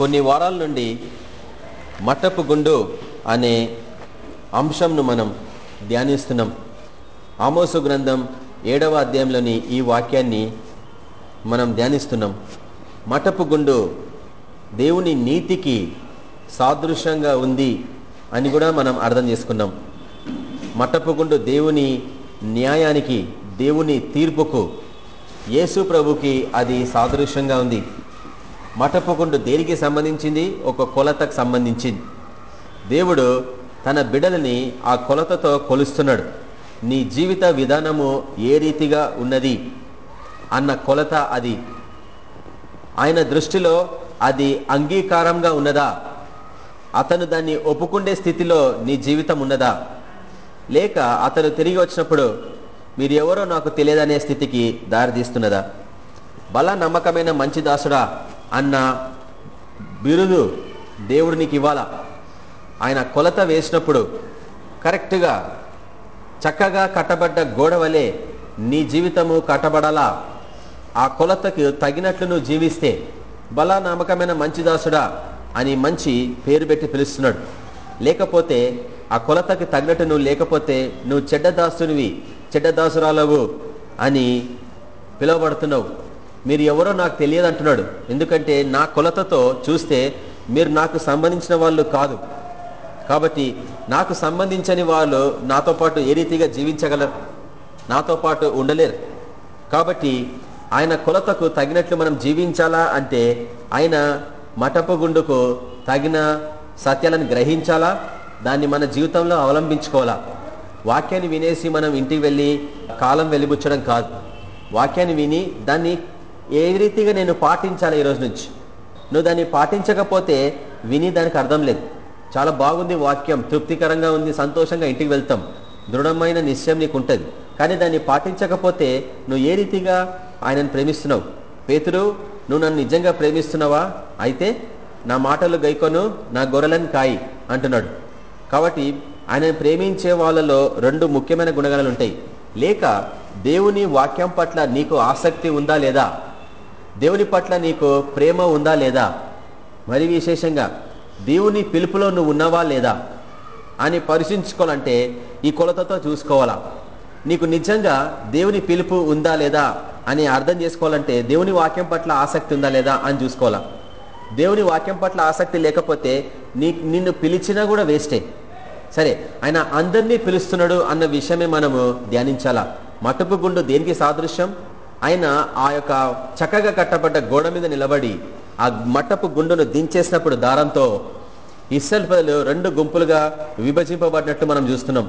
కొన్ని వారాల నుండి మట్టపు గుండు అనే అంశంను మనం ధ్యానిస్తున్నాం. ఆమోసు గ్రంథం ఏడవ అధ్యాయంలోని ఈ వాక్యాన్ని మనం ధ్యానిస్తున్నాం. మటపు గుండు దేవుని నీతికి సాదృశ్యంగా ఉంది అని కూడా మనం అర్థం చేసుకున్నాం. మటపు గుండు దేవుని న్యాయానికి దేవుని తీర్పుకు యేసు ప్రభుకి అది సాదృశ్యంగా ఉంది. మటపగుండు దేనికి సంబంధించింది? ఒక కొలతకు సంబంధించింది. దేవుడు తన బిడలని ఆ కొలతతో కొలుస్తున్నాడు. నీ జీవిత విధానము ఏ రీతిగా ఉన్నది? అన్న కొలత అది. ఆయన దృష్టిలో అది అంగీకారంగా ఉన్నదా? అతను దాన్ని ఒప్పుకుండే స్థితిలో నీ జీవితం ఉన్నదా? లేక అతను తిరిగి వచ్చినప్పుడు మీరు ఎవరో నాకు తెలియదనే స్థితికి దారితీస్తున్నదా? బల నమ్మకమైన మంచి దాసుడా అన్న బిరుదు దేవుడు నీకు ఇవ్వాలా? ఆయన కొలత వేసినప్పుడు కరెక్ట్గా చక్కగా కట్టబడ్డ గోడవలే నీ జీవితము కట్టబడాలా? ఆ కొలతకు తగినట్లు నువ్వు జీవిస్తే బలా నమ్మకమైన మంచి దాసుడా అని మంచి పేరు పెట్టి పిలుస్తున్నాడు. లేకపోతే ఆ కొలతకి తగినట్టు నువ్వు లేకపోతే నువ్వు చెడ్డ దాసునివి చెడ్డ దాసురాలవు అని పిలువబడుతున్నావు. మీరు ఎవరో నాకు తెలియదు అంటున్నాడు ఎందుకంటే నా కొలతతో చూస్తే మీరు నాకు సంబంధించిన వాళ్ళు కాదు. కాబట్టి నాకు సంబంధించని వాళ్ళు నాతో పాటు ఏ రీతిగా జీవించగలరు? నాతో పాటు ఉండలేరు. కాబట్టి ఆయన కొలతకు తగినట్లు మనం జీవించాలా అంటే ఆయన మటపు గుండుకు తగిన సత్యాలను గ్రహించాలా? దాన్ని మన జీవితంలో అవలంబించుకోవాలా? వాక్యాన్ని వినేసి మనం ఇంటికి వెళ్ళి కాలం వెలిబుచ్చడం కాదు. వాక్యాన్ని విని దాన్ని ఏ రీతిగా నేను పాటించాలి ఈరోజు నుంచి? నువ్వు దాన్ని పాటించకపోతే విని దానికి అర్థం లేదు. చాలా బాగుంది వాక్యం తృప్తికరంగా ఉంది సంతోషంగా ఇంటికి వెళ్తాం. దృఢమైన నిశ్చయం నీకు ఉంటుంది కానీ దాన్ని పాటించకపోతే నువ్వు ఏ రీతిగా ఆయనను ప్రేమిస్తున్నావు? పేతురు నువ్వు నన్ను నిజంగా ప్రేమిస్తున్నావా? అయితే నా మాటలు గైకొను నా గొర్రెలను కాయి అంటున్నాడు. కాబట్టి ఆయనను ప్రేమించే వాళ్ళలో రెండు ముఖ్యమైన గుణగణాలు ఉంటాయి లేక దేవుని వాక్యం పట్ల నీకు ఆసక్తి ఉందా లేదా? దేవుని పట్ల నీకు ప్రేమ ఉందా లేదా? మరి విశేషంగా దేవుని పిలుపులో నువ్వు ఉన్నావా లేదా అని పరిశీలించుకోవాలంటే ఈ కొలతతో చూసుకోవాలా? నీకు నిజంగా దేవుని పిలుపు ఉందా లేదా అని అర్థం చేసుకోవాలంటే దేవుని వాక్యం పట్ల ఆసక్తి ఉందా లేదా అని చూసుకోవాలా? దేవుని వాక్యం పట్ల ఆసక్తి లేకపోతే నీ నిన్ను పిలిచినా కూడా వేస్టే. సరే ఆయన అందరినీ పిలుస్తున్నాడు అన్న విషయమే మనము ధ్యానించాలా? మటుపు గుండు దేనికి సాదృశ్యం? ఆయన ఆ యొక్క చక్కగా కట్టబడ్డ గోడ మీద నిలబడి ఆ మట్టపు గుండును దించేసినప్పుడు దారంతో ఇస్రాయల్ ప్రజలు రెండు గుంపులుగా విభజింపబడినట్టు మనం చూస్తున్నాం.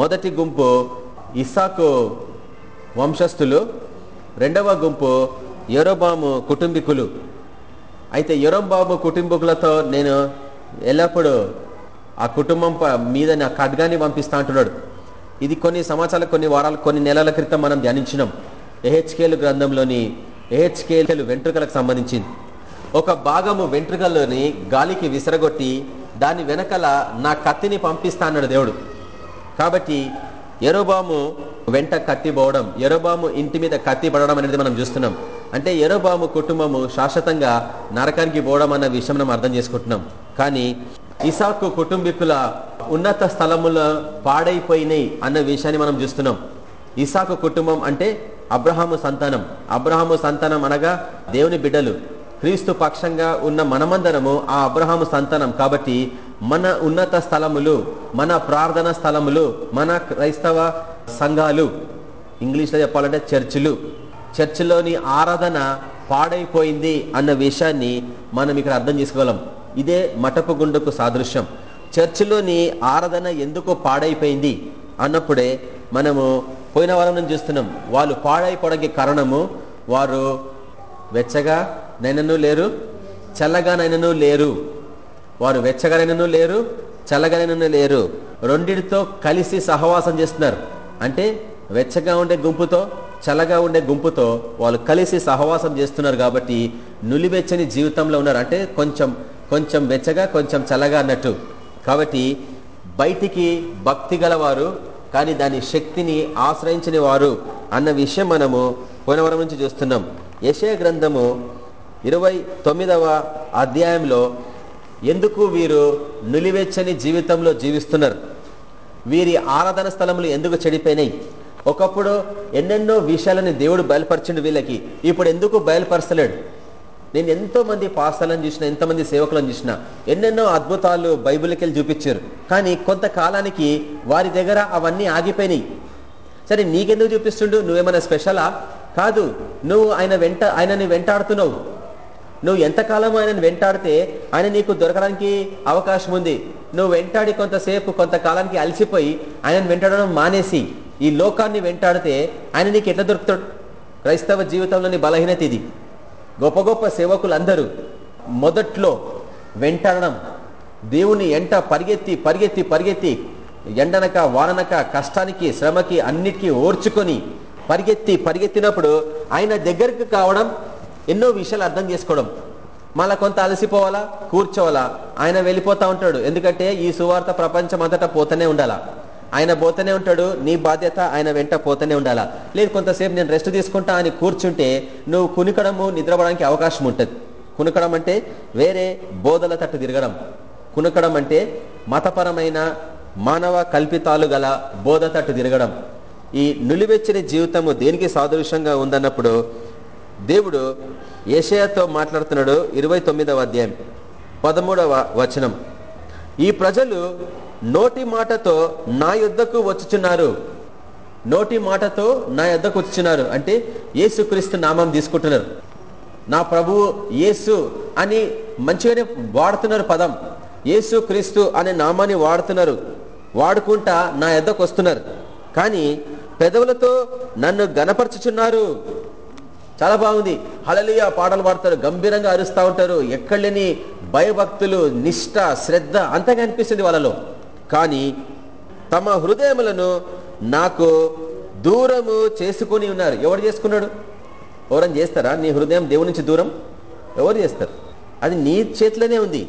మొదటి గుంపు ఇస్సాకు వంశస్థులు రెండవ గుంపు యరోబాము కుటుంబీకులు. అయితే యరోబాము కుటుంబీకులతో నేను ఎల్లప్పుడూ ఆ కుటుంబం మీద నా ఖడ్గాన్ని పంపిస్తా అంటున్నాడు. ఇది కొన్ని సంవత్సరాలు కొన్ని వారాలు కొన్ని నెలల క్రితం మనం ధ్యానించినాం. ఎహెచ్కేలు గ్రంథంలోని ఎహెచ్కేలు వెంట్రుకలకు సంబంధించింది. ఒక భాగము వెంట్రుకల్లోని గాలికి విసరగొట్టి దాని వెనకల నా కత్తిని పంపిస్తానడు దేవుడు. కాబట్టి ఎరోబాము వెంట కత్తి పోవడం ఎరోబాము ఇంటి మీద కత్తి పడడం అనేది మనం చూస్తున్నాం. అంటే ఎరోబాము కుటుంబము శాశ్వతంగా నరకానికి పోవడం అన్న విషయం మనం అర్థం చేసుకుంటున్నాం. కానీ ఇసాకు కుటుంబీకుల ఉన్నత స్థలములో పాడైపోయినాయి అన్న విషయాన్ని మనం చూస్తున్నాం. ఇసాకు కుటుంబం అంటే అబ్రహాము సంతానం. అబ్రహాము సంతానం అనగా దేవుని బిడ్డలు. క్రీస్తు పక్షంగా ఉన్న మనమందరము ఆ అబ్రహాము సంతానం కాబట్టి మన ఉన్నత స్థలములు మన ప్రార్థన స్థలములు మన క్రైస్తవ సంఘాలు ఇంగ్లీష్లో చెప్పాలంటే చర్చిలు. చర్చిలోని ఆరాధన పాడైపోయింది అన్న విషయాన్ని మనం ఇక్కడ అర్థం చేసుకోగలం. ఇదే మటపు గుండుకు సాదృశ్యం. చర్చిలోని ఆరాధన ఎందుకు పాడైపోయింది అన్నప్పుడే మనము పోయిన వారం నుంచి చూస్తున్నాం. వాళ్ళు పాడైపోవడానికి కారణము వారు వెచ్చగా నైనను లేరు చల్లగా నైనను లేరు. వారు వెచ్చగానైనను లేరు చల్లగానైనను లేరు. రెండిటితో కలిసి సహవాసం చేస్తున్నారు. అంటే వెచ్చగా ఉండే గుంపుతో చల్లగా ఉండే గుంపుతో వాళ్ళు కలిసి సహవాసం చేస్తున్నారు కాబట్టి నులివెచ్చని జీవితంలో ఉన్నారు. అంటే కొంచెం కొంచెం వెచ్చగా కొంచెం చల్లగా అన్నట్టు. కాబట్టి బయటికి భక్తి గలవారు కానీ దాని శక్తిని ఆశ్రయించని వారు అన్న విషయం మనము పోయినవరం నుంచి చూస్తున్నాం. యశయ గ్రంథము ఇరవై తొమ్మిదవ అధ్యాయంలో ఎందుకు వీరు నులివెచ్చని జీవితంలో జీవిస్తున్నారు? వీరి ఆరాధన స్థలములు ఎందుకు చెడిపోయినాయి? ఒకప్పుడు ఎన్నెన్నో విషయాలని దేవుడు బయలుపరిచిండు వీళ్ళకి. ఇప్పుడు ఎందుకు బయలుపరచలేడు? నేను ఎంతో మంది పాస్తాలను చూసిన ఎంతమంది సేవకులను చూసిన ఎన్నెన్నో అద్భుతాలు బైబిల్కి వెళ్ళి చూపించారు. కానీ కొంతకాలానికి వారి దగ్గర అవన్నీ ఆగిపోయినాయి. సరే నీకెందుకు చూపిస్తుండు? నువ్వేమైనా స్పెషలా? కాదు నువ్వు ఆయన వెంట ఆయనని వెంటాడుతున్నావు. నువ్వు ఎంతకాలం ఆయనను వెంటాడితే ఆయన నీకు దొరకడానికి అవకాశం ఉంది. నువ్వు వెంటాడి కొంతసేపు కొంతకాలానికి అలసిపోయి ఆయనను వెంటాడడం మానేసి ఈ లోకాన్ని వెంటాడితే ఆయన నీకు ఎట్లా దొరుకుతాడు? క్రైస్తవ జీవితంలోని బలహీనత ఇది. గొప్ప గొప్ప సేవకులందరూ మొదట్లో వెంటనడం దేవుని ఎంట పరిగెత్తి పరిగెత్తి పరిగెత్తి ఎండనక వాననక కష్టానికి శ్రమకి అన్నిటికీ ఓర్చుకొని పరిగెత్తి పరిగెత్తినప్పుడు ఆయన దగ్గరకు కావడం ఎన్నో విషయాలు అర్థం చేసుకోవడం. మళ్ళీ కొంత అలసిపోవాలా? కూర్చోవాలా? ఆయన వెళ్ళిపోతూ ఉంటాడు. ఎందుకంటే ఈ సువార్త ప్రపంచం అంతటా పోతూనే ఉండాలా? ఆయన పోతూనే ఉంటాడు నీ బాధ్యత ఆయన వెంట పోతూనే ఉండాలా? లేదు కొంతసేపు నేను రెస్ట్ తీసుకుంటా అని కూర్చుంటే నువ్వు కునికడము నిద్రపోవడానికి అవకాశం ఉంటుంది. కునకడం అంటే వేరే బోధల తట్టు తిరగడం. కునకడం అంటే మతపరమైన మానవ కల్పితాలు గల బోధ తట్టు తిరగడం. ఈ నులివెచ్చని జీవితము దేనికి సాదృశ్యంగా ఉందన్నప్పుడు దేవుడు ఏషయాతో మాట్లాడుతున్నాడు ఇరవై అధ్యాయం పదమూడవ వచనం. ఈ ప్రజలు నోటి మాటతో నా యుద్ధకు వచ్చుచున్నారు. నోటి మాటతో నా యుద్ధకు వచ్చుచున్నారు. అంటే ఏసుక్రీస్తు నామం తీసుకుంటున్నారు. నా ప్రభువు యేసు అని మంచిగానే వాడుతున్నారు పదం. యేసు క్రీస్తు అనే నామాన్ని వాడుతున్నారు. వాడుకుంటా నా ఎద్దకు వస్తున్నారు. కానీ పెదవులతో నన్ను గనపరచుచున్నారు. చాలా బాగుంది. హలలియ పాటలు పాడతారు. గంభీరంగా అరుస్తూ ఉంటారు. ఎక్కడలేని భయభక్తులు నిష్ట శ్రద్ధ అంతగా అనిపిస్తుంది వాళ్ళలో. కానీ తమ హృదయములను నాకు దూరము చేసుకుని ఉన్నారు. ఎవరు చేసుకున్నాడు? ఎవరని చేస్తారా? నీ హృదయం దేవుడి నుంచి దూరం? ఎవరు చేస్తారు? అది నీ చేతిలోనే ఉంది.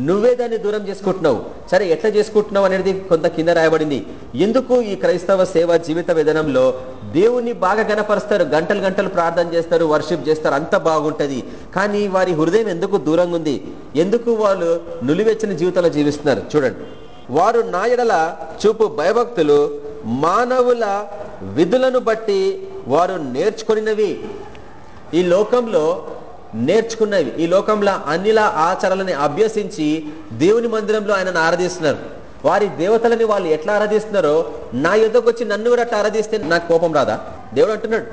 నువ్వే దాన్ని దూరం చేసుకుంటున్నావు. సరే ఎట్లా చేసుకుంటున్నావు అనేది కొంత కింద రాయబడింది. ఎందుకు ఈ క్రైస్తవ సేవ జీవిత విధానంలో దేవుణ్ణి బాగా గనపరుస్తారు గంటలు గంటలు ప్రార్థన చేస్తారు వర్షిప్ చేస్తారు అంత బాగుంటుంది. కానీ వారి హృదయం ఎందుకు దూరంగా ఉంది ఎందుకు వాళ్ళు నులివెచ్చిన జీవితంలో జీవిస్తున్నారు? చూడండి. వారు నాయడల చూపు భయభక్తులు మానవుల విధులను బట్టి వారు నేర్చుకున్నవి. ఈ లోకంలో నేర్చుకున్నవి ఈ లోకంలో అన్నిల ఆచారాలని అభ్యసించి దేవుని మందిరంలో ఆయనను ఆరాధిస్తున్నారు. వారి దేవతలని వాళ్ళు ఎట్లా ఆరాధిస్తున్నారో నా ఎదుకొచ్చి నన్ను కూడా అట్లా ఆరాధిస్తే నాకు కోపం రాదా? దేవుడు అంటున్నాడు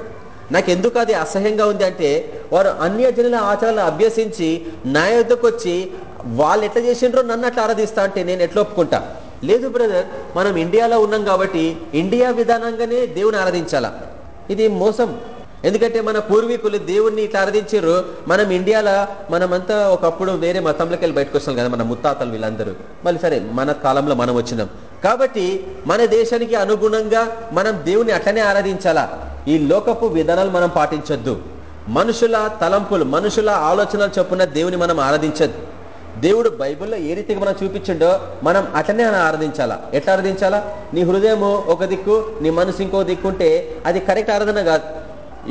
నాకు ఎందుకు అది అసహ్యంగా ఉంది అంటే వారు అన్య జనుల ఆచారాలను అభ్యసించి నా యుద్ధకు వచ్చి వాళ్ళు ఎట్లా చేసిండ్రో నన్ను అట్లా ఆరాధిస్తా అంటే నేను ఎట్లా ఒప్పుకుంటా? లేదు బ్రదర్ మనం ఇండియాలో ఉన్నాం కాబట్టి ఇండియా విధానంగానే దేవుని ఆరాధించాలా? ఇది మోసం. ఎందుకంటే మన పూర్వీకులు దేవుణ్ణి ఇట్లా ఆరాధించారు మనం ఇండియాలో మనమంతా ఒకప్పుడు వేరే మతంలోకి వెళ్ళి బయటకు వస్తాం కదా మన ముత్తాతలు వీళ్ళందరూ. మళ్ళీ సరే మన కాలంలో మనం వచ్చినాం. కాబట్టి మన దేశానికి అనుగుణంగా మనం దేవుని అట్లనే ఆరాధించాలా? ఈ లోకపు విధానాలు మనం పాటించొద్దు. మనుషుల తలంపులు మనుషుల ఆలోచనలు చొప్పున దేవుని మనం ఆరాధించద్దు. దేవుడు బైబిల్లో ఏ రీతిగా మనం చూపించిండో మనం అట్లనే ఆరాధించాలా? ఎట్లా ఆరాధించాలా? నీ హృదయము ఒక దిక్కు నీ మనసు ఇంకో దిక్కుంటే అది కరెక్ట్ ఆరాధన కాదు.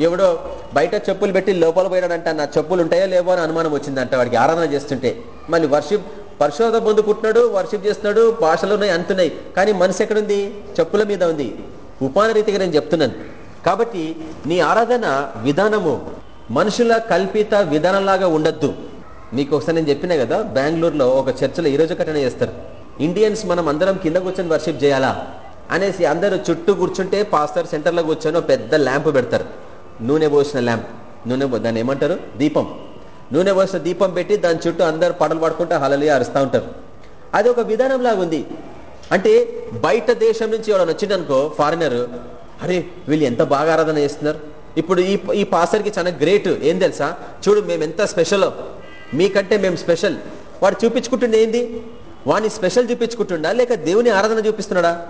ఎవడో బయట చెప్పులు పెట్టి లోపల పోయాడంట నా చెప్పులు ఉంటాయో లేవో అని అనుమానం వచ్చిందంట వాడికి ఆరాధన చేస్తుంటే. మళ్ళీ వర్షిప్ పరిశోధ పుట్టినాడు వర్షిప్ చేస్తున్నాడు భాషలు ఉన్నాయి అంతున్నాయి. కానీ మనసు ఎక్కడుంది? చెప్పుల మీద ఉంది. ఉపాన రీతిగా నేను చెప్తున్నాను. కాబట్టి నీ ఆరాధన విధానము మనుషుల కల్పిత విధానంలాగా ఉండద్దు. మీకు ఒకసారి నేను చెప్పినా కదా బెంగళూరులో ఒక చర్చలో ఈ రోజు కట్టన చేస్తారు. ఇండియన్స్ మనం అందరం కింద కూర్చొని వర్షిప్ చేయాలా? అనేసి అందరూ చుట్టూ కూర్చుంటే పాస్టర్ సెంటర్లో కూర్చొని పెద్ద ల్యాంప్ పెడతారు. నూనె పోసిన ల్యాంప్ నూనె దాన్ని ఏమంటారు? దీపం. నూనె పోసిన దీపం పెట్టి దాని చుట్టూ అందరు పడలు పడుకుంటూ హలలి అరుస్తూ ఉంటారు. అది ఒక విధానం లాగా ఉంది. అంటే బయట దేశం నుంచి ఎవరైనా వచ్చిండనుకో ఫారినర్ అరే వీళ్ళు ఎంత బాగా ఆరాధన చేస్తున్నారు? ఇప్పుడు ఈ ఈ పాసర్కి చాలా గ్రేట్. ఏం తెలుసా? చూడు మేము ఎంత స్పెషలో. మీకంటే మేము స్పెషల్. వాడు చూపించుకుంటుండే ఏంది? వాడిని స్పెషల్ చూపించుకుంటుండా? లేక దేవుని ఆరాధన చూపిస్తున్నాడా?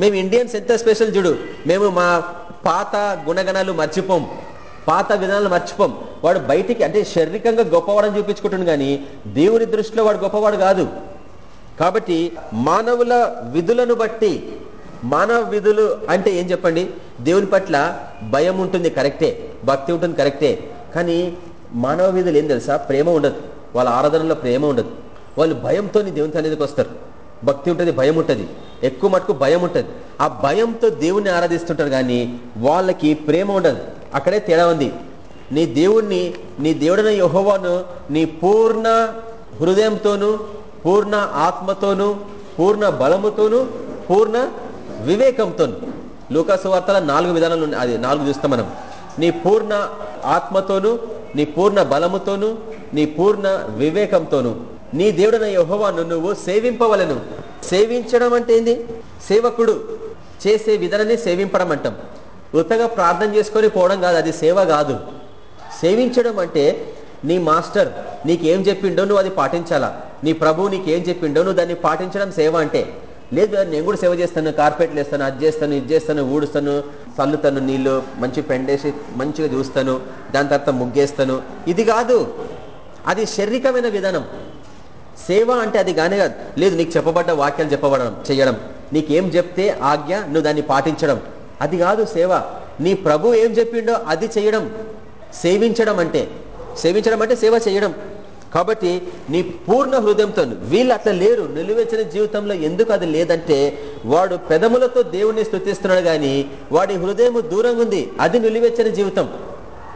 మేము ఇండియన్స్ ఎంత స్పెషల్ చూడు. మేము మా పాత గుణగణాలు మర్చిపోం. పాత విధానాలు మర్చిపోం. వాడు బయటికి అంటే శారీరకంగా గొప్పవాడని చూపించుకుంటుంది కానీ దేవుని దృష్టిలో వాడు గొప్పవాడు కాదు. కాబట్టి మానవుల విధులను బట్టి మానవ విధులు అంటే ఏం చెప్పండి? దేవుని పట్ల భయం ఉంటుంది కరెక్టే. భక్తి ఉంటుంది కరెక్టే. కానీ మానవ విధులు ఏం తెలుసా? ప్రేమ ఉండదు. వాళ్ళ ఆరాధనలో ప్రేమ ఉండదు. వాళ్ళు భయంతో దేవుని సన్నిధికి వస్తారు. భక్తి ఉంటుంది భయం ఉంటుంది. ఎక్కువ మటుకు భయం ఉంటుంది. ఆ భయంతో దేవుణ్ణి ఆరాధిస్తుంటారు కానీ వాళ్ళకి ప్రేమ ఉండదు. అక్కడే తేడా ఉంది. నీ దేవుణ్ణి నీ దేవుడైన యహోవాను నీ పూర్ణ హృదయంతోనూ పూర్ణ ఆత్మతోనూ పూర్ణ బలముతోనూ పూర్ణ వివేకంతోను. లూకాసు వార్తల నాలుగు విధానాలు ఉన్నాయి. అది నాలుగు చూస్తాం మనం. నీ పూర్ణ ఆత్మతోనూ నీ పూర్ణ బలముతోనూ నీ పూర్ణ వివేకంతోనూ. నీ దేవుడైన యహోవాను నువ్వు సేవింపవలను. సేవించడం అంటే ఏంది? సేవకుడు చేసే విధానాన్ని సేవింపడం అంటాం. వృత్తగా ప్రార్థన చేసుకొని పోవడం కాదు అది సేవ కాదు. సేవించడం అంటే నీ మాస్టర్ నీకేం చెప్పిండో నువ్వు అది పాటించాలా? నీ ప్రభువు నీకేం చెప్పిండో నువ్వు దాన్ని పాటించడం సేవ అంటే. లేదు నేను కూడా సేవ చేస్తాను కార్పెట్లు వేస్తాను అది చేస్తాను ఇది చేస్తాను ఊడుస్తాను చల్లుతాను నీళ్ళు మంచి పెండేసి మంచిగా చూస్తాను దాని తర్వాత ముగ్గేస్తాను. ఇది కాదు. అది శారీరకమైన విధానం. సేవ అంటే అది కానీ కాదు. లేదు నీకు చెప్పబడ్డ వాక్యాలు చెప్పబడడం చేయడం. నీకేం చెప్తే ఆజ్ఞ నువ్వు దాన్ని పాటించడం. అది కాదు సేవ. నీ ప్రభు ఏం చెప్పిండో అది చేయడం. సేవించడం అంటే. సేవించడం అంటే సేవ చేయడం. కాబట్టి నీ పూర్ణ హృదయంతో వీళ్ళు అట్లా లేరు. నిలువెచ్చిన జీవితంలో ఎందుకు అది లేదంటే వాడు పెదములతో దేవుణ్ణి స్థుతిస్తున్నాడు కానీ వాడి హృదయం దూరంగా ఉంది. అది నిలువెచ్చని జీవితం.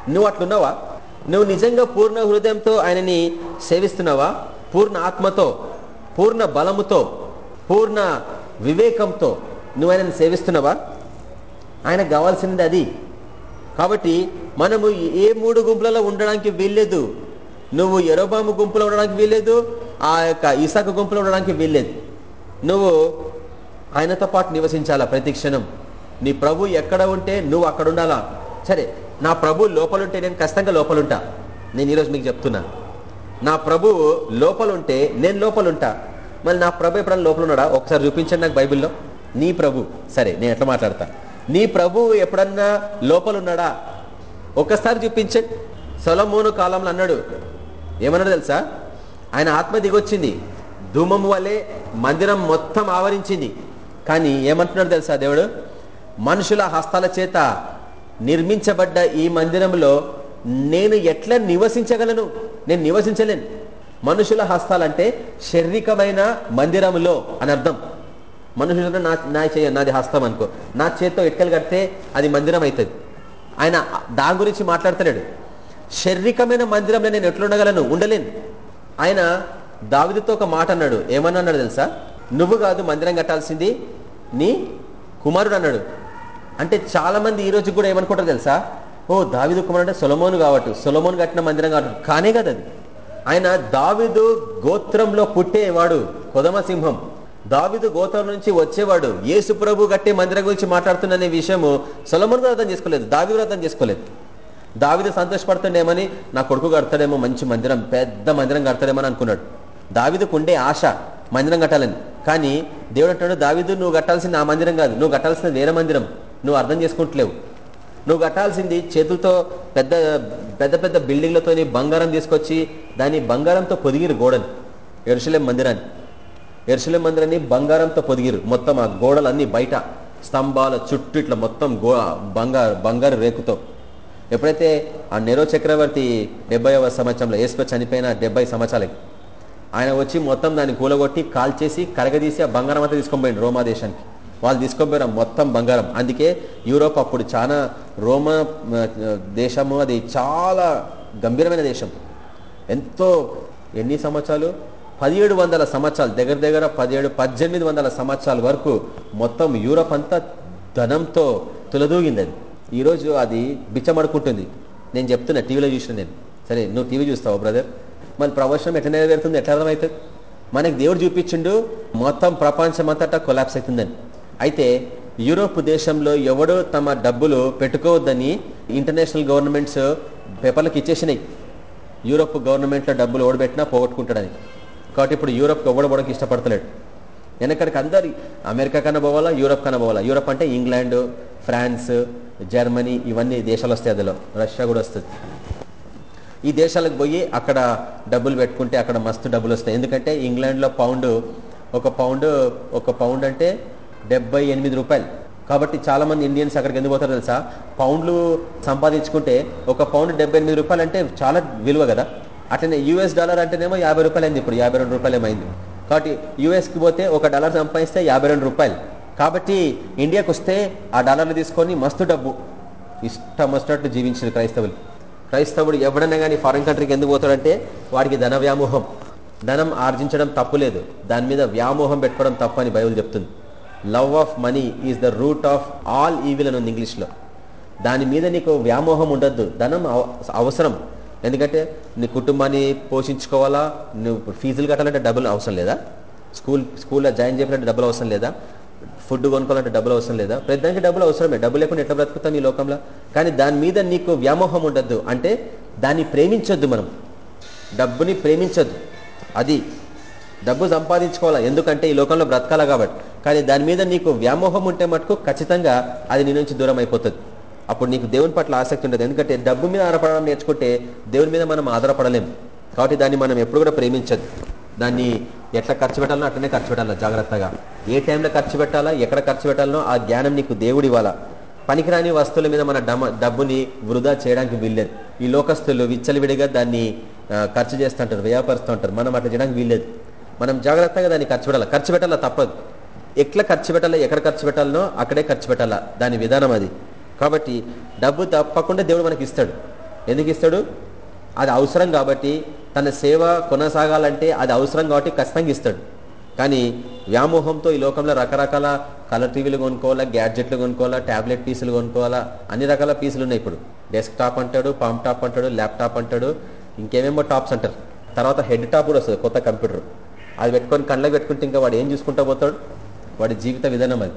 నువ్వు అట్లున్నావా? నువ్వు నిజంగా పూర్ణ హృదయంతో ఆయనని సేవిస్తున్నావా? పూర్ణ ఆత్మతో పూర్ణ బలముతో పూర్ణ వివేకంతో నువ్వు ఆయనను సేవిస్తున్నావా? ఆయనకు కావాల్సింది అది. కాబట్టి మనము ఏ మూడు గుంపులలో ఉండడానికి వీల్లేదు. నువ్వు ఎరోబాము గుంపులో ఉండడానికి వీల్లేదు ఆ యొక్క ఇసాకు గుంపులో ఉండడానికి వీల్లేదు. నువ్వు ఆయనతో పాటు నివసించాలా ప్రతి క్షణం? నీ ప్రభు ఎక్కడ ఉంటే నువ్వు అక్కడ ఉండాలా? సరే నా ప్రభు లోపలుంటే నేను ఖచ్చితంగా లోపలుంటా. నేను ఈరోజు మీకు చెప్తున్నా. నా ప్రభు లోపలుంటే నేను లోపలుంటా. మళ్ళీ నా ప్రభు ఎప్పుడన్నా లోపల ఉన్నాడా ఒకసారి చూపించండి నాకు బైబిల్లో. నీ ప్రభు. సరే నేను ఎట్లా మాట్లాడతా? నీ ప్రభు ఎప్పుడన్నా లోపలున్నాడా? ఒక్కసారి చూపించండి. సొలమూను కాలంలో అన్నాడు. ఏమన్నాడు తెలుసా? ఆయన ఆత్మ దిగొచ్చింది. ధూమం వల్లే మందిరం మొత్తం ఆవరించింది. కానీ ఏమంటున్నాడు తెలుసా దేవుడు? మనుషుల హస్తాల చేత నిర్మించబడ్డ ఈ మందిరంలో నేను ఎట్లా నివసించగలను? నేను నివసించలేను. మనుషుల హస్తాలంటే శారీరకమైన మందిరములో అని అర్థం. మనుషుల నా నా చేయ నాది హస్తం అనుకో. నా చేత్తో ఇటుకలు కడితే అది మందిరం అవుతుంది ఆయన దాని గురించి మాట్లాడతలేడు. శారీరకమైన మందిరంలో నేను ఎట్లుండగలను? ఉండలేను. ఆయన దావిదితో ఒక మాట అన్నాడు. ఏమన్నా అన్నాడు తెలుసా? నువ్వు కాదు మందిరం కట్టాల్సింది నీ కుమారుడు అన్నాడు. అంటే చాలామంది ఈరోజు కూడా ఏమనుకుంటారు తెలుసా? ఓ దావిదు కుమారుడు అంటే సొలమోను కావట్టు సొలమోను కట్టిన మందిరం కావట్టు కానే కదా అది. ఆయన దావిదు గోత్రంలో పుట్టేవాడు కొదమ సింహం. దావిదు గోత్రం నుంచి వచ్చేవాడు యేసు ప్రభు కట్టే మందిరం గురించి మాట్లాడుతున్న విషయము సొలమోన్ కూడా అర్థం చేసుకోలేదు దావిదు అర్థం చేసుకోలేదు. దావిదు సంతోషపడుతుండేమని నా కొడుకు కడతాడేమో మంచి మందిరం పెద్ద మందిరం కడతాడేమో అనుకున్నాడు. దావిదుకు ఉండే ఆశ మందిరం కట్టాలని. కానీ దేవుడు అంటాడు దావిదు నువ్వు కట్టాల్సింది ఆ మందిరం కాదు నువ్వు కట్టాల్సింది వేరే మందిరం నువ్వు అర్థం చేసుకుంటలేవు. నువ్వు కట్టాల్సింది చేతులతో పెద్ద పెద్ద పెద్ద బిల్డింగ్లతోని బంగారం తీసుకొచ్చి దాన్ని బంగారంతో పొదిగిరు గోడని ఎరుసలేం మందిరాన్ని. ఎరుసలేం మందిరాన్ని బంగారంతో పొదిగిరు. మొత్తం ఆ గోడలన్నీ బయట. స్తంభాల చుట్టూ ఇట్లా మొత్తం గో బంగారు బంగారు రేకుతో. ఎప్పుడైతే ఆ నెరో చక్రవర్తి డెబ్బైవ సంవత్సరంలో ఏసుపై చనిపోయిన డెబ్బై సంవత్సరాలకి ఆయన వచ్చి మొత్తం దాన్ని కూలగొట్టి కాల్చేసి కరగదీసి ఆ బంగారం అంతా తీసుకొని పోయింది రోమా దేశానికి. వాళ్ళు తీసుకొని మొత్తం బంగారం. అందుకే యూరోప్ అప్పుడు చాలా రోమా దేశము అది చాలా గంభీరమైన దేశం. ఎంతో ఎన్ని సంవత్సరాలు? పదిహేడు వందల సంవత్సరాలు దగ్గర దగ్గర పదిహేడు పద్దెనిమిది వందల సంవత్సరాల వరకు మొత్తం యూరోప్ అంతా ధనంతో తులదూగింది అది. ఈరోజు అది బిచ్చమడుకుంటుంది. నేను చెప్తున్నా టీవీలో చూసిన నేను. సరే నువ్వు టీవీ చూస్తావు బ్రదర్? మరి ప్రవచనం ఎట్లా నెరవేరుతుంది? ఎట్లా అర్థమవుతుంది? మనకి దేవుడు చూపించిండు మొత్తం ప్రపంచం అంతటా కొలాప్స్ అవుతుందని. అయితే యూరోప్ దేశంలో ఎవడో తమ డబ్బులు పెట్టుకోవద్దని ఇంటర్నేషనల్ గవర్నమెంట్స్ పేపర్లకు ఇచ్చేసినాయి. యూరోప్ గవర్నమెంట్లో డబ్బులు ఓడబెట్టినా పోగొట్టుకుంటాడని. కాబట్టి ఇప్పుడు యూరోప్కి ఓడబోవడానికి ఇష్టపడతలేడు. వెనకడికి అందరు అమెరికా కన్నా పోవాలా యూరోప్ కన్నా పోవాలా? యూరోప్ అంటే ఇంగ్లాండ్ ఫ్రాన్స్ జర్మనీ ఇవన్నీ దేశాలు వస్తాయి అందులో. రష్యా కూడా వస్తుంది. ఈ దేశాలకు పోయి అక్కడ డబ్బులు పెట్టుకుంటే అక్కడ మస్తు డబ్బులు వస్తాయి. ఎందుకంటే ఇంగ్లాండ్లో పౌండ్ ఒక పౌండ్ ఒక పౌండ్ అంటే డెబ్బై ఎనిమిది రూపాయలు. కాబట్టి చాలా మంది ఇండియన్స్ అక్కడికి ఎందుకు పోతారో తెలుసా? పౌండ్లు సంపాదించుకుంటే ఒక పౌండ్ డెబ్బై ఎనిమిది రూపాయలు అంటే చాలా విలువ కదా. అట్లనే యూఎస్ డాలర్ అంటేనేమో యాభై రూపాయలు అయింది ఇప్పుడు యాభై రెండు రూపాయలు ఏమైంది కాబట్టి యూఎస్కి పోతే ఒక డాలర్ సంపాదిస్తే యాభై రెండు రూపాయలు. కాబట్టి ఇండియాకు వస్తే ఆ డాలర్లు తీసుకొని మస్తు డబ్బు. ఇష్టం వచ్చినట్టు జీవించిన క్రైస్తవులు. క్రైస్తవుడు ఎవడన్నా కానీ ఫారిన్ కంట్రీకి ఎందుకు పోతాడంటే వాడికి ధన వ్యామోహం ధనం ఆర్జించడం తప్పు లేదు. దాని మీద వ్యామోహం పెట్టుకోవడం తప్పు అని బైబుల్ చెప్తుంది. Love of money is the root of all evil అని ఉంది ఇంగ్లీష్లో. దాని మీద నీకు వ్యామోహం ఉండద్దు ధనం అవసరం. ఎందుకంటే నీ కుటుంబాన్ని పోషించుకోవాలా నువ్వు ఫీజులు కట్టాలంటే డబ్బులు అవసరం లేదా? స్కూల్ స్కూల్లో జాయిన్ చేయాలంటే డబ్బులు అవసరం లేదా? ఫుడ్ కొనుక్కోవాలంటే డబ్బులు అవసరం లేదా? ప్రతిదానికి డబ్బులు అవసరమే డబ్బు లేకుండా ఎట్లా బ్రతుకుతాం ఈ లోకంలో? కానీ దాని మీద నీకు వ్యామోహం ఉండద్దు అంటే దాన్ని ప్రేమించొద్దు మనం. డబ్బుని ప్రేమించొద్దు. అది డబ్బు సంపాదించుకోవాలా? ఎందుకంటే ఈ లోకంలో బ్రతకాల కాబట్టి. కానీ దాని మీద నీకు వ్యామోహం ఉంటే మటుకు ఖచ్చితంగా అది నీ నుంచి దూరం అయిపోతుంది. అప్పుడు నీకు దేవుని పట్ల ఆసక్తి ఉండదు. ఎందుకంటే డబ్బు మీద ఆధారపడడం నేర్చుకుంటే దేవుని మీద మనం ఆధారపడలేం. కాబట్టి దాన్ని మనం ఎప్పుడు కూడా ప్రేమించదు. దాన్ని ఎట్లా ఖర్చు పెట్టాలనో అట్లనే ఖర్చు పెట్టాలా జాగ్రత్తగా. ఏ టైంలో ఖర్చు పెట్టాలా ఎక్కడ ఖర్చు పెట్టాలనో ఆ జ్ఞానం నీకు దేవుడు ఇవ్వాలా. పనికిరాని వస్తువుల మీద మన డబ్బుని వృధా చేయడానికి వీల్లేదు. ఈ లోకస్తులు విచ్చలవిడిగా దాన్ని ఖర్చు చేస్తుంటారు వ్యయపరుస్తుంటారు మనం అట్లా చేయడానికి వీల్లేదు. మనం జాగ్రత్తగా దాన్ని ఖర్చు పెట్టాలి? ఖర్చు పెట్టాలా? తప్పదు. ఎట్లా ఖర్చు పెట్టాలా? ఎక్కడ ఖర్చు పెట్టాలనో అక్కడే ఖర్చు పెట్టాలా? దాని విధానం అది. కాబట్టి డబ్బు తప్పకుండా దేవుడు మనకి ఇస్తాడు. ఎందుకు ఇస్తాడు? అది అవసరం కాబట్టి తన సేవ కొనసాగాలంటే అది అవసరం కాబట్టి ఖచ్చితంగా ఇస్తాడు. కానీ వ్యామోహంతో ఈ లోకంలో రకరకాల కలర్ టీవీలు కొనుక్కోవాలా? గ్యాడ్జెట్లు కొనుక్కోవాలా? ట్యాబ్లెట్ పీసులు కొనుక్కోవాలా? అన్ని రకాల పీసులు ఉన్నాయి ఇప్పుడు. డెస్క్ టాప్ అంటాడు పామ్ టాప్ అంటాడు ల్యాప్టాప్ అంటాడు ఇంకేమేమో టాప్స్ అంటారు. తర్వాత హెడ్ టాప్ కూడా వస్తుంది కొత్త కంప్యూటర్. అది పెట్టుకొని కళ్ళకి పెట్టుకుంటే ఇంకా వాడు ఏం చూసుకుంటా పోతాడు? వాడి జీవిత విధానం అది.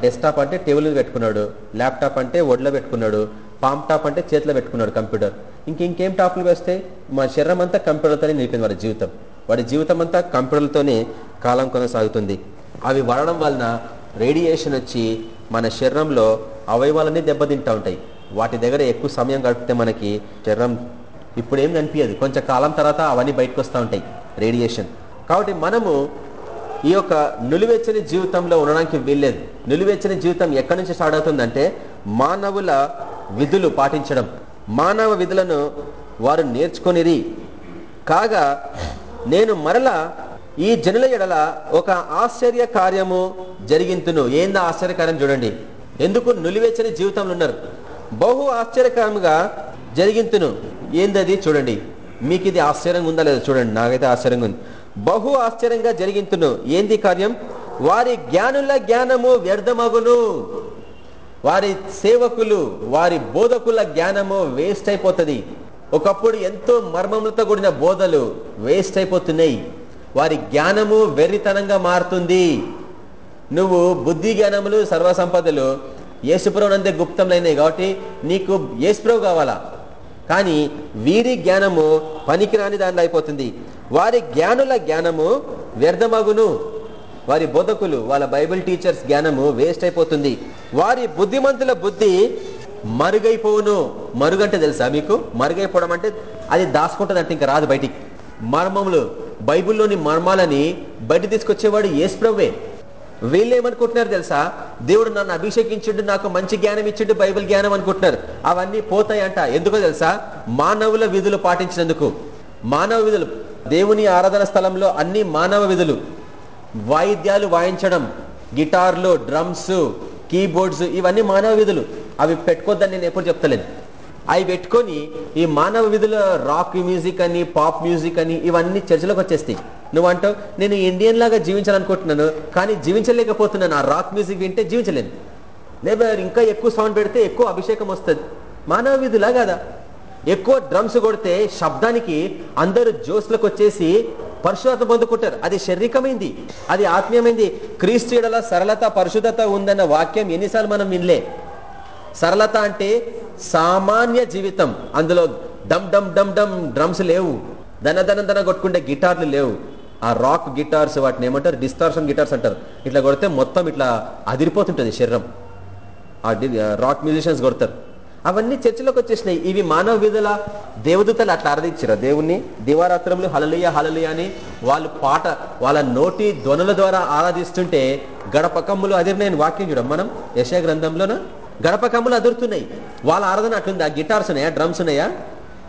డెస్క్టాప్ అంటే టేబుల్ మీద పెట్టుకున్నాడు ల్యాప్టాప్ అంటే ఒడ్లో పెట్టుకున్నాడు పామ్ టాప్ అంటే చేతిలో పెట్టుకున్నాడు కంప్యూటర్. ఇంక ఇంకేం టాప్లు వేస్తే మా శరీరం అంతా కంప్యూటర్తోనే నిలిపింది వాడి జీవితం. వాడి జీవితం అంతా కంప్యూటర్లతోనే కాలం కొనసాగుతుంది. అవి వాడడం వలన రేడియేషన్ వచ్చి మన శరీరంలో అవయవాలన్నీ దెబ్బతింటూ ఉంటాయి. వాటి దగ్గర ఎక్కువ సమయం గడిపితే మనకి శరీరం ఇప్పుడు ఏం కనిపించదు కొంచెం కాలం తర్వాత అవన్నీ బయటకు వస్తూ ఉంటాయి. రేడియేషన్. కాబట్టి మనము ఈ యొక్క నులివెచ్చని జీవితంలో ఉండడానికి వీల్లేదు. నులివెచ్చని జీవితం ఎక్కడి నుంచి స్టార్ట్ అవుతుందంటే మానవుల విధులు పాటించడం. మానవ విధులను వారు నేర్చుకొనిరి. కాగా నేను మరలా ఈ జనుల ఎడల ఒక ఆశ్చర్య కార్యము జరిగింతును. ఏంది ఆశ్చర్యకార్యం చూడండి. ఎందుకు నులివెచ్చని జీవితంలో ఉన్నారు? బహు ఆశ్చర్యకరంగా జరిగింతును. ఏందది చూడండి. మీకు ఇది ఆశ్చర్యంగా ఉందా లేదా? చూడండి. నాకైతే ఆశ్చర్యంగా ఉంది. బహు ఆశ్చర్యంగా జరిగింతును. ఏంది కార్యం? వారి జ్ఞానుల జ్ఞానము వ్యర్థమగును. వారి సేవకులు వారి బోధకుల జ్ఞానము వేస్ట్ అయిపోతుంది ఒకప్పుడు ఎంతో మర్మములతో కూడిన బోధలు వేస్ట్ అయిపోతున్నాయి వారి జ్ఞానము వెర్రితనంగా మారుతుంది. నువ్వు బుద్ధి జ్ఞానములు సర్వసంపదలు యేసుప్రభు నందే గుప్తంలైనాయి కాబట్టి నీకు యేసుప్రభు కావాలా? కానీ వీరి జ్ఞానము పనికిరాని దానిలో అయిపోతుంది. వారి జ్ఞానుల జ్ఞానము వ్యర్థమగును. వారి బోధకులు వాళ్ళ బైబిల్ టీచర్స్ జ్ఞానము వేస్ట్ అయిపోతుంది. వారి బుద్ధిమంతుల బుద్ధి మరుగైపోవును. మరుగంటే తెలుసా మీకు? మరుగైపోవడం అంటే అది దాచుకుంటుంది అంటే ఇంకా రాదు బయటికి. మర్మములు బైబిల్లోని మర్మాలని బయట తీసుకొచ్చేవాడు ఏసుప్రవ్వే వీళ్ళు ఏమనుకుంటున్నారు తెలుసా? దేవుడు నన్ను అభిషేకించిండు నాకు మంచి జ్ఞానం ఇచ్చిండు బైబిల్ జ్ఞానం అనుకుంటున్నారు. అవన్నీ పోతాయంట. ఎందుకో తెలుసా? మానవుల విధులు పాటించినందుకు. మానవ విధులు. దేవుని ఆరాధన స్థలంలో అన్ని మానవ విధులు. వాయిద్యాలు వాయించడం గిటార్లు డ్రమ్స్ కీబోర్డ్స్ ఇవన్నీ మానవ విధులు. అవి పెట్టుకోద్దని నేను ఎప్పుడు చెప్తలేను. అవి పెట్టుకొని ఈ మానవ విధుల రాక్ మ్యూజిక్ అని పాప్ మ్యూజిక్ అని ఇవన్నీ చర్చలోకి వచ్చేస్తాయి. నువ్వు అంటావు నేను ఇండియన్ లాగా జీవించాలనుకుంటున్నాను కానీ జీవించలేకపోతున్నాను. ఆ రాక్ మ్యూజిక్ వింటే జీవించలేను. లేదా ఇంకా ఎక్కువ సౌండ్ పెడితే ఎక్కువ అభిషేకం వస్తుంది. మానవ విధులా కదా? ఎక్కువ డ్రమ్స్ కొడితే శబ్దానికి అందరూ జోస్లకు వచ్చేసి పరిశుభ్రత పొందుకుంటారు. అది శారీరకమైంది అది ఆత్మీయమైంది. క్రీస్తుడల సరళత పరిశుద్ధత ఉందన్న వాక్యం ఎన్నిసార్లు మనం వినలే. సరళత అంటే సామాన్య జీవితం. అందులో డమ్ డమ్ డమ్ డమ్ డ్రమ్స్ లేవు. దన దన దన కొట్టుకుంటే గిటార్లు లేవు. ఆ రాక్ గిటార్స్ వాటిని ఏమంటారు? డిస్టార్షన్ గిటార్స్ అంటారు. ఇట్లా కొడితే మొత్తం ఇట్లా అదిరిపోతుంటుంది శరీరం. ఆ రాక్ మ్యూజిషియన్స్ కొడతారు. అవన్నీ చర్చలోకి వచ్చేసినాయి. ఇవి మానవ విధుల దేవదూతలు అట్లా ఆరాధించారు దేవుణ్ణి దివారాత్రములు హలలియ హలలియ అని వాళ్ళు పాట వాళ్ళ నోటి ధ్వనుల ద్వారా ఆరాధిస్తుంటే గడపకమ్ములు అదిరినాయని వాక్యం చూడం మనం. యశ గ్రంథంలోన? గడప కమ్ములు అదురుతున్నాయి. వాళ్ళ ఆరాధన అట్లుంది. ఆ గిటార్స్ ఉన్నాయా? డ్రమ్స్ ఉన్నాయా?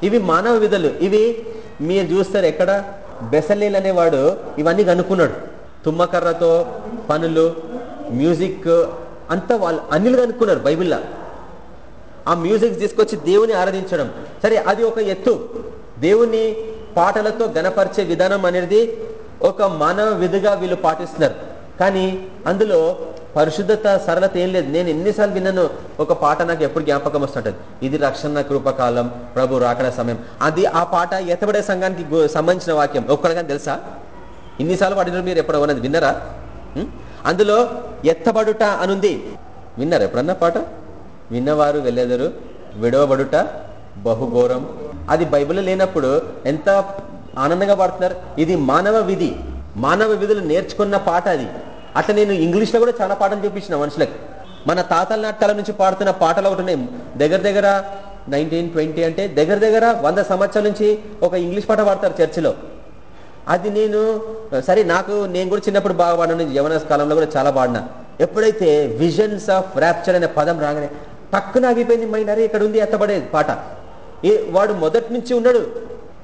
ఇవి మానవ విధులు. ఇవి మీరు చూస్తారు ఎక్కడ? బెసలీల్ అనేవాడు ఇవన్నీ కనుక్కున్నాడు. తుమ్మకర్రతో పనులు మ్యూజిక్ అంతా వాళ్ళు అన్నిలు కనుక్కున్నారు బైబిల్లో. ఆ మ్యూజిక్ తీసుకొచ్చి దేవుని ఆరాధించడం. సరే అది ఒక ఎత్తు. దేవుని పాటలతో గణపరిచే విధానం అనేది ఒక మానవ విధిగా వీళ్ళు పాటిస్తున్నారు. కానీ అందులో పరిశుద్ధత సరళత ఏం లేదు. నేను ఎన్నిసార్లు విన్నాను ఒక పాట నాకు ఎప్పుడు జ్ఞాపకం వస్తుంటుంది. ఇది రక్షణ కృపకాలం ప్రభు రాకడ సమయం. అది ఆ పాట ఎతబడే సంఘానికి సంబంధించిన వాక్యం. ఒక్కడగా తెలుసా? ఇన్నిసార్లు పాడినారు మీరు ఎప్పుడు ఉన్నది. విన్నారా? అందులో ఎత్తబడుట అనుంది. విన్నారా ఎప్పుడన్నా పాట? విన్నవారు వెళ్ళెదరు విడవబడుట బహుఘోరం. అది బైబిల్ లేనప్పుడు ఎంత ఆనందంగా పాడుతున్నారు. ఇది మానవ విధి. మానవ విధులు నేర్చుకున్న పాట అది. అట్లా నేను ఇంగ్లీష్లో కూడా చాలా పాటలు చూపించిన మనుషులకు. మన తాతల నాటకాల నుంచి పాడుతున్న పాటలు ఒకటి ఉన్నాయి. దగ్గర దగ్గర నైన్టీన్ ట్వంటీ అంటే దగ్గర దగ్గర వంద సంవత్సరాల నుంచి ఒక ఇంగ్లీష్ పాట పాడతారు చర్చిలో. అది నేను సరే నాకు నేను కూడా చిన్నప్పుడు బాగా పాడిన యవన కాలంలో కూడా చాలా పాడినా. ఎప్పుడైతే విజన్స్ ఆఫ్ ర్యాప్చర్ అనే పదం రాగానే టక్కున ఆగిపోయింది మైండ్ అరే ఇక్కడ ఉంది ఎత్తబడే పాట. ఏ వాడు మొదటి నుంచి ఉన్నాడు.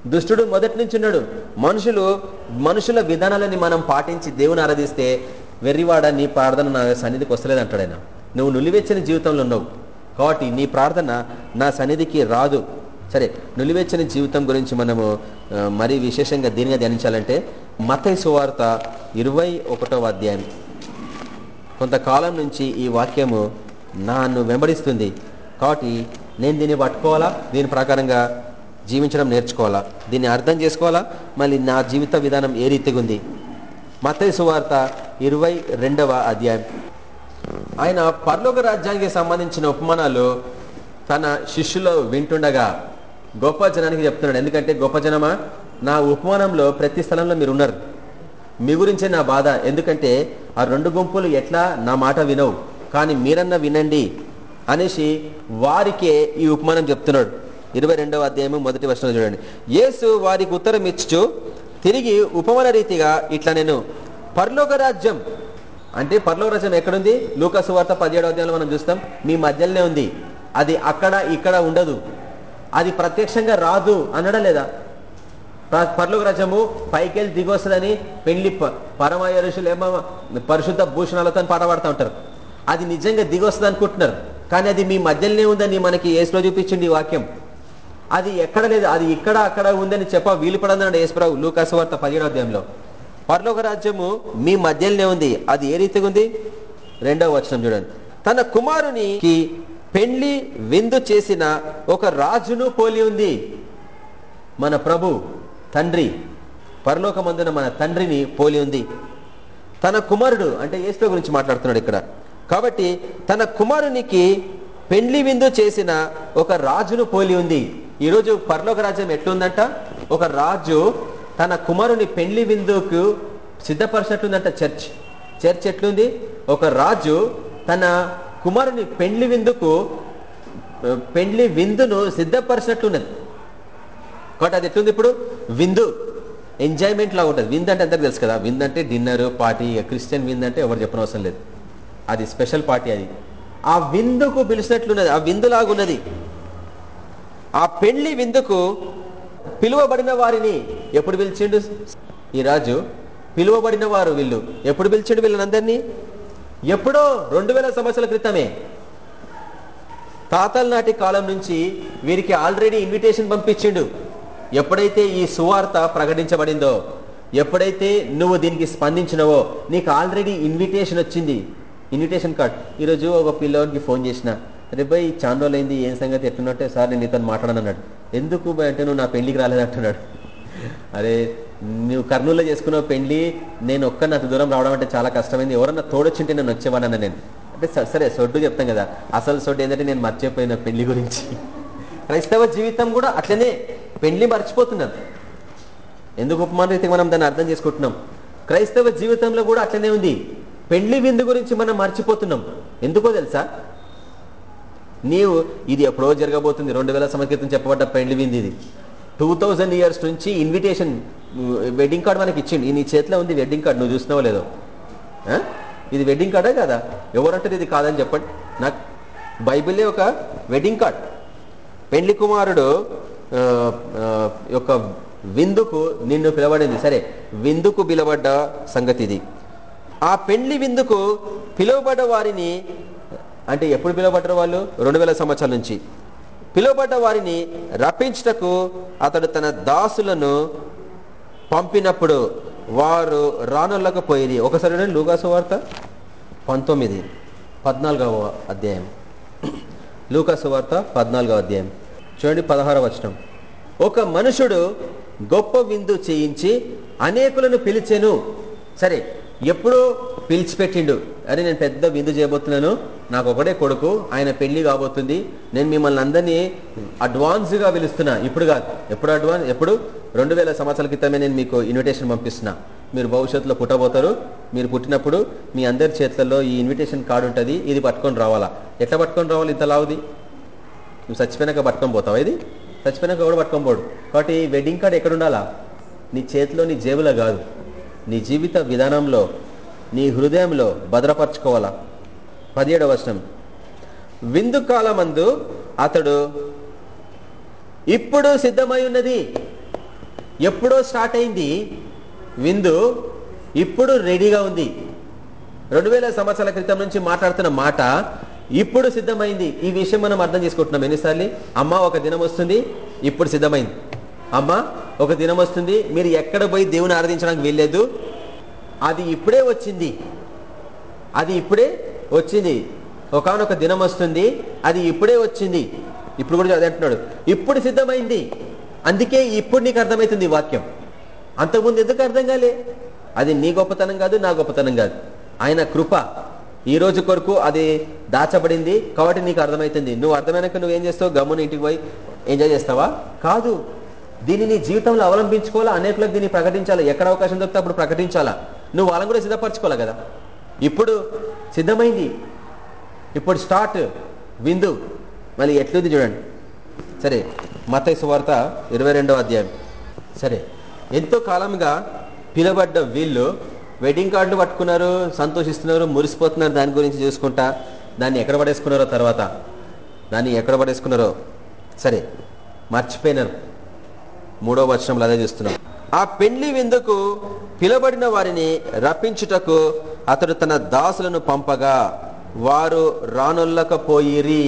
దుష్టుడు మొదటి నుంచి ఉన్నాడు. మనుషులు మనుషుల విధానాలని మనం పాటించి దేవుని ఆరాధిస్తే వెర్రివాడ నీ ప్రార్థన నా సన్నిధికి వస్తలేదు అంటాడు ఆయన నువ్వు నులివెచ్చని జీవితంలో ఉన్నావు. కాబట్టి నీ ప్రార్థన నా సన్నిధికి రాదు. సరే నులివెచ్చని జీవితం గురించి మనము మరీ విశేషంగా దీనిగా ధ్యానించాలంటే మతయ సువార్త ఇరవై ఒకటవ అధ్యాయం. కొంతకాలం నుంచి ఈ వాక్యము నన్ను వెంబడిస్తుంది. కాబట్టి నేను దీన్ని పట్టుకోవాలా? దీని ప్రకారంగా జీవించడం నేర్చుకోవాలా? దీన్ని అర్థం చేసుకోవాలా? మళ్ళీ నా జీవిత విధానం ఏ రీతిగా ఉంది మతయ సువార్త ఇరవై రెండవ అధ్యాయం. ఆయన పర్లోక రాజ్యానికి సంబంధించిన ఉపమానాలు తన శిష్యులు వింటుండగా గొప్ప జనానికి చెప్తున్నాడు. ఎందుకంటే గొప్ప జనమా? నా ఉపమానంలో ప్రతి స్థలంలో మీరు ఉన్నారు. మీ గురించే నా బాధ. ఎందుకంటే ఆ రెండు గుంపులు ఎట్లా నా మాట వినవు. కానీ మీరన్నా వినండి అనేసి వారికే ఈ ఉపమానం చెప్తున్నాడు. ఇరవై రెండవ అధ్యాయము మొదటి వర్షంలో చూడండి. యేసు వారికి ఉత్తరం ఇచ్చు తిరిగి ఉపమాన రీతిగా ఇట్లా నేను పర్లోక రాజ్యం. అంటే పర్లోక రాజ్యం ఎక్కడుంది? లూకాసు వార్త పదిహేడవ అధ్యాయంలో మనం చూస్తాం మీ మధ్యలోనే ఉంది. అది అక్కడ ఇక్కడ ఉండదు. అది ప్రత్యక్షంగా రాదు. అనడం లేదా? పర్లోక రాజ్యము పైకెళ్ళి దిగొస్తుందని పెళ్ళి ప- ఋషులు ఏమో పరిశుద్ధ భూషణాలతో పాట పాడుతూ ఉంటారు. అది నిజంగా దిగొస్తుంది అనుకుంటున్నారు కానీ అది మీ మధ్యలోనే ఉందని మనకి ఏసులో చూపించింది ఈ వాక్యం. అది ఎక్కడ లేదు అది ఇక్కడ అక్కడ ఉందని చెప్ప వీలుపడన్నాడు పడన్నాడు లూకాసు వార్త పదిహేడో అధ్యాయంలో. పరలోక రాజ్యము మీ మధ్యలోనే ఉంది. అది ఏ రీతిగా ఉంది? రెండవ వచనం చూడండి. తన కుమారునికి పెళ్ళి విందు చేసిన ఒక రాజును పోలి ఉంది. మన ప్రభు తండ్రి పరలోకమందున మన తండ్రిని పోలి ఉంది. తన కుమారుడు అంటే ఏసులో గురించి మాట్లాడుతున్నాడు ఇక్కడ. కాబట్టి తన కుమారునికి పెండ్లి విందు చేసిన ఒక రాజును పోలి ఉంది. ఈరోజు పరలోక రాజ్యం ఎట్లుందంట? ఒక రాజు తన కుమారుని పెండ్లి విందుకు సిద్ధపరిచినట్లుందంట చర్చ్. చర్చ్ ఎట్లుంది? ఒక రాజు తన కుమారుని పెండ్లి విందుకు పెండ్లి విందును సిద్ధపరిచినట్లున్నది. కాబట్టి అది ఎట్లుంది ఇప్పుడు? విందు. ఎంజాయ్మెంట్ లాగా ఉంటుంది. విందు అంటే అందరికి తెలుసు కదా. విందు అంటే డిన్నర్ పార్టీ క్రిస్టియన్ విందు అంటే ఎవరు చెప్పనవసరం లేదు. అది స్పెషల్ పార్టీ అది. ఆ విందుకు పిలిచినట్లున్నది. ఆ విందులాగా ఉన్నది ఆ పెళ్ళి విందుకు పిలువబడిన వారిని ఎప్పుడు పిలిచిండు? ఈ రాజు పిలువబడిన వారు వీళ్ళు ఎప్పుడు పిలిచిండు వీళ్ళనందరినీ? ఎప్పుడో రెండు వేల సంవత్సరాల క్రితమే. తాతల నాటి కాలం నుంచి వీరికి ఆల్రెడీ ఇన్విటేషన్ పంపించిండు. ఎప్పుడైతే ఈ సువార్త ప్రకటించబడిందో ఎప్పుడైతే నువ్వు దీనికి స్పందించినవో నీకు ఆల్రెడీ ఇన్విటేషన్ వచ్చింది. Invitation card. ఈరోజు ఒక పిల్లవాడికి ఫోన్ చేసిన. రేపు చాందోలైంది చాలా రోజులైంది ఏం సంగతి? ఎట్లున్నట్టే? సార్ నేను ఇతను మాట్లాడనన్నాడు. ఎందుకు అంటే నువ్వు నా పెళ్ళికి రాలేదంటున్నాడు అరే నువ్వు కర్నూలులో చేసుకున్న పెళ్ళి నేను ఒక్క నాకు దూరం రావడం అంటే చాలా కష్టమైంది. ఎవరన్నా తోడొచ్చింటే నేను వచ్చేవాడన్న నేను. అంటే సరే సొడ్డు చెప్తాం కదా. అసలు సొడ్డు ఏంటంటే నేను మర్చిపోయిన పెళ్ళి గురించి. క్రైస్తవ జీవితం కూడా అట్లనే పెళ్ళి మర్చిపోతున్నాను ఎందుకు ఉపమాన రీతిగా మనం దాన్ని అర్థం చేసుకుంటున్నాం? క్రైస్తవ జీవితంలో కూడా అట్లనే ఉంది. పెళ్ళి విందు గురించి మనం మర్చిపోతున్నాం. ఎందుకో తెలుసా? నీవు ఇది ఎప్పుడో జరగబోతుంది. రెండు వేల సంవత్సరం చెప్పబడ్డ పెళ్ళి విందు ఇది. టూ థౌజండ్ ఇయర్స్ నుంచి ఇన్విటేషన్ వెడ్డింగ్ కార్డ్ మనకి ఇచ్చిండు. నీ చేతిలో ఉంది వెడ్డింగ్ కార్డు నువ్వు చూసినావో లేదో? ఇది వెడ్డింగ్ కార్డే కదా? ఎవరంటారు ఇది కాదని చెప్పండి. నాకు బైబిలే ఒక వెడ్డింగ్ కార్డ్ పెండ్లి కుమారుడు యొక్క విందుకు నిన్ను పిలవడింది? సరే విందుకు పిలవడ్డ సంగతి ఇది. ఆ పెండ్లి విందుకు పిలువబడ్డ వారిని అంటే ఎప్పుడు పిలువబడ్డారు వాళ్ళు? రెండు వేల సంవత్సరాల నుంచి. పిలువబడ్డ వారిని రప్పించుటకు అతడు తన దాసులను పంపినప్పుడు వారు రానుల్లకపోయేది ఒకసారి లూకాసు వార్త పంతొమ్మిది పద్నాలుగవ అధ్యాయం. లూకాసు వార్త పద్నాలుగవ అధ్యాయం. చూడండి పదహార వచనం. ఒక మనుషుడు గొప్ప విందు చేయించి అనేకులను పిలిచెను. సరే ఎప్పుడో పిలిచిపెట్టిండు. అరే నేను పెద్ద విందు చేయబోతున్నాను. నాకు ఒకటే కొడుకు ఆయన పెళ్ళి కాబోతుంది. నేను మిమ్మల్ని అందరినీ అడ్వాన్స్గా పిలుస్తున్నా. ఇప్పుడు కాదు. ఎప్పుడు అడ్వాన్స్ ఎప్పుడు? రెండు వేల సంవత్సరాల క్రితమే నేను మీకు ఇన్విటేషన్ పంపిస్తున్నా. మీరు భవిష్యత్తులో పుట్టబోతారు. మీరు పుట్టినప్పుడు మీ అందరి చేతులలో ఈ ఇన్విటేషన్ కార్డు ఉంటుంది. ఇది పట్టుకొని రావాలా? ఎట్లా పట్టుకొని రావాలి ఇంత లావుది? నువ్వు చచ్చిపోయినాక పట్టుకొని పోతావు ఇది? చచ్చిపోయినాక కూడా పట్టుకొని పోడు? కాబట్టి వెడ్డింగ్ కార్డు ఎక్కడ ఉండాలా? నీ చేతిలో నీ జేబులో కాదు. నీ జీవిత విధానంలో నీ హృదయంలో భద్రపరచుకోవాలా? పదిహేడవ వర్షం విందు కాలమందు అతడు ఇప్పుడు సిద్ధమై ఉన్నది. ఎప్పుడో స్టార్ట్ అయింది. విందు ఇప్పుడు రెడీగా ఉంది. రెండు వేల సంవత్సరాల క్రితం నుంచి మాట్లాడుతున్న మాట ఇప్పుడు సిద్ధమైంది. ఈ విషయం మనం అర్థం చేసుకుంటున్నాం. ఎన్నిసార్లు? అమ్మ ఒక దినం వస్తుంది. ఇప్పుడు సిద్ధమైంది. అమ్మ ఒక దినం వస్తుంది. మీరు ఎక్కడ పోయి దేవుని ఆరాధించడానికి వెళ్ళలేదు. అది ఇప్పుడే వచ్చింది. అది ఇప్పుడే వచ్చింది. ఒకనొక దినం వస్తుంది. అది ఇప్పుడే వచ్చింది. ఇప్పుడు కూడా అదే అంటున్నాడు. ఇప్పుడు సిద్ధమైంది. అందుకే ఇప్పుడు నీకు అర్థమవుతుంది ఈ వాక్యం. అంతకుముందు ఎందుకు అర్థం కాలే? అది నీ గొప్పతనం కాదు నా గొప్పతనం కాదు. ఆయన కృప ఈ రోజు కొరకు అది దాచబడింది. కాబట్టి నీకు అర్థమవుతుంది. నువ్వు అర్థమైనాక నువ్వేం చేస్తావు? గమ్మున ఇంటికి పోయి ఎంజాయ్ చేస్తావా? కాదు. దీనిని జీవితంలో అవలంబించుకోవాలా? అనేకులకు దీన్ని ప్రకటించాలా? ఎక్కడ అవకాశం దొరికితే అప్పుడు ప్రకటించాలా? నువ్వు వాళ్ళని కూడా సిద్ధపరచుకోవాలి కదా? ఇప్పుడు సిద్ధమైంది. ఇప్పుడు స్టార్ట్ విందు. మళ్ళీ ఎట్లుంది చూడండి. సరే మతై సువార్త ఇరవై రెండవ అధ్యాయం. సరే ఎంతో కాలంగా పిలబడ్డ వీళ్ళు వెడ్డింగ్ కార్డులు పట్టుకున్నారు సంతోషిస్తున్నారు మురిసిపోతున్నారు దాని గురించి చూసుకుంటా. దాన్ని ఎక్కడ పడేసుకున్నారో తర్వాత. దాన్ని ఎక్కడ పడేసుకున్నారో. సరే మర్చిపోయినారు. మూడో వచనంలో అదే చూస్తున్నాం. ఆ పెండ్లి విందుకు పిలబడిన వారిని రప్పించుటకు అతడు తన దాసులను పంపగా వారు రానొల్లకపోయిరి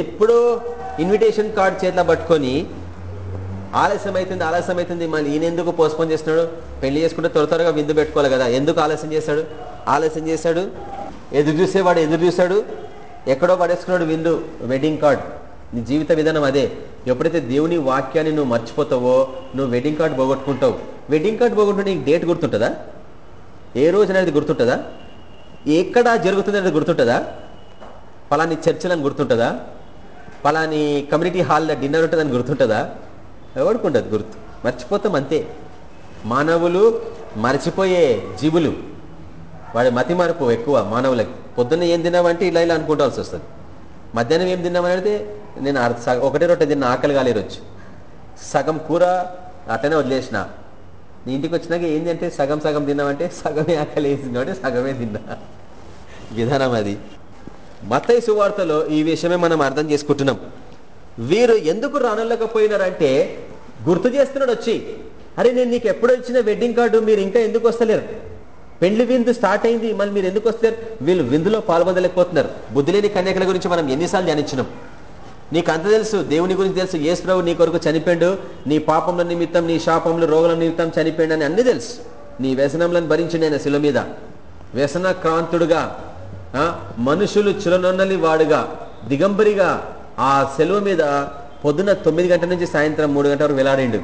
ఎప్పుడో ఇన్విటేషన్ కార్డ్ చేతిలో పట్టుకొని ఆలస్యం అవుతుంది ఆలస్యం అవుతుంది మళ్ళీ ఈయన ఎందుకు పోస్ట్పోన్ చేస్తున్నాడు? పెళ్ళి చేసుకుంటే త్వర త్వరగా విందు పెట్టుకోవాలి కదా ఎందుకు ఆలస్యం చేశాడు? ఆలస్యం చేశాడు? ఎదురు చూసేవాడు ఎదురు చూశాడు? ఎక్కడో పడేసుకున్నాడు విందు వెడ్డింగ్ కార్డ్ నీ జీవిత విధానం అదే. ఎప్పుడైతే దేవుని వాక్యాన్ని నువ్వు మర్చిపోతావో నువ్వు వెడ్డింగ్ కార్డ్ పోగొట్టుకుంటావు వెడ్డింగ్ కార్డ్ పోగొట్టుకుంటే నీకు డేట్ గుర్తుంటుందా? ఏ రోజు అనేది గుర్తుంటుందా? ఎక్కడ జరుగుతుంది అనేది గుర్తుంటుందా? పలాని చర్చలను గుర్తుంటుందా? పలాని కమ్యూనిటీ హాల్లో డిన్నర్ ఉంటుందని గుర్తుంటుందా? ఎవరికి ఉండదు గుర్తు. మర్చిపోతాం అంతే. మానవులు మర్చిపోయే జీవులు. వాడి మతి మార్పు ఎక్కువ మానవులకి. పొద్దున్న ఏం తిన్నామంటే ఇలా ఇలా అనుకుంటాల్సి వస్తుంది. మధ్యాహ్నం ఏం తిన్నామని అడిగితే నేను ఒకటే రొట్టె తిన్న ఆకలి కాలేరొచ్చు సగం కూర అట్లనే వదిలేసిన. నీ ఇంటికి వచ్చినాక ఏంటంటే అంటే సగం సగం తిన్నామంటే సగమే ఆకలి వేసింది అంటే సగమే తిన్నా. విధానం అది. మతయ సువార్తలో ఈ విషయమే మనం అర్థం చేసుకుంటున్నాం. వీరు ఎందుకు రానలేకపోయినారంటే గుర్తు చేస్తున్నాడు వచ్చి. అరే నేను నీకు ఎప్పుడు ఇచ్చిన వెడ్డింగ్ కార్డు మీరు ఇంకా ఎందుకు వస్తలేరు? పెళ్ళి విందు స్టార్ట్ అయింది మళ్ళీ మీరు ఎందుకు వస్తారు వీళ్ళు విందులో పాల్గొనలేకపోతున్నారు. బుద్ధి లేని కన్యకల గురించి మనం ఎన్నిసార్లు ధ్యానించినాం. నీకు అంత తెలుసు దేవుని గురించి తెలుసు యేసు ప్రభు నీ కొరకు చనిపోయాడు నీ పాపముల నిమిత్తం నీ శాపములు రోగుల నిమిత్తం చనిపోయాడు అని అన్ని తెలుసు. నీ వ్యసనములను భరించిండు ఆయన శిల మీద. వ్యసన క్రాంతుడుగా మనుషులు చులనొన్నలి వాడుగా దిగంబరిగా ఆ సెలవు మీద పొద్దున తొమ్మిది గంటల నుంచి సాయంత్రం మూడు గంటల వరకు వెలాడిండు.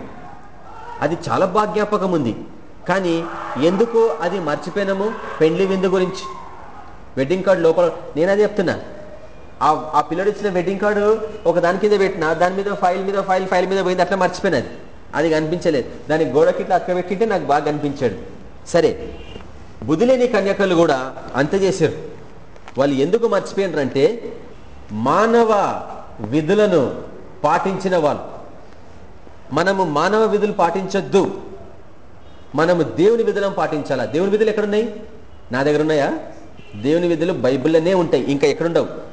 అది చాలా బాగా ఉంది. కానీ ఎందుకు అది మర్చిపోయినాము పెండ్లి విందు గురించి. వెడ్డింగ్ కార్డు లోపల నేను అదే చెప్తున్నా. ఆ ఆ పిల్లడు ఇచ్చిన వెడ్డింగ్ కార్డు ఒక దాని కింద పెట్టిన దాని మీద ఫైల్ మీద ఫైల్ ఫైల్ మీద పోయింది అట్లా మర్చిపోయినది. అది కనిపించలేదు. దాని గోడకి ఇట్లా అక్క పెట్టింటే నాకు బాగా కనిపించాడు. సరే బుద్ధిలేని కన్యకలు కూడా అంత చేశారు. వాళ్ళు ఎందుకు మర్చిపోయినారంటే మానవ విధులను పాటించిన వాళ్ళు. మనము మానవ విధులు పాటించొద్దు. మనము దేవుని విధులను పాటించాలా? దేవుని విధులు ఎక్కడున్నాయి? నా దగ్గర ఉన్నాయా? దేవుని విధులు బైబిల్లోనే ఉంటాయి. ఇంకా ఎక్కడుండవు?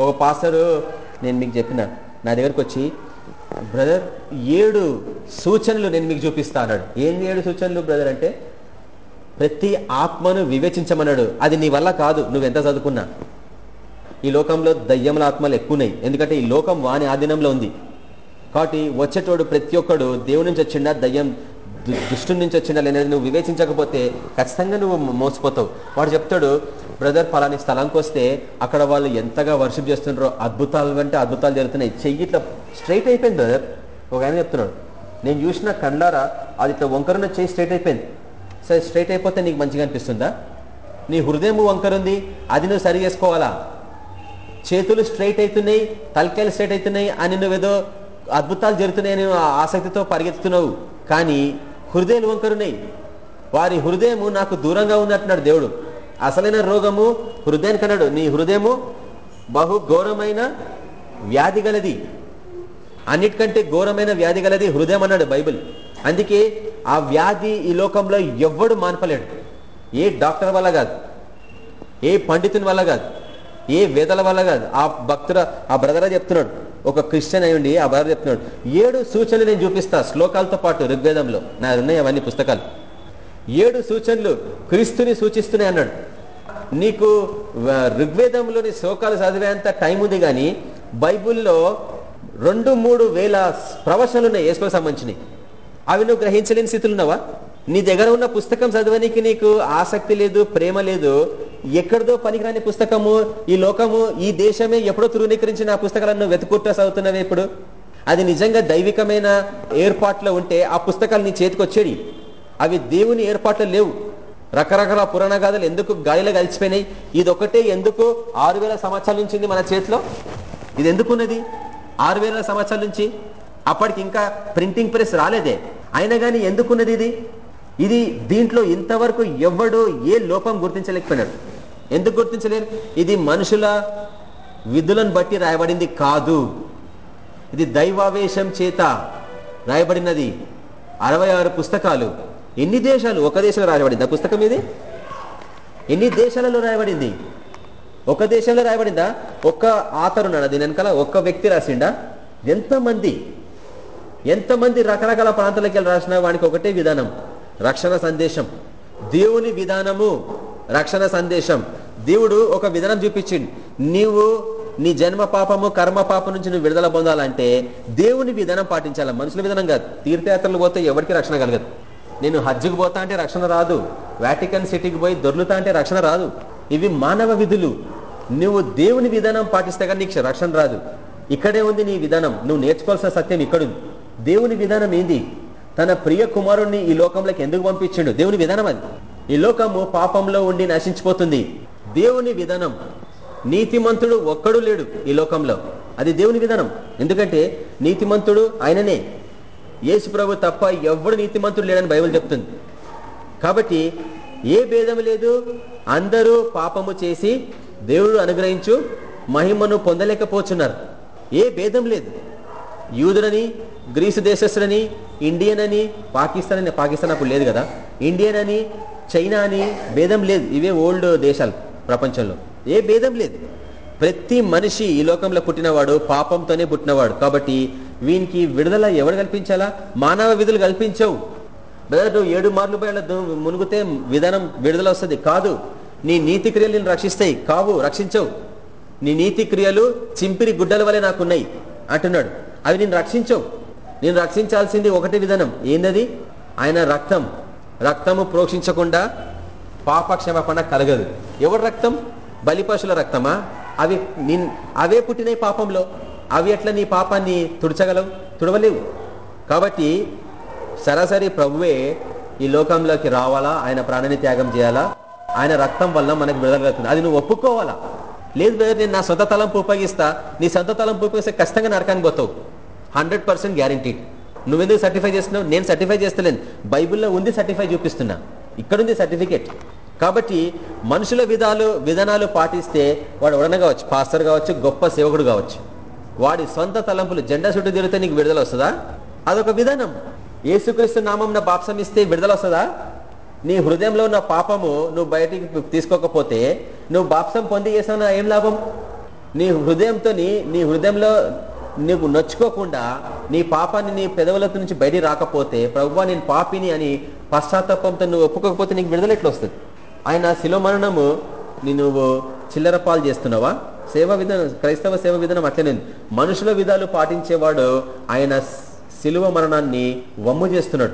ఒక పాస్టరు నేను మీకు చెప్పిన నా దగ్గరకు వచ్చి బ్రదర్ ఏడు సూచనలు నేను మీకు చూపిస్తా అన్నాడు. ఏంది ఏడు సూచనలు బ్రదర్ అంటే ప్రతి ఆత్మను వివేచించమన్నాడు. అది నీ వల్ల కాదు నువ్వెంత చదువుకున్నా. ఈ లోకంలో దయ్యముల ఆత్మలు ఎక్కువన్నాయి. ఎందుకంటే ఈ లోకం వాని ఆధీనంలో ఉంది. కాబట్టి వచ్చేటోడు ప్రతి ఒక్కడు దేవుడి నుంచి వచ్చిండా దయ్యం దుష్టు నుంచి వచ్చిండా లేదా నువ్వు వివేచించకపోతే ఖచ్చితంగా నువ్వు మోసపోతావు. వాడు చెప్తాడు బ్రదర్ పలాని స్థలానికి వస్తే అక్కడ వాళ్ళు ఎంతగా వర్షిప్ చేస్తున్నారో అద్భుతాలు అంటే అద్భుతాలు జరుగుతున్నాయి. చెయ్యి ఇట్లా స్ట్రైట్ అయిపోయింది బ్రదర్. ఒక ఆయన చెప్తున్నాడు నేను చూసిన కండ్లారా అది ఇట్లా వంకరున్న చేయి స్ట్రైట్ అయిపోయింది. సరే స్ట్రైట్ అయిపోతే నీకు మంచిగా అనిపిస్తుందా? నీ హృదయం వంకరుంది అది నువ్వు సరి చేసుకోవాలా? చేతులు స్ట్రైట్ అవుతున్నాయి తలకాయలు స్ట్రైట్ అవుతున్నాయి అని నువ్వేదో అద్భుతాలు జరుగుతున్నాయని అని ఆసక్తితో పరిగెత్తుతున్నావు. కానీ హృదయాలు వంకరున్నాయి. వారి హృదయము నాకు దూరంగా ఉన్నట్టున్నాడు దేవుడు. అసలైన రోగము హృదయానికి అన్నాడు. నీ హృదయము బహు ఘోరమైన వ్యాధి గలది. అన్నిటికంటే ఘోరమైన వ్యాధి గలది హృదయం అన్నాడు బైబిల్. అందుకే ఆ వ్యాధి ఈ లోకంలో ఎవ్వడు మాన్పలేడు. ఏ డాక్టర్ వల్ల కాదు. ఏ పండితుని వల్ల కాదు. ఏ వేదల వల్ల కాదు. ఆ భక్తుల ఆ బ్రదర్ చెప్తున్నాడు. ఒక క్రిస్టియన్ అయ్యండి ఆ బ్రదర్ చెప్తున్నాడు. ఏడు సూచనలు నేను చూపిస్తా శ్లోకాలతో పాటు ఋగ్వేదంలో. నా ఉన్నాయి అవన్నీ పుస్తకాలు. ఏడు సూచనలు క్రీస్తుని సూచిస్తున్నాయి అన్నాడు. నీకు ఋగ్వేదంలోని శ్లోకాలు చదివేంత టైం ఉంది కానీ బైబిల్లో రెండు మూడు వేల ప్రవచనలు ఉన్నాయి యేసుకు సంబంధించినవి. అవి నువ్వు గ్రహించలేని స్థితిలో ఉన్నావా? నీ దగ్గర ఉన్న పుస్తకం చదవడానికి నీకు ఆసక్తి లేదు ప్రేమ లేదు. ఎక్కడిదో పనికిరాని పుస్తకము ఈ లోకము ఈ దేశమే ఎప్పుడో ధృవీకరించిన ఆ పుస్తకాలను నువ్వు వెతుకుంటూ చదువుతున్నావే ఇప్పుడు? అది నిజంగా దైవికమైన ఏర్పాట్లో ఉంటే ఆ పుస్తకాలు నీ చేతికి వచ్చేది అవి దేవుని ఏర్పాట్లు లేవు. రకరకాల పురాణ గాథలు ఎందుకు గాలిలో కలిసిపోయినాయి ఇది ఒకటే ఎందుకు ఆరు వేల సంవత్సరాల నుంచి మన చేతిలో? ఇది ఎందుకున్నది? ఆరు వేల సంవత్సరాల నుంచి అప్పటికి ఇంకా ప్రింటింగ్ ప్రెస్ రాలేదే. అయినా కానీ ఎందుకున్నది ఇది? ఇది దీంట్లో ఇంతవరకు ఎవ్వడు ఏ లోపం గుర్తించలేకపోయినాడు. ఎందుకు గుర్తించలేరు? ఇది మనుషుల విధులను బట్టి రాయబడింది కాదు. ఇది దైవావేశం చేత రాయబడినది. అరవై ఆరు పుస్తకాలు. ఎన్ని దేశాలు ఒక దేశంలో రాయబడింది? ఆ పుస్తకం ఇది ఎన్ని దేశాలలో రాయబడింది? ఒక దేశంలో రాయబడిందా? ఒక్క ఆతరున్నాడు దీని వెనకాల ఒక్క వ్యక్తి రాసిండా? ఎంతమంది? ఎంతమంది రకరకాల ప్రాంతాలకు వెళ్ళి రాసిన వానికి ఒకటే విధానం. రక్షణ సందేశం. దేవుని విధానము రక్షణ సందేశం. దేవుడు ఒక విధానం చూపించిండు. నీవు నీ జన్మ పాపము కర్మ పాపం నుంచి నువ్వు విడుదల పొందాలంటే దేవుని విధానం పాటించాలి. మనుషుల విధానం కాదు. తీర్థయాత్రలు పోతే ఎవరికి రక్షణ కలగదు. నేను హజ్జుకు పోతా అంటే రక్షణ రాదు. వాటికన్ సిటీకి పోయి దొర్లుతా అంటే రక్షణ రాదు. ఇవి మానవ విధులు. నువ్వు దేవుని విధానం పాటిస్తే కానీ నీకు రక్షణ రాదు. ఇక్కడే ఉంది నీ విధానం. నువ్వు నేర్చుకోవాల్సిన సత్యం ఇక్కడుంది. దేవుని విధానం ఏంది? తన ప్రియ కుమారుణ్ణి ఈ లోకంలోకి ఎందుకు పంపించిండు? దేవుని విధానం అది. ఈ లోకము పాపంలో ఉండి నశించిపోతుంది. దేవుని విధానం. నీతిమంతుడు ఒక్కడు లేడు ఈ లోకంలో. అది దేవుని విధానం. ఎందుకంటే నీతిమంతుడు ఆయననే. యేసు ప్రభు తప్ప ఎవ్వడు నీతిమంతుడు లేడని బైబుల్ చెప్తుంది. కాబట్టి ఏ భేదం లేదు అందరూ పాపము చేసి దేవుడు అనుగ్రహించు మహిమను పొందలేకపోతున్నారు ఏ భేదం లేదు. యూదులని గ్రీసు దేశస్తులని ఇండియన్ అని పాకిస్తాన్ అని పాకిస్తాన్ అప్పుడు లేదు కదా. ఇండియన్ అని చైనా అని భేదం లేదు. ఇవే ఓల్డ్ దేశాలు ప్రపంచంలో. ఏ భేదం లేదు. ప్రతి మనిషి ఈ లోకంలో పుట్టినవాడు పాపంతోనే పుట్టినవాడు. కాబట్టి వీనికి విడుదల ఎవరు కల్పించాలా? మానవ విధులు కల్పించవు. బ్రదర్ నువ్వు ఏడు మార్లు పోయాల మునిగితే విధానం విడుదల వస్తుంది. కాదు నీ నీతి క్రియలు నేను రక్షిస్తాయి. కావు రక్షించవు. నీ నీతి క్రియలు చింపిరి గుడ్డల వలె నాకున్నాయి. అంటున్నాడు. అవి నేను రక్షించవు. నేను రక్షించాల్సింది ఒకటి విధానం. ఏందది? ఆయన రక్తం. రక్తము ప్రోక్షించకుండా పాపక్షమాపణ కలగదు. ఎవడు రక్తం? బలిపశుల రక్తమా? అవి నిన్ అవే పుట్టినాయి పాపంలో. అవి ఎట్లా నీ పాపాన్ని తుడచగలవు? తుడవలేవు. కాబట్టి సరాసరి ప్రభువే ఈ లోకంలోకి రావాలా? ఆయన ప్రాణాన్ని త్యాగం చేయాలా? ఆయన రక్తం వల్ల మనకు విడుదల అది నువ్వు ఒప్పుకోవాలా? లేదు బ్రదర్ నేను నా సొంత తలంపు ఉపయోగిస్తా. నీ సొంత తలంపు ఉపయోగిస్తే ఖచ్చితంగా నరకానికి పోతావు. Hundred percent guaranteed. నువ్వెందుకు సర్టిఫై చేస్తున్నావు? నేను సర్టిఫై చేస్తలేను. బైబిల్లో ఉంది సర్టిఫై చూపిస్తున్నా. ఇక్కడుంది సర్టిఫికేట్ కాబట్టి మనుషుల విధాలు విధానాలు పాటిస్తే వాడు ఉడనగా కావచ్చు పాస్టర్ కావచ్చు గొప్ప సేవకుడు కావచ్చు వాడి సొంత తలంపులు జెండా చుట్టూ తిరిగితే నీకు విడుదల వస్తుందా? అదొక విధానం. ఏసుక్రీస్తు నామం బాప్సం ఇస్తే విడుదల వస్తుందా? నీ హృదయంలో ఉన్న పాపము నువ్వు బయటికి తీసుకోకపోతే నువ్వు బాప్సం పొంది చేసావు ఏం లాభం? నీ హృదయంతో నీ హృదయంలో నువ్వు నొచ్చుకోకుండా నీ పాపాన్ని నీ పెదవులతో నుంచి బయటికి రాకపోతే ప్రభు నేను పాపిని అని పశ్చాత్తాపంతో నువ్వు ఒప్పుకోకపోతే నీకు విడుదల ఎట్లా వస్తుంది? ఆయన శిలో మరణము నువ్వు చిల్లరపాలు చేస్తున్నావా? సేవ విధానం క్రైస్తవ సేవ విధానం అట్లనే మనుషుల విధాలు పాటించేవాడు ఆయన శిలువ మరణాన్ని వమ్ము చేస్తున్నాడు.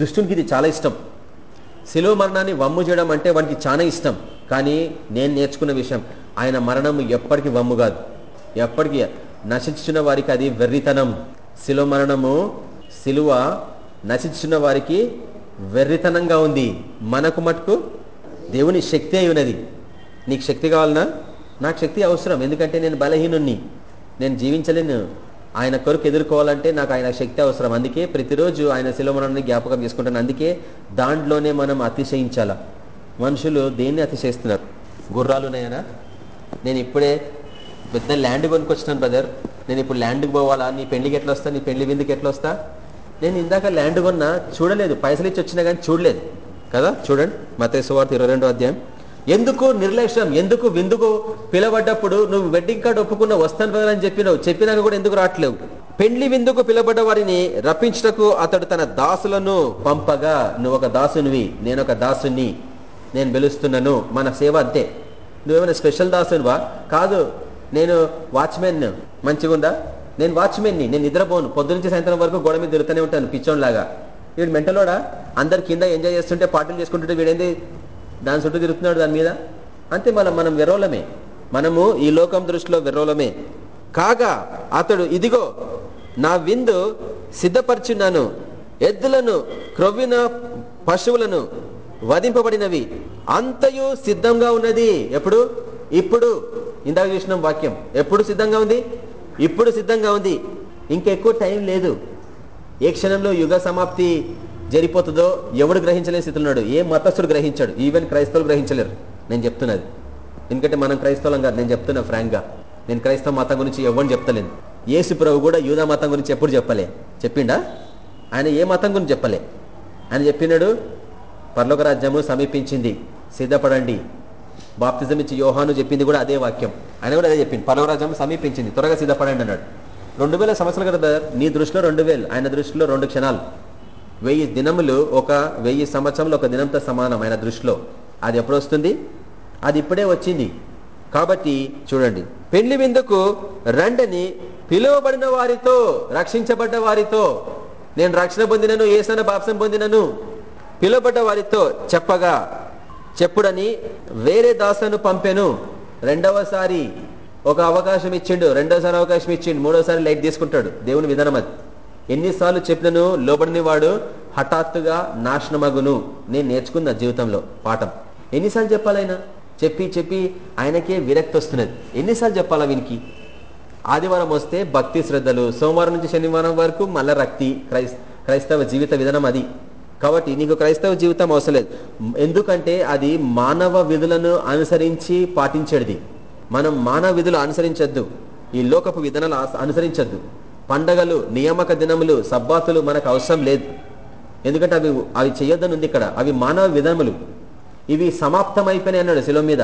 దుష్టునికి ఇది చాలా ఇష్టం. శిలువ మరణాన్ని వమ్ము చేయడం అంటే వానికి చాలా ఇష్టం. కానీ నేను నేర్చుకున్న విషయం ఆయన మరణం ఎప్పటికీ వమ్ము కాదు. ఎప్పటికీ నశించిన వారికి అది వెర్రితనం. శిలువ మరణము శిలువ నశించిన వారికి వెర్రితనంగా ఉంది. మనకు మటుకు దేవుని శక్తి అయి ఉన్నది నీకు శక్తి కావాలనా? నాకు శక్తి అవసరం. ఎందుకంటే నేను బలహీనుణ్ణి. నేను జీవించలేను. ఆయన కొరకు ఎదుర్కోవాలంటే నాకు ఆయన శక్తి అవసరం. అందుకే ప్రతిరోజు ఆయన శిలమరణాన్ని జ్ఞాపకం చేసుకుంటాను. అందుకే దాంట్లోనే మనం అతిశయించాల. మనుషులు దేన్ని అతిశయిస్తున్నారు? గుర్రాలు ఉన్నాయనా? నేను ఇప్పుడే పెద్ద ల్యాండ్ కొనుక్కొచ్చినాను బ్రదర్. నేను ఇప్పుడు ల్యాండ్కి పోవాలా? నీ పెళ్ళికి ఎట్లా వస్తా నీ పెళ్ళి విందుకి ఎట్లా వస్తా నేను ఇందాక ల్యాండ్ కొన్నా చూడలేదు. పైసలు ఇచ్చి వచ్చినా కానీ చూడలేదు. కదా? చూడండి మతేశ్వార్త సువార్త ఇరవై రెండో అధ్యాయం. ఎందుకు నిర్లక్ష్యం? ఎందుకు విందుకు పిలబడ్డప్పుడు నువ్వు వెడ్డింగ్ కార్డు ఒప్పుకున్న వస్తాను అని చెప్పినావు. చెప్పినాక కూడా ఎందుకు రావట్లేవు? పెండ్లి విందుకు పిలబడ్డ వారిని రప్పించటకు అతడు తన దాసులను పంపగా నువ్వు ఒక దాసునివి నేను ఒక దాసుని నేను పిలుస్తున్నాను మన సేవ అంతే. నువ్వేమైనా స్పెషల్ దాసునివా? కాదు నేను వాచ్మెన్ మంచిగుందా? నేను వాచ్మెన్ని నేను నిద్రపోను. పొద్దునుంచి సాయంత్రం వరకు గోడ మీద తిరుగుతూనే ఉంటాను పిచ్చోన్లాగా. వీడు మెంటలోడా అందరు కింద ఎంజాయ్ చేస్తుంటే పాటలు చేసుకుంటుంటే వీడేంది? దాని చుట్టూ తిరుగుతున్నాడు దాని మీద? అంతే మనం మనం విరోలమే మనము ఈ లోకం దృష్టిలో విరోలమే కాగా అతడు ఇదిగో నా విందు సిద్ధపరిచున్నాను. ఎద్దులను క్రొవ్విన పశువులను వధింపబడినవి. అంతయు సిద్ధంగా ఉన్నది. ఎప్పుడు? ఇప్పుడు. ఇందాక చూసిన వాక్యం. ఎప్పుడు సిద్ధంగా ఉంది? ఇప్పుడు సిద్ధంగా ఉంది. ఇంకెక్కువ టైం లేదు. ఏ క్షణంలో యుగ సమాప్తి జరిపోతుందో ఎవడు గ్రహించలేని స్థితిలో ఉన్నాడు? ఏ మతస్థుడు గ్రహించాడు? ఈవెన్ క్రైస్తవులు గ్రహించలేరు. నేను చెప్తున్నది. ఎందుకంటే మనం క్రైస్తవులం కాదు. నేను చెప్తున్నా ఫ్రాంక్గా. నేను క్రైస్తవ మతం గురించి ఎవరిని చెప్తలేను ఏసు ప్రభు కూడా యూదా మతం గురించి ఎప్పుడు చెప్పలే. చెప్పిండా? ఆయన ఏ మతం గురించి చెప్పలే? ఆయన చెప్పినాడు పర్లోక రాజ్యము సమీపించింది. సిద్ధపడండి. బాప్తిజం ఇచ్చి యోహాను చెప్పింది కూడా అదే వాక్యం. ఆయన కూడా అదే చెప్పింది పర్లోక రాజ్యం సమీపించింది. త్వరగా సిద్ధపడండి అన్నాడు. రెండు వేల సంవత్సరాలు కదా నీ దృష్టిలో రెండు వేలు ఆయన దృష్టిలో రెండు క్షణాలు. వెయ్యి దినములు ఒక వెయ్యి సంవత్సరంలో ఒక దినంతో సమానం ఆయన దృష్టిలో. అది ఎప్పుడు వస్తుంది? అది ఇప్పుడే వచ్చింది. కాబట్టి చూడండి. పెళ్ళి విందుకు రండని పిలువబడిన వారితో రక్షించబడ్డ వారితో నేను రక్షణ పొందినను ఏసన బాప్సం పొందినను పిలువబడ్డ వారితో చెప్పగా చెప్పుడని వేరే దాసను పంపెను. రెండవసారి ఒక అవకాశం ఇచ్చిండు రెండోసారి అవకాశం ఇచ్చిండు మూడోసారి లైట్ తీసుకుంటాడు. దేవుని విధానం అది. ఎన్నిసార్లు చెప్పినను లోబడిని వాడు హఠాత్తుగా నాశనమగును. నేను నేర్చుకున్న జీవితంలో పాఠం. ఎన్నిసార్లు చెప్పాలైనా చెప్పి చెప్పి ఆయనకే విరక్తి వస్తున్నది. ఎన్నిసార్లు చెప్పాలా వీనికి? ఆదివారం వస్తే భక్తి శ్రద్ధలు. సోమవారం నుంచి శనివారం వరకు మళ్ళా రక్తి క్రైస్తవ జీవిత విధానం అది. కాబట్టి నీకు క్రైస్తవ జీవితం అవసరం లేదు. ఎందుకంటే అది మానవ విధులను అనుసరించి పాటించేది. మనం మానవ విధులు అనుసరించద్దు. ఈ లోకపు విధానాలు అనుసరించద్దు. పండగలు నియామక దినములు సబ్బాతులు మనకు అవసరం లేదు. ఎందుకంటే అవి అవి చేయొద్దని ఉంది ఇక్కడ. అవి మానవ విధములు ఇవి సమాప్తమైపోయినాయి అన్నాడు శిలం మీద.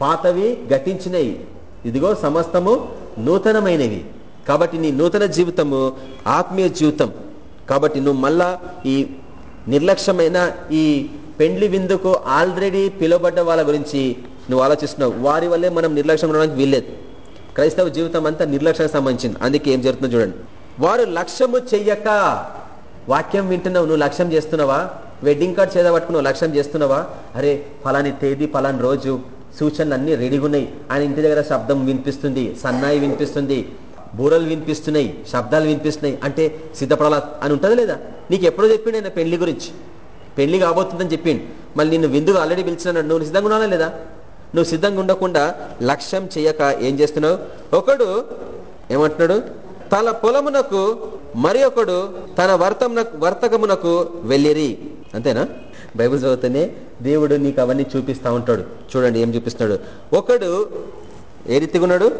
పాతవి గతించినవి ఇదిగో సమస్తము నూతనమైనవి. కాబట్టి నీ నూతన జీవితము ఆత్మీయ జీవితం. కాబట్టి నువ్వు మళ్ళా ఈ నిర్లక్ష్యమైన ఈ పెండ్లి విందుకు ఆల్రెడీ పిలువబడ్డ వాళ్ళ గురించి నువ్వు ఆలోచిస్తున్నావు వారి వల్లే మనం నిర్లక్ష్యం ఉండడానికి వీల్లేదు. క్రైస్తవ జీవితం అంతా నిర్లక్ష్యానికి సంబంధించింది. అందుకే ఏం జరుగుతుందో చూడండి. వారు లక్ష్యము చెయ్యక వాక్యం వింటున్నావు నువ్వు లక్ష్యం చేస్తున్నావా? వెడ్డింగ్ కార్డ్ చేదబట్టుకున్నావు లక్ష్యం చేస్తున్నావా? అరే ఫలాని తేదీ ఫలాని రోజు సూచనలు అన్నీ రెడీగా ఉన్నాయి ఆయన ఇంటి దగ్గర శబ్దం వినిపిస్తుంది సన్నాయి వినిపిస్తుంది బూరలు వినిపిస్తున్నాయి శబ్దాలు వినిపిస్తున్నాయి. అంటే సిద్ధపడాలా అని ఉంటుంది లేదా? నీకు ఎప్పుడో చెప్పిండు ఆయన పెళ్ళి గురించి. పెళ్ళి కాబోతుందని చెప్పిండు. మళ్ళీ నిన్ను విందుగా ఆల్రెడీ పిలిచినాడు. నువ్వు సిద్ధంగా ఉన్నావా లేదా? నువ్వు సిద్ధంగా ఉండకుండా లక్ష్యం చేయక ఏం చేస్తున్నావు? ఒకడు ఏమంటున్నాడు? తన పొలమునకు మరి ఒకడు తన వర్తమున వర్తకమునకు వెళ్ళిరి. అంతేనా? బైబుల్ చదువుతూనే దేవుడు నీకు అవన్నీ చూపిస్తా ఉంటాడు. చూడండి ఏం చూపిస్తున్నాడు. ఒకడు ఏ రీతిగా ఉన్నాడు?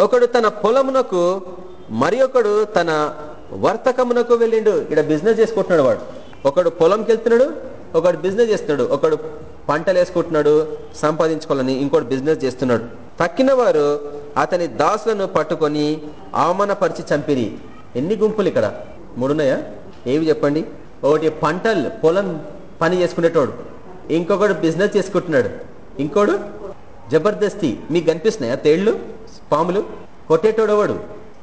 ఒకడు తన పొలమునకు మరి ఒకడు తన వర్తకమునకు వెళ్ళిండు. ఇక్కడ బిజినెస్ చేసుకుంటున్నాడు వాడు. ఒకడు పొలంకి వెళ్తున్నాడు ఒకడు బిజినెస్ చేస్తున్నాడు. ఒకడు పంటలు వేసుకుంటున్నాడు సంపాదించుకోవాలని ఇంకోటి బిజినెస్ చేస్తున్నాడు. తక్కిన వారు అతని దాసులను పట్టుకొని అవమానపరిచి చంపిరి. ఎన్ని గుంపులు ఇక్కడ? మూడున్నాయా? ఏవి చెప్పండి? ఒకటి పంటలు పొలం పని చేసుకునేటోడు. ఇంకొకడు బిజినెస్ చేసుకుంటున్నాడు. ఇంకోడు? జబర్దస్తి. మీకు కనిపిస్తున్నాయా తేళ్ళు పాములు? కొట్టేటోడవాడు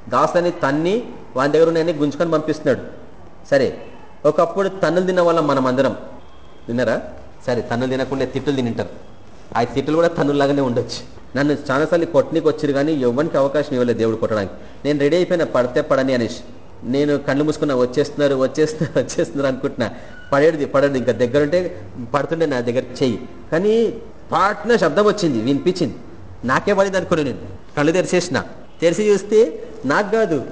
దాసులని తన్ని వాని దగ్గర ఉన్నాయని గుంజుకొని పంపిస్తున్నాడు. సరే ఒకప్పుడు తన్నులు తిన్న వాళ్ళం మనం అందరం విన్నారా? సరే తన్నులు తినకుండా తిట్టులు తింటారు ఆ తిట్టులు కూడా తన్నులాగానే ఉండొచ్చు. నన్ను చాలాసార్లు కొట్టనీకి వచ్చారు కానీ ఎవరికి అవకాశం ఇవ్వలేదు దేవుడు కొట్టడానికి. నేను రెడీ అయిపోయినా పడితే పడని అనేసి నేను కళ్ళు మూసుకున్నా వచ్చేస్తున్నారు వచ్చేస్తున్నారు వచ్చేస్తున్నారు అనుకుంటున్నా. పడేది పడేది ఇంకా దగ్గరుంటే పడుతుండే నా దగ్గర చెయ్యి. కానీ పాట్న శబ్దం వచ్చింది వినిపించింది. నాకే పడింది అనుకున్నా నేను. కళ్ళు తెరిచేసిన. తెరిచి చూస్తే నాకు కాదు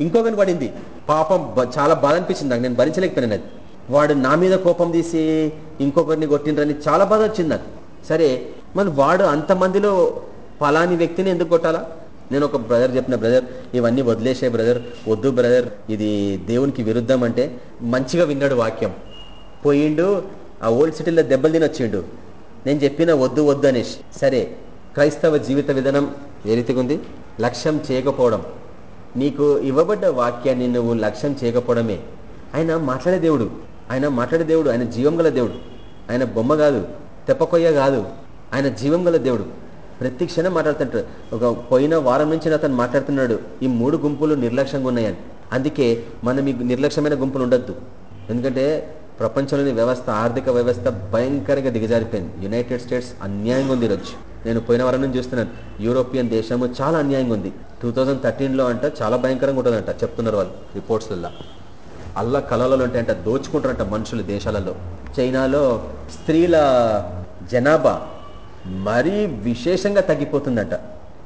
ఇంకొకని పడింది. పాపం చాలా బాధ అనిపించింది నాకు. నేను భరించలేకపోయినాను అది వాడు నా మీద కోపం తీసి ఇంకొకరిని కొట్టిండ్రని చాలా బాధ వచ్చింది నాకు. సరే మరి వాడు అంతమందిలో ఫలాని వ్యక్తిని ఎందుకు కొట్టాలా? నేను ఒక బ్రదర్ చెప్పిన బ్రదర్ ఇవన్నీ వదిలేసే బ్రదర్ వద్దు బ్రదర్ ఇది దేవునికి విరుద్ధం అంటే మంచిగా విన్నాడు వాక్యం. పోయిండు ఆ ఓల్డ్ సిటీలో దెబ్బలు తిని వచ్చిండు నేను చెప్పిన వద్దు వద్దు అనేసి సరే క్రైస్తవ జీవిత విధానం ఏ రీతిగా ఉంది? లక్ష్యం చేయకపోవడం. నీకు ఇవ్వబడ్డ వాక్యాన్ని నువ్వు లక్ష్యం చేయకపోవడమే. ఆయన మాట్లాడే దేవుడు. ఆయన మాట్లాడే దేవుడు ఆయన జీవం దేవుడు. ఆయన బొమ్మ కాదు తెప్పకొయ్య కాదు ఆయన జీవం గల దేవుడు. ప్రతి క్షణం మాట్లాడుతుంటాడు. ఒక పోయిన వారం నుంచి అతను మాట్లాడుతున్నాడు. ఈ మూడు గుంపులు నిర్లక్ష్యంగా ఉన్నాయని. అందుకే మనం ఈ నిర్లక్ష్యమైన గుంపులు ఉండొద్దు. ఎందుకంటే ప్రపంచంలోని వ్యవస్థ ఆర్థిక వ్యవస్థ భయంకరంగా దిగజారిపోయింది. యునైటెడ్ స్టేట్స్ అన్యాయంగా ఉంది ఈరోజు. నేను పోయిన వారం నుంచి చూస్తున్నాను. యూరోపియన్ దేశము చాలా అన్యాయంగా ఉంది. టూ థౌజండ్ థర్టీన్లో అంట చాలా భయంకరంగా ఉంటుందంట. చెప్తున్నారు వాళ్ళు రిపోర్ట్స్లలో అల్ల కళలలో ఉంటాయంట దోచుకుంటారంట మనుషులు దేశాలలో. చైనాలో స్త్రీల జనాభా మరీ విశేషంగా తగ్గిపోతుందంట.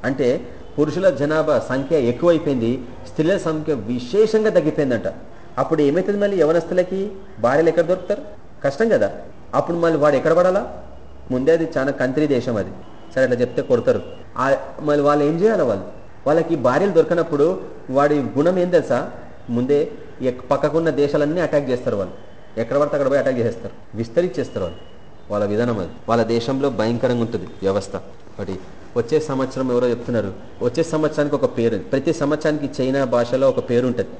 అంటే పురుషుల జనాభా సంఖ్య ఎక్కువైపోయింది స్త్రీల సంఖ్య విశేషంగా తగ్గిపోయిందంట. అప్పుడు ఏమవుతుంది మళ్ళీ యవనస్తులకి? భార్యలు ఎక్కడ దొరుకుతారు? కష్టం కదా. అప్పుడు మళ్ళీ వాడు ఎక్కడ పడాలా? ముందే అది చాలా కంత్రి దేశం అది. సరే అట్లా చెప్తే కొడతారు. మళ్ళీ వాళ్ళు ఏం చేయాలి వాళ్ళు? వాళ్ళకి భార్యలు దొరకనప్పుడు వాడి గుణం ఏం తెలుసా? ముందే పక్కకున్న దేశాలన్నీ అటాక్ చేస్తారు వాళ్ళు. ఎక్కడ పడితే అక్కడ పోయి అటాక్ చేసేస్తారు. విస్తరించేస్తారు వాళ్ళు. వాళ్ళ విధానం అది. వాళ్ళ దేశంలో భయంకరంగా ఉంటుంది వ్యవస్థ. ఒకటి వచ్చే సంవత్సరం ఎవరో చెప్తున్నారు. వచ్చే సంవత్సరానికి ఒక పేరు. ప్రతి సంవత్సరానికి చైనా భాషలో ఒక పేరు ఉంటుంది.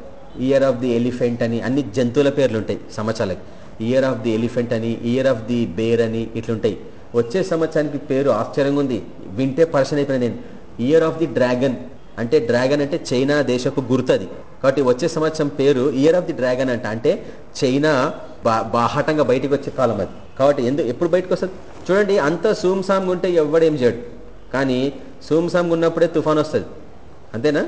ఇయర్ ఆఫ్ ది ఎలిఫెంట్ అని అన్ని జంతువుల పేర్లు ఉంటాయి సంవత్సరాలకి. ఇయర్ ఆఫ్ ది ఎలిఫెంట్ అని ఇయర్ ఆఫ్ ది బేర్ అని ఇట్లుంటాయి. వచ్చే సంవత్సరానికి పేరు ఆశ్చర్యంగా ఉంది. వింటే పర్సన్ అయిపోయిన నేను. ఇయర్ ఆఫ్ ది డ్రాగన్ అంటే డ్రాగన్ అంటే చైనా దేశపు గుర్తది. కాబట్టి వచ్చే సంవత్సరం పేరు ఇయర్ ఆఫ్ ది డ్రాగన్ అంట. అంటే చైనా బా బాహాటంగా బయటికి వచ్చే కాలం అది. కాబట్టి ఎందుకు ఎప్పుడు బయటకు వస్తుంది? చూడండి అంత సూమ్సాంగ్ ఉంటే ఎవడేం చేయడు. కానీ సూమ్సాంగ్ ఉన్నప్పుడే తుఫాన్ వస్తుంది. అంతేనా?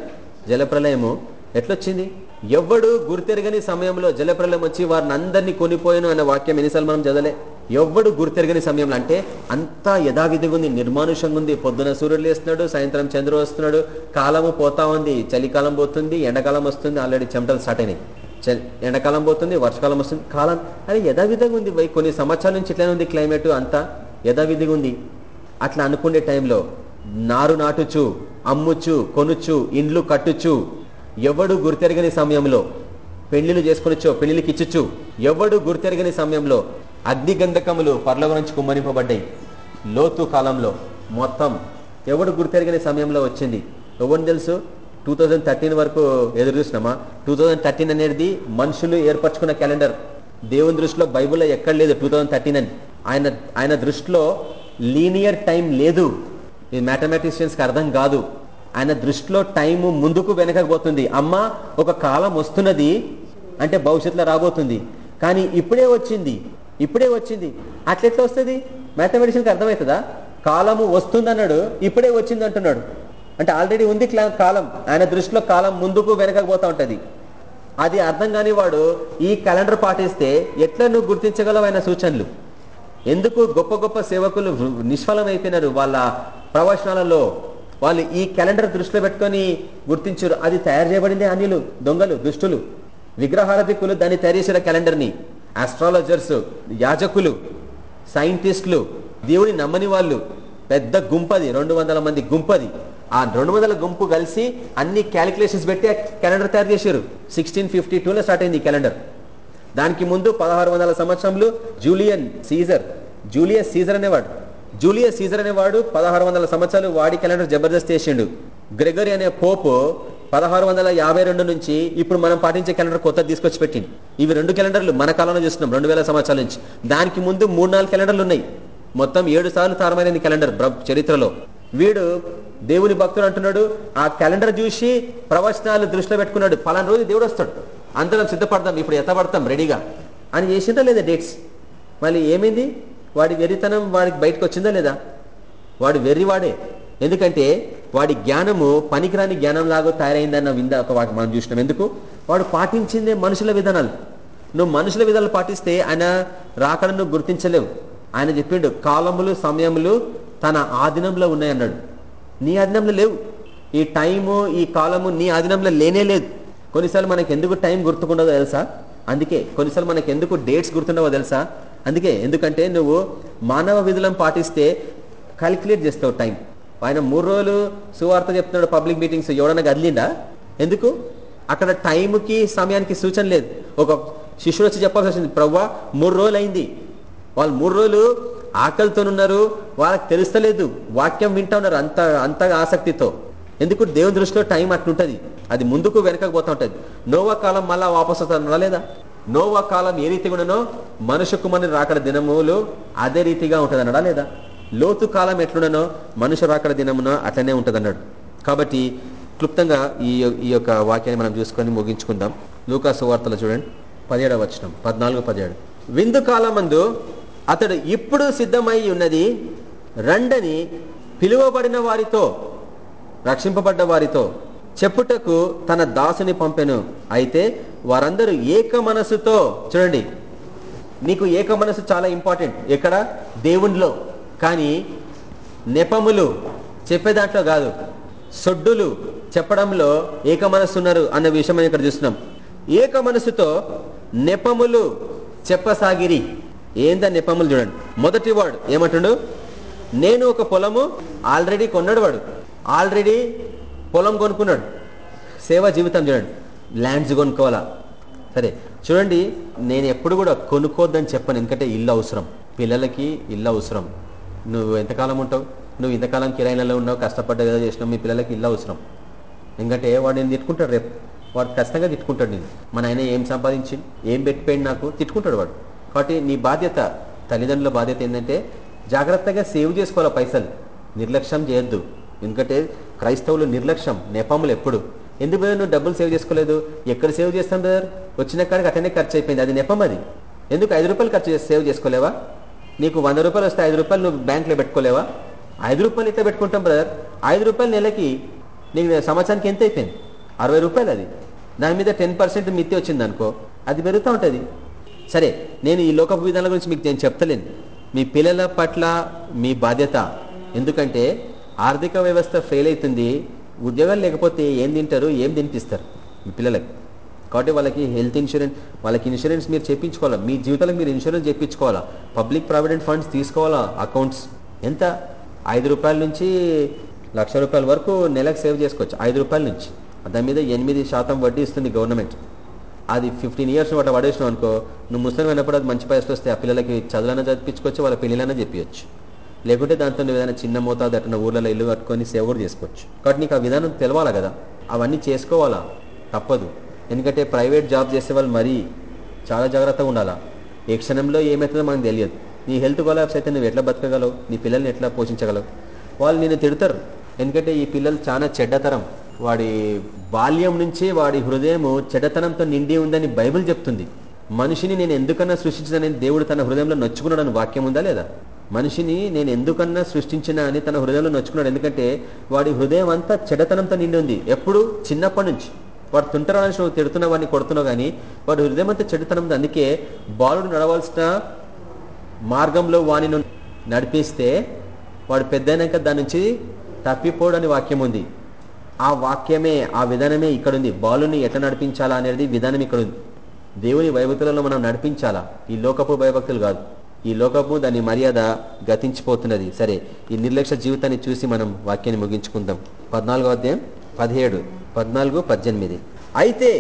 జలప్రలయము. ఎట్లొచ్చింది? ఎవ్వడు గుర్తెరగని సమయంలో జలప్రలయం వచ్చి వారిని అందరినీ కొనిపోయాను అన్న వాక్యం ఎన్నిసార్లు మనం చదవలే? ఎవ్వడు గుర్తెరగని సమయంలో అంటే అంతా యథావిధిగా ఉంది నిర్మానుషంగా ఉంది పొద్దున సూర్యుడు లేస్తున్నాడు సాయంత్రం చంద్రుడు వస్తున్నాడు. కాలము పోతా ఉంది చలికాలం పోతుంది ఎండాకాలం వస్తుంది ఆల్రెడీ చెమటలు స్టార్ట్ అయినాయి. చ- ఎండాకాలం పోతుంది వర్షకాలం వస్తుంది కాలం. అది యథావిధిగా ఉంది కొన్ని సంవత్సరాల నుంచి ఇట్లానే ఉంది క్లైమేట్ అంతా. యథావిధిగా ఉంది అట్లా అనుకునే టైంలో నారు నాటుచు అమ్ముచు కొనుచు ఇండ్లు కట్టుచు ఎవడు గుర్తెరగని సమయంలో పెళ్ళిళ్ళు చేసుకునిచ్చో పెళ్ళికి ఇచ్చుచు ఎవడు గుర్తెరగని సమయంలో అగ్ని గంధకములు పర్లోక నుంచి కుమ్మరింపబడ్డాయి. లోతు కాలంలో మొత్తం ఎవడు గుర్తెరగని సమయంలో వచ్చింది? ఎవరిని తెలుసు? టూ థౌజండ్ థర్టీన్ వరకు ఎదురు చూసినామా? టూ థౌజండ్ థర్టీన్ అనేది మనుషులు ఏర్పరచుకున్న క్యాలెండర్. దేవుని దృష్టిలో బైబిల్లో ఎక్కడ లేదు టూ థౌజండ్ థర్టీన్ అని. ఆయన ఆయన దృష్టిలో లీనియర్ టైం లేదు. ఇది మ్యాథమెటిషియన్స్కి అర్థం కాదు. ఆయన దృష్టిలో టైం ముందుకు వెనకపోతుంది అమ్మ ఒక కాలం వస్తున్నది అంటే భవిష్యత్తులో రాబోతుంది. కానీ ఇప్పుడే వచ్చింది. ఇప్పుడే వచ్చింది. అట్లెట్లా వస్తుంది? మ్యాథమెటిషియన్కి అర్థమవుతుందా? కాలము వస్తుంది అన్నాడు ఇప్పుడే వచ్చింది అంటున్నాడు అంటే ఆల్రెడీ ఉంది కాలం ఆయన దృష్టిలో కాలం ముందుకు వెనకపోతూ ఉంటుంది. అది అర్థం కాని వాడు ఈ క్యాలెండర్ పాటిస్తే ఎట్లా నువ్వు గుర్తించగలవు ఆయన సూచనలు? ఎందుకు గొప్ప గొప్ప సేవకులు నిష్ఫలమైపోయినారు వాళ్ళ ప్రవచనాలలో? వాళ్ళు ఈ క్యాలెండర్ దృష్టిలో పెట్టుకొని గుర్తించారు. అది తయారు చేయబడిందే అనిలు దొంగలు దుష్టులు. విగ్రహారధికులు దాన్ని తయారు చేసిన క్యాలెండర్ని. ఆస్ట్రాలజర్స్ యాజకులు సైంటిస్టులు దేవుని నమ్మని వాళ్ళు పెద్ద గుంపది రెండు వందల మంది గుంపది. ఆ రెండు వందల గుంపు కలిసి అన్ని క్యాలిక్యులేషన్స్ పెట్టి క్యాలెండర్ తయారు చేశారు. సిక్స్టీన్ ఫిఫ్టీ టూలో స్టార్ట్ అయింది క్యాలెండర్ దానికి ముందు పదహారు వందల సంవత్సరంలో జూలియన్ సీజర్ జూలియస్ సీజర్ అనేవాడు. జూలియస్ సీజర్ అనేవాడు పదహారు వందల సంవత్సరాలు వాడి క్యాలెండర్ జబర్దస్త్ చేసిండు. గ్రెగరీ అనే పోపు పదహారు వందల యాభై రెండు నుంచి ఇప్పుడు మనం పాటించే క్యాలెండర్ కొత్త తీసుకొచ్చి పెట్టింది. ఇవి రెండు క్యాలెండర్లు మన కాలంలో చూస్తున్నాం రెండు వేల సంవత్సరాల నుంచి. దానికి ముందు మూడు నాలుగు క్యాలెండర్లు ఉన్నాయి. మొత్తం ఏడు సార్లు తారమైనది క్యాలెండర్ చరిత్రలో. వీడు దేవుని భక్తుడు అంటున్నాడు ఆ క్యాలెండర్ చూసి ప్రవచనాలు దృష్టిలో పెట్టుకున్నాడు. పలానా రోజు దేవుడు వస్తాడు. అందరం సిద్ధపడతాం ఇప్పుడు ఎత్తపడతాం రెడీగా. అని చేసిందా లేదా డేట్స్? మళ్ళీ ఏమైంది? వాడి వెర్రితనం వాడికి బయటకు వచ్చిందా లేదా? వాడు వెర్రివాడే ఎందుకంటే వాడి జ్ఞానము పనికిరాని జ్ఞానంలాగా తయారైందన్న వింద ఒక వాటి మనం చూసినాం. ఎందుకు? వాడు పాటించిందే మనుషుల విధానాలు. నువ్వు మనుషుల విధానాలు పాటిస్తే ఆయన రాకడ నువ్వు గుర్తించలేవు. ఆయన చెప్పిండు కాలములు సమయములు తన ఆధీనంలో ఉన్నాయన్నాడు నీ ఆధీనంలో లేవు. ఈ టైము ఈ కాలము నీ ఆధీనంలో లేనే లేదు. కొన్నిసార్లు మనకు ఎందుకు టైం గుర్తుకుండదో తెలుసా? అందుకే కొన్నిసార్లు మనకు ఎందుకు డేట్స్ గుర్తుండవో తెలుసా? అందుకే ఎందుకంటే నువ్వు మానవ విధులను పాటిస్తే క్యాలిక్యులేట్ చేస్తావు టైం. ఆయన మూడు రోజులు సువార్త చెప్తున్నాడు పబ్లిక్ మీటింగ్స్ ఎవడన్నా కదిలిండా? ఎందుకు? అక్కడ టైంకి సమయానికి సూచన లేదు. ఒక శిష్యుడు వచ్చి చెప్పాల్సి వచ్చింది ప్రవ్వా మూడు రోజులు అయింది వాళ్ళు మూడు రోజులు ఆకలితో ఉన్నారు వాళ్ళకి తెలుస్తలేదు. వాక్యం వింటా ఉన్నారు అంత అంతగా ఆసక్తితో. ఎందుకు? దేవుని దృష్టిలో టైం అట్లుంటుంది. అది ముందుకు వెనకకు పోతూ ఉంటుంది. నోవా కాలం మళ్ళా వాపసు వస్తుందా లేదా? నోవా కాలం ఏ రీతిగా ఉండనో మనుషు కుమారుని రాకడ దినములు అదే రీతిగా ఉంటుంది అనడా లేదా? లోతు కాలం ఎట్లుండనో మనుషు రాకడ దినమున అట్లనే ఉంటుంది అన్నాడు కాబట్టి క్లుప్తంగా ఈ ఈ యొక్క వాక్యాన్ని మనం చూసుకొని ముగించుకుందాం. లూకాసు వార్తలు చూడండి. పదిహేడవ వచనం పద్నాలుగు పదిహేడు. విందు కాలమందు అతడు ఇప్పుడు సిద్ధమై ఉన్నది రండని పిలువబడిన వారితో రక్షింపబడ్డ వారితో చెప్పుటకు తన దాసుని పంపెను. అయితే వారందరూ ఏక మనసుతో చూడండి నీకు ఏక మనసు చాలా ఇంపార్టెంట్. ఎక్కడ? దేవునిలో. కానీ నెపములు చెప్పే దాంట్లో కాదు. సొడ్డులు చెప్పడంలో ఏక మనస్సున్నారు అన్న విషయం ఇక్కడ చూస్తున్నాం. ఏక మనసుతో నెపములు చెప్పసాగిరి. ఏందా నెపములు చూడండి. మొదటి వాడు ఏమంటుడు? నేను ఒక పొలము ఆల్రెడీ కొన్నాడు వాడు. ఆల్రెడీ పొలం కొనుక్కున్నాడు. సేవా జీవితం చూడండి. ల్యాండ్స్ కొనుక్కోవాలా? సరే చూడండి నేను ఎప్పుడు కూడా కొనుక్కోద్దని చెప్పను. ఎందుకంటే ఇల్లు అవసరం. పిల్లలకి ఇల్లు అవసరం. నువ్వు ఎంతకాలం ఉంటావు? నువ్వు ఇంతకాలం కిరాయిలలో ఉన్నావు కష్టపడ్డ ఏదో చేసినావు మీ పిల్లలకి ఇల్లు అవసరం. ఎందుకంటే వాడు నేను తిట్టుకుంటాడు రేపు. వాడు ఖచ్చితంగా తిట్టుకుంటాడు నేను మన ఆయన ఏం సంపాదించి ఏం పెట్టిపోయింది నాకు తిట్టుకుంటాడు వాడు. కాబట్టి నీ బాధ్యత తల్లిదండ్రుల బాధ్యత ఏంటంటే జాగ్రత్తగా సేవ్ చేసుకోవాలి పైసలు. నిర్లక్ష్యం చేయొద్దు. ఎందుకంటే క్రైస్తవులు నిర్లక్ష్యం నెపములు ఎప్పుడు. ఎందుకు బ్రదర్ నువ్వు డబ్బులు సేవ్ చేసుకోలేదు? ఎక్కడ సేవ్ చేస్తాం బ్రదర్? వచ్చిన కాడికి అతనే ఖర్చు అయిపోయింది. అది నెపం అది. ఎందుకు ఐదు రూపాయలు ఖర్చు సేవ్ చేసుకోలేవా? నీకు వంద రూపాయలు వస్తే ఐదు రూపాయలు నువ్వు బ్యాంక్లో పెట్టుకోలేవా? ఐదు రూపాయలు ఇట్లా పెట్టుకుంటాం బ్రదర్ ఐదు రూపాయలు నెలకి నీకు సంవత్సరానికి ఎంత అయిపోయింది? అరవై రూపాయలు అది. దాని మీద టెన్ పర్సెంట్ మిత్తి వచ్చింది అనుకో అది పెరుగుతూ ఉంటుంది. సరే నేను ఈ లోకపు విధానాల గురించి మీకు నేను చెప్తలేను. మీ పిల్లల పట్ల మీ బాధ్యత. ఎందుకంటే ఆర్థిక వ్యవస్థ ఫెయిల్ అవుతుంది ఉద్యోగాలు లేకపోతే ఏం తింటారు ఏం తినిపిస్తారు మీ పిల్లలకి? కాబట్టి వాళ్ళకి హెల్త్ ఇన్సూరెన్స్ వాళ్ళకి ఇన్సూరెన్స్ మీరు చేయించుకోవాలా మీ జీవితాలకు మీరు ఇన్సూరెన్స్ చేయించుకోవాలా పబ్లిక్ ప్రావిడెంట్ ఫండ్స్ తీసుకోవాలా అకౌంట్స్? ఎంత? ఐదు రూపాయల నుంచి లక్ష రూపాయల వరకు నెలకు సేవ్ చేసుకోవచ్చు. ఐదు రూపాయల నుంచి. దాని మీద ఎనిమిది శాతం వడ్డీ ఇస్తుంది గవర్నమెంట్. అది ఫిఫ్టీన్ ఇయర్స్ వాటి పడేసినావు అనుకో నువ్వు ముస్లిం అయినప్పుడు అది మంచి పైసలు వస్తే ఆ పిల్లలకి చదువులైనా చదివించుకోవచ్చు వాళ్ళ పెళ్ళిలైనా చెప్పవచ్చు లేకుంటే దాంతో నువ్వు ఏదైనా చిన్న మోతాదు అట్లా ఊర్లలో ఇల్లు కట్టుకొని సేవ కూడా చేసుకోవచ్చు. కాబట్టి నీకు ఆ విధానం తెలవాలా కదా? అవన్నీ చేసుకోవాలా? తప్పదు. ఎందుకంటే ప్రైవేట్ జాబ్ చేసే వాళ్ళు మరీ చాలా జాగ్రత్తగా ఉండాలా? ఏ క్షణంలో ఏమవుతుందో మనకు తెలియదు. నీ హెల్త్ కొలాబ్స్ అయితే నువ్వు ఎట్లా బతకగలవు? నీ పిల్లల్ని ఎట్లా పోషించగలవు? వాళ్ళు నిన్ను తిడతారు. ఎందుకంటే ఈ పిల్లలు చాలా చెడ్డతరం. వాడి బాల్యం నుంచి వాడి హృదయము చెడ్డతనంతో నిండి ఉందని బైబిల్ చెప్తుంది. మనిషిని నేను ఎందుకన్నా సృష్టించిన దేవుడు తన హృదయంలో నొచ్చుకున్నాడని వాక్యం ఉందా లేదా? మనిషిని నేను ఎందుకన్నా సృష్టించిన అని తన హృదయంలో నొచ్చుకున్నాడు. ఎందుకంటే వాడి హృదయం అంతా చెడ్డతనంతో నిండి ఉంది. ఎప్పుడు? చిన్నప్పటి నుంచి. వాడు తుంటరాలని నువ్వు తిడుతున్నావు వాడిని కొడుతున్నావు కానీ వాడు హృదయం అంతా చెడ్డతనం అందుకే బాలుడు నడవలసిన మార్గంలో వాణిని నడిపిస్తే వాడు పెద్దయినాక దాని నుంచి తప్పిపోడని వాక్యం ఉంది. ఆ వాక్యమే ఆ విధానమే ఇక్కడ ఉంది బాలుని ఎట్లా నడిపించాలా అనేది విధానం ఇక్కడ ఉంది దేవుని వైభక్తులలో మనం నడిపించాలా? ఈ లోకపు భయభక్తులు కాదు. ఈ లోకపు దాని మర్యాద గతించిపోతున్నది. సరే ఈ నిర్లక్ష్య జీవితాన్ని చూసి మనం వాక్యాన్ని ముగించుకుందాం. పద్నాలుగో అధ్యాయం. పదిహేడు పద్నాలుగు పద్దెనిమిది. అయితే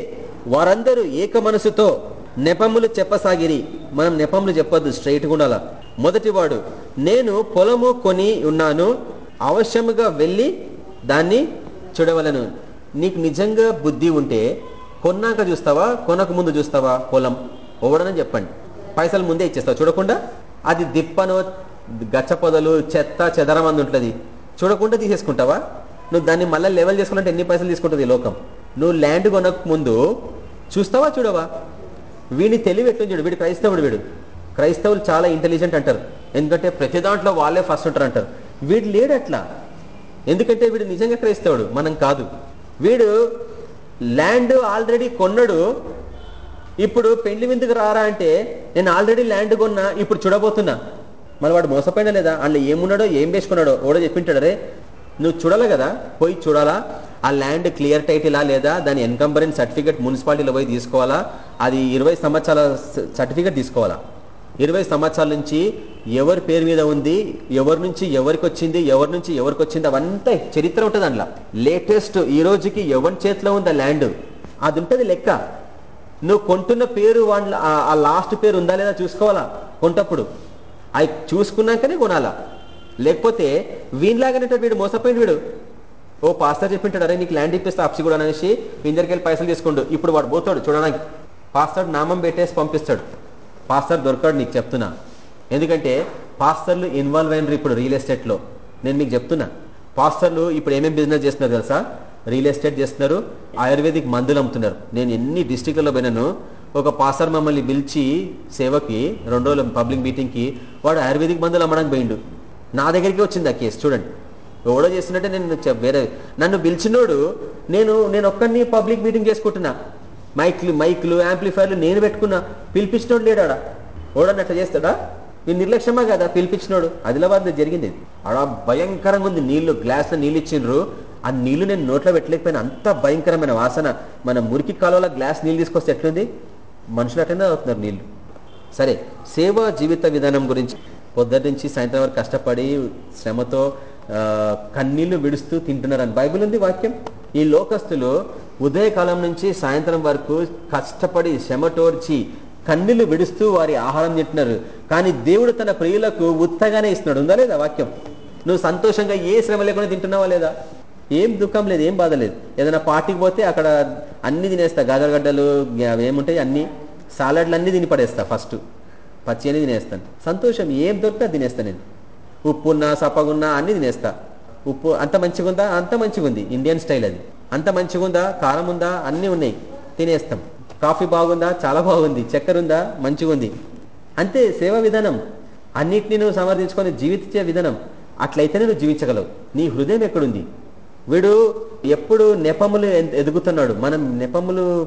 వారందరూ ఏక మనసుతో నెపములు చెప్పసాగిరి. మనం నెపములు చెప్పొద్దు స్ట్రైట్గా ఉండాల? మొదటివాడు నేను పొలము కొని ఉన్నాను అవశ్యముగా వెళ్ళి దాన్ని చూడవలను. నీకు నిజంగా బుద్ధి ఉంటే కొన్నాక చూస్తావా? కొనక ముందు చూస్తావా? పొలం. ఓవడనని చెప్పండి. పైసలు ముందే ఇచ్చేస్తావు. చూడకుండా అది దిప్పను గచ్చ పొదలు చెత్త చెదరమంది ఉంటుంది చూడకుండా తీసేసుకుంటావా? నువ్వు దాన్ని మళ్ళీ లెవెల్ చేసుకోవాలంటే ఎన్ని పైసలు తీసుకుంటుంది ఈ లోకం? నువ్వు ల్యాండ్ కొనక ముందు చూస్తావా చూడవా? వీని తెలివి ఎట్లా చూడు వీడు క్రైస్తవుడు వీడు. క్రైస్తవులు చాలా ఇంటెలిజెంట్ అంటారు. ఎందుకంటే ప్రతి దాంట్లో వాళ్ళే ఫస్ట్ ఉంటారు అంటారు. వీడు లేడు అట్లా. ఎందుకంటే వీడు నిజంగా క్రైస్తవుడు మనం కాదు. వీడు ల్యాండ్ ఆల్రెడీ కొన్నాడు. ఇప్పుడు పెళ్ళి విందుకు రారా అంటే నేను ఆల్రెడీ ల్యాండ్ కొన్నా ఇప్పుడు చూడబోతున్నా. మన వాడు మోసపోయినా లేదా? అందులో ఏమున్నాడో ఏం వేసుకున్నాడో ఓడో చెప్పింటాడు రే నువ్వు చూడాలి కదా? పోయి చూడాలా? ఆ ల్యాండ్ క్లియర్ టైటిలా లేదా? దాని ఎన్కంబరెన్స్ సర్టిఫికేట్ మున్సిపాలిటీలో పోయి తీసుకోవాలా? అది ఇరవై సంవత్సరాల సర్టిఫికేట్ తీసుకోవాలా? ఇరవై సంవత్సరాల నుంచి ఎవరి పేరు మీద ఉంది? ఎవరి నుంచి ఎవరికి వచ్చింది? ఎవరి నుంచి ఎవరికి వచ్చింది? అవంతా చరిత్ర ఉంటుంది అందులో. లేటెస్ట్ ఈ రోజుకి ఎవరి చేతిలో ఉంది ఆ ల్యాండ్ అది ఉంటుంది లెక్క. నువ్వు కొంటున్న పేరు వాళ్ళ ఆ లాస్ట్ పేరు ఉందా లేదా చూసుకోవాలా? కొంటప్పుడు అవి చూసుకున్నాకనే కొనాలా? లేకపోతే వీనిలాగానే వీడు మోసపోయింది వీడు. ఓ పాస్టర్ చెప్పింటాడు అరే నీకు ల్యాండ్ ఇప్పిస్తా అప్సి కూడా అనేసి ఇందరికి వెళ్ళి పైసలు తీసుకోండు. ఇప్పుడు వాడు పోతాడు చూడడానికి. పాస్టర్ నామం పెట్టేసి పంపిస్తాడు. పాస్టర్ దొరకాడు నీకు చెప్తున్నా. ఎందుకంటే పాస్టర్లు ఇన్వాల్వ్ అయినరు ఇప్పుడు రియల్ ఎస్టేట్లో. నేను మీకు చెప్తున్నా. పాస్టర్లు ఇప్పుడు ఏమేమి బిజినెస్ చేస్తున్నారు తెలుసా? రియల్ ఎస్టేట్ చేస్తున్నారు ఆయుర్వేదిక్ మందులు అమ్ముతున్నారు. నేను ఎన్ని డిస్టిక్లలో పోయినాను ఒక పాస్టర్ మమ్మల్ని పిలిచి సేవకి రెండు రోజుల పబ్లిక్ మీటింగ్కి వాడు ఆయుర్వేదిక్ మందులు అమ్మడానికి పోయిండు. నా దగ్గరికి వచ్చింది ఆ కేసు చూడండి. ఎవడో చేస్తున్నట్టే నేను వేరే నన్ను పిలిచినోడు నేను నేను ఒక్కడిని పబ్లిక్ మీటింగ్ చేసుకుంటున్నా. మైక్లు మైక్లు యాంప్లిఫైర్లు నేను పెట్టుకున్నా. పిలిపించినోడు లేడా ఓడని అట్లా చేస్తాడా? నేను నిర్లక్ష్యమా కదా? పిలిపించినోడు. ఆదిలాబాద్ జరిగింది ఆడ భయంకరంగా ఉంది. నీళ్ళు గ్లాస్లో నీళ్ళు ఇచ్చిండ్రు. ఆ నీళ్ళు నేను నోట్లో పెట్టలేకపోయినా. అంత భయంకరమైన వాసన. మన మురికి కాలువలో గ్లాస్ నీళ్ళు తీసుకొస్తే ఎట్లుంది? మనుషులు అట్లనే అవుతున్నారు నీళ్ళు. సరే సేవా జీవిత విధానం గురించి పొద్దుటి నుంచి సాయంత్రం వరకు కష్టపడి శ్రమతో కన్నీళ్ళు విడుస్తూ తింటున్నారని బైబిల్ ఉంది వాక్యం. ఈ లోకస్తులు ఉదయకాలం నుంచి సాయంత్రం వరకు కష్టపడి శ్రమటోర్చి కన్నీళ్ళు విడుస్తూ వారి ఆహారం తింటున్నారు. కానీ దేవుడు తన ప్రియులకు ఉత్తగానే ఇస్తున్నాడు. ఉందా లేదా వాక్యం? నువ్వు సంతోషంగా ఏ శ్రమ లేకుండా తింటున్నావా లేదా? ఏం దుఃఖం లేదు ఏం బాధ లేదు. ఏదైనా పార్టీకి పోతే అక్కడ అన్ని తినేస్తా. గాజరగడ్డలు ఏముంటాయి అన్ని? సాలడ్లు అన్ని తిని పడేస్తా ఫస్ట్. పచ్చి అని తినేస్తాను. సంతోషం ఏం దొరికితే తినేస్తాను నేను. ఉప్పు ఉన్నా సప్పగున్నా అన్ని తినేస్తా. ఉప్పు అంత మంచిగా ఉందా అంత మంచిగా ఉంది ఇండియన్ స్టైల్ అది. అంత మంచిగా ఉందా కారం ఉందా? అన్నీ ఉన్నాయి. తినేస్తాం. కాఫీ బాగుందా? చాలా బాగుంది. చక్కెర ఉందా మంచిగా ఉంది అంతే సేవా విధానం. అన్నిటిని నువ్వు సమర్థించుకొని జీవించే విధానం. అట్లయితేనే నువ్వు జీవించగలవు. నీ హృదయం ఎక్కడుంది? వీడు ఎప్పుడు నెపములు ఎదుగుతున్నాడు. మనం నెపములు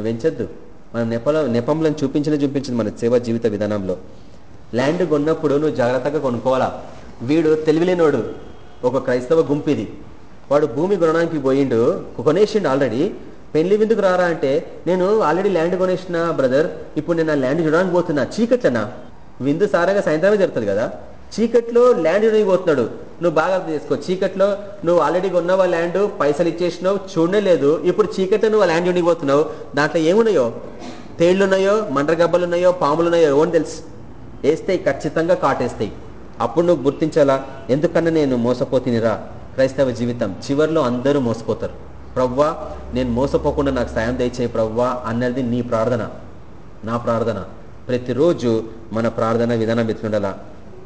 వెంచద్దు. మనం నెపల నెపంలను చూపించిన చూపించింది మన సేవా జీవిత విధానంలో. ల్యాండ్ కొన్నప్పుడు నువ్వు జాగ్రత్తగా కొనుక్కోవాలా? వీడు తెలివిలేనోడు. ఒక క్రైస్తవ గుంపిది. వాడు భూమి కొనడానికి పోయిండు. కొనేసిండు ఆల్రెడీ. పెళ్ళి విందుకు రారా అంటే నేను ఆల్రెడీ ల్యాండ్ కొనేసిన బ్రదర్. ఇప్పుడు నేను ఆ ల్యాండ్ చూడడానికి పోతున్నా. చీకట్లనా? విందు సారంగా సాయంత్రమే జరుగుతుంది కదా? చీకట్లో ల్యాండ్ పోతున్నాడు నువ్వు బాగా అర్థం చేసుకో. చీకట్లో నువ్వు ఆల్రెడీ ఆ ల్యాండ్? పైసలు ఇచ్చేసినావు? చూడలేదు ఇప్పుడు చీకట్లో నువ్వు ల్యాండ్ పోతున్నావు దాంట్లో ఏమున్నాయో? తేళ్ళున్నాయో? మండ్రగబ్బలు ఉన్నాయో పాములు ఉన్నాయో ఓన్ తెలుసు? వేస్తాయి ఖచ్చితంగా కాటేస్తాయి. అప్పుడు నువ్వు గుర్తించాలా? ఎందుకన్నా నేను మోసపోతినిరా? క్రైస్తవ జీవితం. చివరిలో అందరూ మోసపోతారు. ప్రవ్వా నేను మోసపోకుండా నాకు సాయం దయచేయి ప్రవ్వా అన్నది నీ ప్రార్థన. నా ప్రార్థన. ప్రతిరోజు మన ప్రార్థన విధానం ఎట్లుండాలా?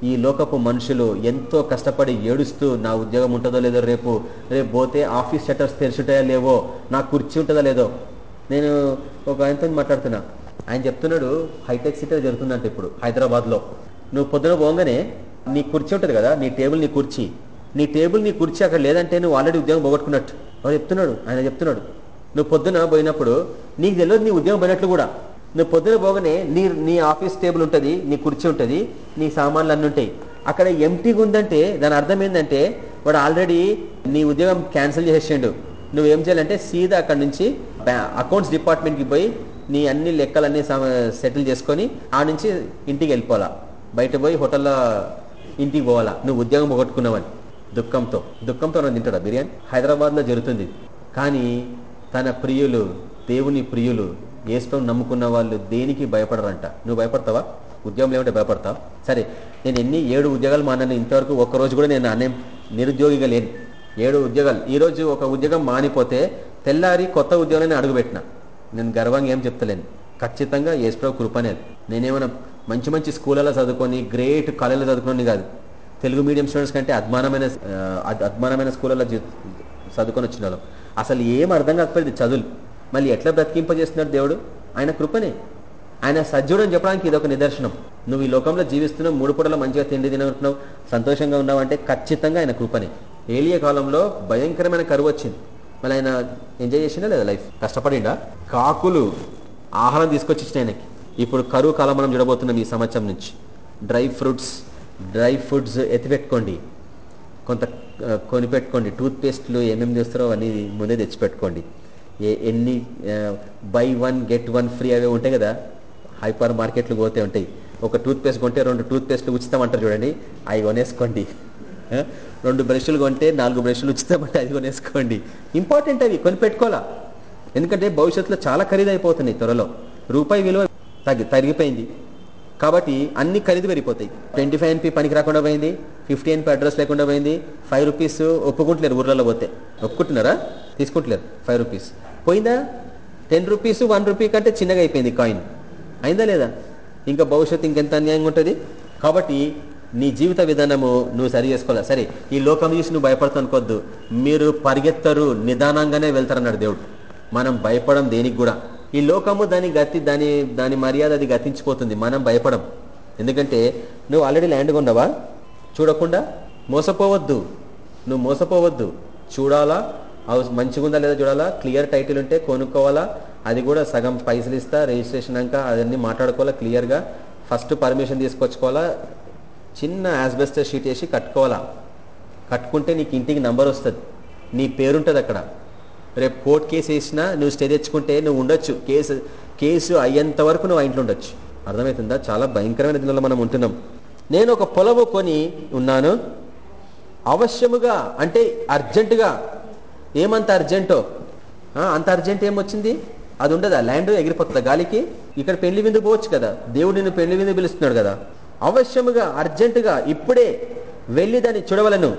ఈ లోకపు మనుషులు ఎంతో కష్టపడి ఏడుస్తూ నా ఉద్యోగం ఉంటుందో లేదో రేపు రేపు పోతే ఆఫీస్ షట్టర్స్ తెరిచుంటాయా లేవో నా కుర్చీ ఉంటుందో లేదో? నేను ఒక ఆయనతో మాట్లాడుతున్నా. ఆయన చెప్తున్నాడు హైటెక్ సిటీ జరుగుతుందంట ఇప్పుడు హైదరాబాద్లో. నువ్వు పొద్దున పోగానే నీ కుర్చీ ఉంటుంది కదా నీ టేబుల్ నీ కుర్చీ. నీ టేబుల్ నీ కుర్చీ అక్కడ లేదంటే నువ్వు ఆల్రెడీ ఉద్యోగం పోగొట్టుకున్నట్టు. వాడు చెప్తున్నాడు ఆయన చెప్తున్నాడు నువ్వు పొద్దున పోయినప్పుడు నీకు తెలియదు నీ ఉద్యోగం పోయినట్లు కూడా. నువ్వు పొద్దున పోగానే నీ నీ ఆఫీస్ టేబుల్ ఉంటుంది నీ కుర్చీ ఉంటుంది నీ సామాన్లు అన్నీ ఉంటాయి. అక్కడ ఎంటీగా ఉందంటే దాని అర్థం ఏంటంటే వాడు ఆల్రెడీ నీ ఉద్యోగం క్యాన్సిల్ చేసేసిండు. నువ్వేం చేయాలంటే సీదా అక్కడ నుంచి అకౌంట్స్ డిపార్ట్మెంట్కి పోయి నీ అన్ని లెక్కలన్నీ సెటిల్ చేసుకొని ఆ నుంచి ఇంటికి వెళ్ళిపోవాలా. బయట పోయి హోటల్లో ఇంటికి పోవాలా. నువ్వు ఉద్యోగం పోగొట్టుకున్నావని. దుఃఖంతో దుఃఖంతో నన్ను తింటాడా బిర్యానీ? హైదరాబాద్లో జరుగుతుంది. కానీ తన ప్రియులు దేవుని ప్రియులు ఏసుకొని నమ్ముకున్న వాళ్ళు దేనికి భయపడరంట? నువ్వు భయపడతావా? ఉద్యోగం లేవంటే భయపడతావు? సరే నేను ఎన్ని ఏడు ఉద్యోగాలు మానని ఇంతవరకు ఒక్కరోజు కూడా నేను అనే నిరుద్యోగిగా లేను. ఏడు ఉద్యోగాలు. ఈరోజు ఒక ఉద్యోగం మానిపోతే తెల్లారి కొత్త ఉద్యోగాన్ని అడుగుపెట్టిన. నేను గర్వంగా ఏం చెప్తలేను. ఖచ్చితంగా ఏసుప్రభు కృపనేది నేనేమైనా మంచి మంచి స్కూళ్ళలో చదువుకొని గ్రేట్ కాలేజీలో చదువుకొని కాదు. తెలుగు మీడియం స్టూడెంట్స్ కంటే అద్మానమైన అద్మానమైన స్కూళ్ళలో చదువుకొని వచ్చిన వాళ్ళు అసలు ఏం అర్థం కాకపోయింది చదువులు. మళ్ళీ ఎట్లా బ్రతికింపజేస్తున్నాడు దేవుడు? ఆయన కృపనే. ఆయన సజ్జుడు అని చెప్పడానికి ఇదొక నిదర్శనం. నువ్వు ఈ లోకంలో జీవిస్తున్నావు మూడు పూటలో మంచిగా తిండి తినంటున్నావు సంతోషంగా ఉన్నావు అంటే ఖచ్చితంగా ఆయన కృపనే. ఏలియ కాలంలో భయంకరమైన కరువు వచ్చింది. మళ్ళీ ఆయన ఎంజాయ్ చేసిందా లేదా లైఫ్? కష్టపడిండా? కాకులు ఆహారం తీసుకొచ్చి ఇచ్చిన ఆయనకి. ఇప్పుడు కరువు కాలం మనం చూడబోతున్నాం ఈ సంవత్సరం నుంచి. డ్రై ఫ్రూట్స్ డ్రై ఫుడ్స్ ఎత్తిపెట్టుకోండి. కొంత కొనిపెట్టుకోండి. టూత్ పేస్ట్లు ఏమేమి చేస్తారో అవన్నీ ముందే తెచ్చిపెట్టుకోండి. ఎన్ని buy one get one free అవి ఉంటాయి కదా హైపర్ మార్కెట్లు పోతే ఉంటాయి. ఒక టూత్ పేస్ట్ కొంటే రెండు టూత్ పేస్ట్లు ఉచితం చూడండి. అవి కొనేసుకోండి. రెండు బ్రష్లు కొంటే నాలుగు బ్రష్లు ఉచితమంటే అది కొనేసుకోండి. ఇంపార్టెంట్ అవి కొనిపెట్టుకోవాలా? ఎందుకంటే భవిష్యత్తులో చాలా ఖరీదైపోతున్నాయి త్వరలో. రూపాయి విలువ తగ్గి తరిగిపోయింది. కాబట్టి అన్ని ఖరీదు పెరిగిపోతాయి. ట్వంటీ ఫైవ్ ఎన్పీ పనికి రాకుండా పోయింది ఫిఫ్టీ ఎన్పీ అడ్రస్ లేకుండా పోయింది ఫైవ్ రూపీస్ ఒప్పుకుంటలేరు ఊర్లలో పోతే. ఒప్పుకుంటున్నారా? తీసుకుంటలేరు ఫైవ్ రూపీస్ పోయిందా? టెన్ రూపీస్ వన్ రూపీ కంటే చిన్నగా అయిపోయింది కాయిన్ అయిందా లేదా? ఇంకా భవిష్యత్తు ఇంకెంత అన్యాయంగా ఉంటుంది? కాబట్టి నీ జీవిత విధానము నువ్వు సరి చేసుకోవాలి? సరే ఈ లోకం చూసి నువ్వు భయపడతానుకోద్దు మీరు పరిగెత్తరు నిదానంగానే వెళ్తారన్నాడు దేవుడు. మనం భయపడం దేనికి కూడా. ఈ లోకము దాని గతి దాని దాని మర్యాద అది గతించిపోతుంది. మనం భయపడం. ఎందుకంటే నువ్వు ఆల్రెడీ ల్యాండ్ కొన్నావా చూడకుండా? మోసపోవద్దు. నువ్వు మోసపోవద్దు. చూడాలా? మంచిగా ఉందా లేదా చూడాలా? క్లియర్ టైటిల్ ఉంటే కొనుక్కోవాలా? అది కూడా సగం పైసలు ఇస్తా రిజిస్ట్రేషన్ అంక అవన్నీ మాట్లాడుకోవాలా క్లియర్గా? ఫస్ట్ పర్మిషన్ తీసుకొచ్చుకోవాలా? చిన్న యాస్బెస్టర్ షీట్ వేసి కట్టుకోవాలా? కట్టుకుంటే నీకు ఇంటికి నంబర్ వస్తుంది. నీ పేరుంటుంది అక్కడ. రేపు కోర్టు కేసు వేసినా నువ్వు స్టే తెచ్చుకుంటే నువ్వు ఉండొచ్చు. కేసు కేసు అయ్యేంత వరకు నువ్వు ఇంట్లో ఉండొచ్చు. అర్థమవుతుందా? చాలా భయంకరమైన దినంలో మనం ఉంటున్నాం. నేను ఒక పొలము కొని ఉన్నాను. అవశ్యముగా అంటే అర్జెంటుగా ఏమంత అర్జెంటో? అంత అర్జెంట్ ఏమొచ్చింది అది ఉండదా? ల్యాండ్ ఎగిరిపోతుందా గాలికి? ఇక్కడ పెళ్ళి విందు పోవచ్చు కదా. దేవుడు నిన్ను పెళ్ళి విందు పిలుస్తున్నాడు కదా. అవశ్యముగా అర్జెంటుగా ఇప్పుడే వెళ్ళి దాన్ని చూడవలను.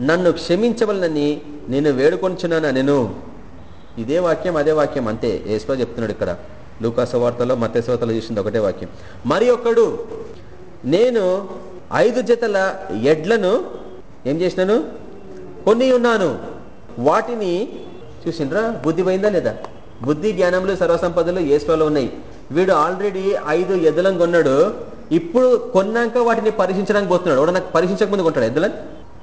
నన్ను క్షమించవలనని నేను వేడుకొంచున్నానా నేను? ఇదే వాక్యం అదే వాక్యం. అంతే ఏసులో చెప్తున్నాడు ఇక్కడ. లూకాస వార్తలో మత్స్యవార్తలో చూసింది ఒకటే వాక్యం. మరి ఒక్కడు నేను ఐదు జతల ఎడ్లను ఏం చేసినాను? కొన్ని ఉన్నాను. వాటిని చూసిండ్రా? బుద్ధి పోయిందా లేదా? బుద్ధి జ్ఞానములు సర్వసంపదలు ఏసులో ఉన్నాయి. వీడు ఆల్రెడీ ఐదు ఎద్దులను కొన్నాడు. ఇప్పుడు కొన్నాక వాటిని పరీక్షించడానికి పోతున్నాడు. వాడు నాకు పరీక్షించక ముందు కొంటాడు ఎద్దులని?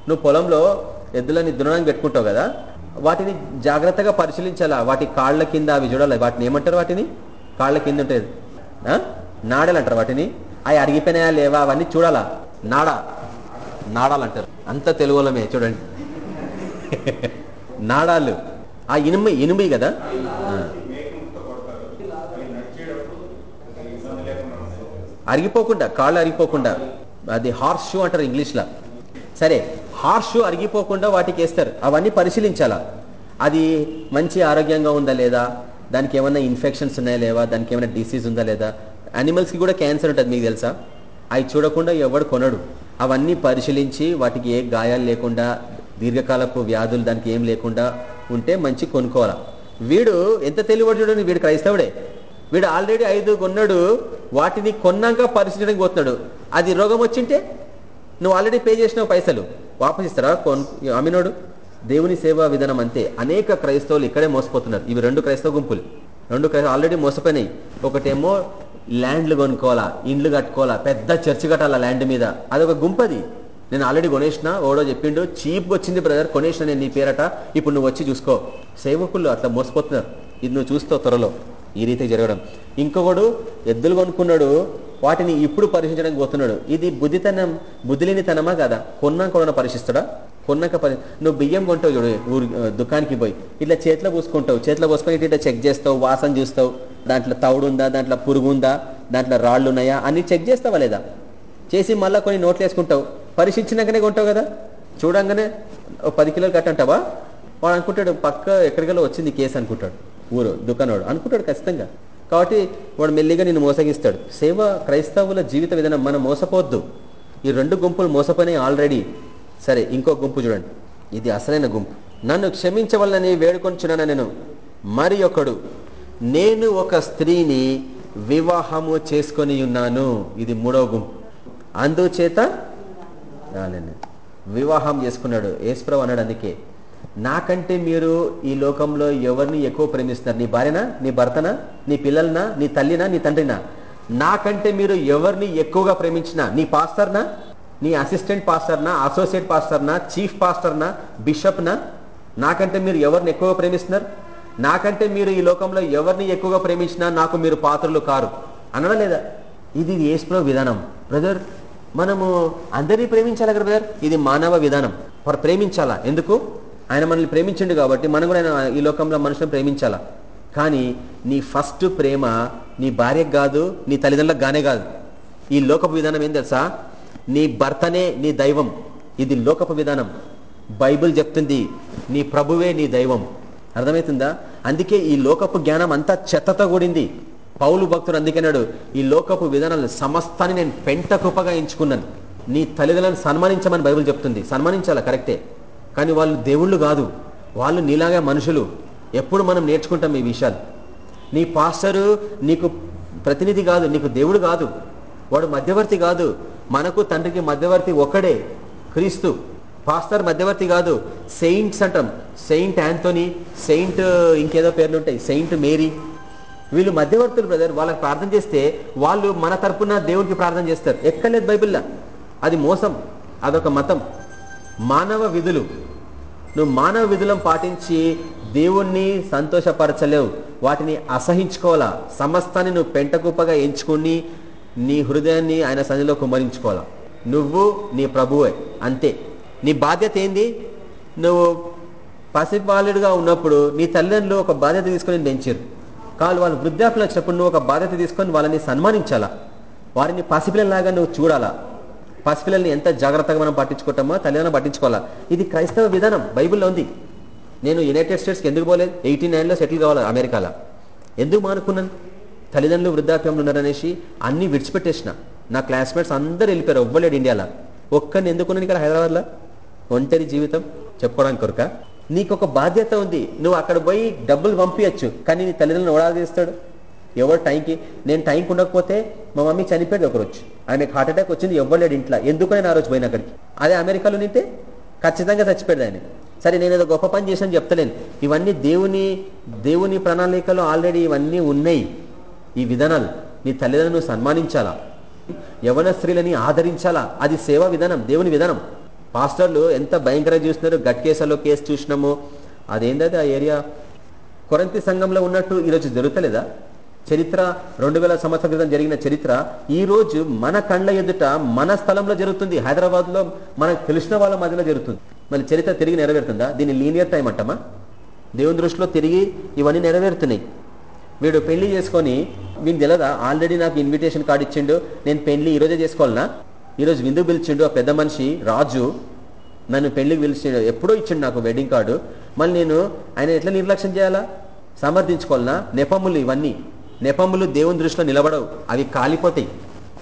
నువ్వు పొలంలో ఎద్దులని దున్నడానికి పెట్టుకుంటావు కదా? వాటిని జాగ్రత్తగా పరిశీలించాలా? వాటి కాళ్ళ కింద అవి చూడాలి? వాటిని ఏమంటారు వాటిని? కాళ్ళ కింద ఉంటుంది నాడలు అంటారు వాటిని. అవి అరిగిపోయినాయా లేవా? అవన్నీ చూడాలా? నాడ. నాడాలంటారు. అంత తెలుగులమే చూడండి. నాడాలు. ఆ ఇనుము ఇనుము కదా? అరిగిపోకుండా కాళ్ళు అరిగిపోకుండా. అది హార్స్ షూ అంటారు ఇంగ్లీష్లో. సరే హార్స్ షూ అరిగిపోకుండా వాటికి వేస్తారు. అవన్నీ పరిశీలించాలా? అది మంచి ఆరోగ్యంగా ఉందా లేదా? దానికి ఏమైనా ఇన్ఫెక్షన్స్ ఉన్నాయా లేవా? దానికి ఏమైనా డిసీజ్ ఉందా లేదా? అనిమల్స్కి కూడా క్యాన్సర్ ఉంటుంది మీకు తెలుసా? అవి చూడకుండా ఎవడు కొనడు. అవన్నీ పరిశీలించి వాటికి ఏ గాయాలు లేకుండా దీర్ఘకాలపు వ్యాధులు దానికి ఏం లేకుండా ఉంటే మంచి కొనుక్కోవాలా. వీడు ఎంత తెలియవాడు చూడండి వీడు క్రైస్తవుడే. వీడు ఆల్రెడీ ఐదు కొన్నాడు వాటిని కొన్నాక పరిశీలించడానికి పోతున్నాడు. అది రోగం వచ్చింటే నువ్వు ఆల్రెడీ పే చేసినావు పైసలు. వాపస్ ఇస్తారా? కొన్ అమినోడు దేవుని సేవా విధానం అంతే. అనేక క్రైస్తవులు ఇక్కడే మోసపోతున్నారు. ఇవి రెండు క్రైస్తవ గుంపులు. రెండు క్రైస్తవ ఆల్రెడీ మోసపోయినాయి. ఒకటేమో ల్యాండ్లు కొనుక్కోవాలా ఇండ్లు కట్టుకోవాలా పెద్ద చర్చి కట్టాలా ల్యాండ్ మీద. అదొక గుంపది. నేను ఆల్రెడీ కొనేసిన ఓడో చెప్పిండు చీప్గా వచ్చింది బ్రదర్ కొనేసిన నేను నీ పేరట ఇప్పుడు నువ్వు వచ్చి చూసుకో. సేవకులు అట్లా మోసపోతున్నారు. ఇది నువ్వు చూస్తావు త్వరలో ఈ రీతి జరగడం. ఇంకొకడు ఎద్దులు కొనుక్కున్నాడు వాటిని ఇప్పుడు పరీక్షించడానికి పోతున్నాడు. ఇది బుద్ధితనం బుద్ధిలేనితనమా కదా? కొన్నాక కూడా పరీక్షిస్తాడా? కొన్నాక పరి నువ్వు బియ్యం కొంటావు చూడు ఊరి దుకాణానికి పోయి. ఇట్లా చేతిలో పూసుకుంటావు చేతిలో పోసుకొని ఇట్లా చెక్ చేస్తావు వాసన చూస్తావు. దాంట్లో తౌడు ఉందా దాంట్లో పురుగు ఉందా దాంట్లో రాళ్ళు ఉన్నాయా అన్ని చెక్ చేస్తావా లేదా? చేసి మళ్ళీ కొన్ని నోట్లు వేసుకుంటావు. పరీక్షించినాకనే కొంటావు కదా? చూడంగానే ఓ పది కిలోలు కట్టంటావా వాడు అనుకుంటాడు పక్క ఎక్కడికల్లా వచ్చింది కేసు అనుకుంటాడు. ఊరు దుకాణాడు అనుకుంటాడు ఖచ్చితంగా. కాబట్టి వాడు మెల్లిగా నిన్ను మోసగిస్తాడు. సేవ క్రైస్తవుల జీవిత విధానం మనం మోసపోద్దు ఈ రెండు గుంపులు మోసపోయినాయి ఆల్రెడీ. సరే ఇంకో గుంపు చూడండి. ఇది అసలైన గుంపు. నన్ను క్షమించవల్లని వేడుకొంచున్నాను నేను? మరి ఒకడు నేను ఒక స్త్రీని వివాహము చేసుకొని ఉన్నాను ఇది మూడవ గుంపు. అందుచేత రాలేను. వివాహం చేసుకున్నాడు. ఏసుప్రభు అన్నాడు అందుకే నాకంటే మీరు ఈ లోకంలో ఎవరిని ఎక్కువ ప్రేమిస్తున్నారు? నీ భార్యనా? నీ భర్తనా? నీ పిల్లలనా? నీ తల్లినా? నీ తండ్రినా? నాకంటే మీరు ఎవరిని ఎక్కువగా ప్రేమించినా? నీ పాస్టర్నా? నీ అసిస్టెంట్ పాస్టర్నా? అసోసియేట్ పాస్టర్నా? చీఫ్ పాస్టర్నా? బిషప్నా? నాకంటే మీరు ఎవరిని ఎక్కువగా ప్రేమిస్తున్నారు? నాకంటే మీరు ఈ లోకంలో ఎవరిని ఎక్కువగా ప్రేమించినా నాకు మీరు పాత్రలు కారు. అనడం లేదా? ఇది ఏసుప్రభు విధానం. బ్రదర్ మనము అందరినీ ప్రేమించాలి కదా బ్రదర్? ఇది మానవ విధానం. ప్రేమించాలా? ఎందుకు? ఆయన మనల్ని ప్రేమించండు కాబట్టి మనం కూడా ఆయన ఈ లోకంలో మనుషులను ప్రేమించాలా? కానీ నీ ఫస్ట్ ప్రేమ నీ భార్యకు కాదు నీ తల్లిదండ్రులకు గానే కాదు. ఈ లోకపు విధానం ఏం తెలుసా? నీ భర్తనే నీ దైవం. ఇది లోకపు విధానం. బైబిల్ చెప్తుంది నీ ప్రభువే నీ దైవం. అర్థమవుతుందా? అందుకే ఈ లోకపు జ్ఞానం అంతా చెత్తతో కూడింది. పౌలు భక్తుడు అందుకన్నాడు ఈ లోకపు విధానాలు సమస్తాన్ని నేను పెంట కుప్పగా ఎంచుకున్నాను. నీ తల్లిదండ్రులను సన్మానించమని బైబిల్ చెప్తుంది. సన్మానించాలా? కరెక్టే. కానీ వాళ్ళు దేవుళ్ళు కాదు. వాళ్ళు నీలాగా మనుషులు. ఎప్పుడు మనం నేర్చుకుంటాం ఈ విషయాలు. నీ పాస్టరు నీకు ప్రతినిధి కాదు నీకు దేవుడు కాదు. వాడు మధ్యవర్తి కాదు. మనకు తండ్రికి మధ్యవర్తి ఒక్కడే క్రీస్తు. పాస్టర్ మధ్యవర్తి కాదు. సెయింట్స్ అంటాం. సెయింట్ యాంథోనీ సెయింట్ ఇంకేదో పేర్లు ఉంటాయి. Saint Mary. వీళ్ళు మధ్యవర్తులు బ్రదర్ వాళ్ళకి ప్రార్థన చేస్తే వాళ్ళు మన తరపున దేవుడికి ప్రార్థన చేస్తారు. ఎక్కర్లేదు బైబిల్లా. అది మోసం. అదొక మతం. మానవ విధులు. నువ్వు మానవ విధులను పాటించి దేవుణ్ణి సంతోషపరచలేవు. వాటిని అసహించుకోవాలా? సమస్తాన్ని నువ్వు పెంటకుప్పగా ఎంచుకుని నీ హృదయాన్ని ఆయన సన్నిలో కుమరించుకోవాలా నువ్వు నీ ప్రభువే. అంతే. నీ బాధ్యత ఏంది? నువ్వు పసిపాలుడుగా ఉన్నప్పుడు నీ తల్లిదండ్రులు ఒక బాధ్యత తీసుకొని పెంచారు కాదు వాళ్ళు వృద్ధాప్యం వచ్చినప్పుడు నువ్వు ఒక బాధ్యత తీసుకొని వాళ్ళని సన్మానించాలా? వారిని పసిపిల్లలాగా నువ్వు చూడాలా? పసిపిల్లల్ని ఎంత జాగ్రత్తగా మనం పట్టించుకుంటామో తల్లిదండ్రులు పట్టించుకోవాలా? ఇది క్రైస్తవ విధానం బైబిల్లో ఉంది. నేను యునైటెడ్ స్టేట్స్కి ఎందుకు పోలేదు? ఎయిటీ నైన్లో సెటిల్ కావాలి అమెరికాలో? ఎందుకు మానుకున్నాను? తల్లిదండ్రులు వృద్ధాప్యంలో ఉన్నారనేసి అన్ని విడిచిపెట్టేసిన. నా క్లాస్మేట్స్ అందరూ వెళ్ళిపోయారు ఎవ్వలేడు ఇండియాలో. ఒక్కరిని ఎందుకున్నాను ఇక్కడ హైదరాబాద్లో? ఒంటరి జీవితం చెప్పుకోవడానికి కొరక? నీకు ఒక బాధ్యత ఉంది. నువ్వు అక్కడ పోయి డబ్బులు పంపించచ్చు కానీ నీ తల్లిదండ్రులను ఎవడా ఎవరు టైంకి? నేను టైంకి ఉండకపోతే మా మమ్మీ చనిపోయేది ఒకరోజు. ఆమెకు హార్ట్ అటాక్ వచ్చింది ఇవ్వలేడు ఇంట్లో. ఎందుకు నేను ఆ రోజు పోయిన అక్కడికి? అదే అమెరికాలో నింటే ఖచ్చితంగా చచ్చిపోయాడు ఆయన. సరే నేను ఏదో గొప్ప పని చేశాను చెప్తలేను. ఇవన్నీ దేవుని దేవుని ప్రణాళికలో ఆల్రెడీ ఇవన్నీ ఉన్నాయి. ఈ విధానాలు. నీ తల్లిదండ్రులను సన్మానించాలా? యవన స్త్రీలని ఆదరించాలా? అది సేవా విధానం దేవుని విధానం. పాస్టర్లు ఎంత భయంకరంగా చూస్తున్నారు? గట్కేసలో కేసు చూసినాము. అదేంటది ఆ ఏరియా? కొరంతి సంఘంలో ఉన్నట్టు ఈరోజు జరుగుతలేదా? చరిత్ర రెండు వేల సంవత్సరాల క్రితం జరిగిన చరిత్ర ఈ రోజు మన కళ్ళ ఎదుట మన స్థలంలో జరుగుతుంది. హైదరాబాద్లో మనకు తెలిసిన వాళ్ళ మధ్యలో జరుగుతుంది. మళ్ళీ చరిత్ర తిరిగి నెరవేరుతుందా? దీన్ని లీనియర్ టైం అంటామా? దేవుని దృష్టిలో తిరిగి ఇవన్నీ నెరవేరుతున్నాయి. వీడు పెళ్ళి చేసుకొని వీనికి తెలియదా ఆల్రెడీ నాకు ఇన్విటేషన్ కార్డు ఇచ్చిండు. నేను పెళ్ళి ఈరోజే చేసుకోవాలనా? ఈరోజు విందు పిలిచిండు ఆ పెద్ద మనిషి రాజు నన్ను పెళ్ళికి పిలిచిండు. ఎప్పుడో ఇచ్చిండు నాకు వెడ్డింగ్ కార్డు. మళ్ళీ నేను ఆయన ఎట్లా నిర్లక్ష్యం చేయాలా? సమర్థించుకోవాలనా? నెపములు ఇవన్నీ. నెపములు దేవుని దృష్టిలో నిలబడవు. అవి కాలిపోతాయి.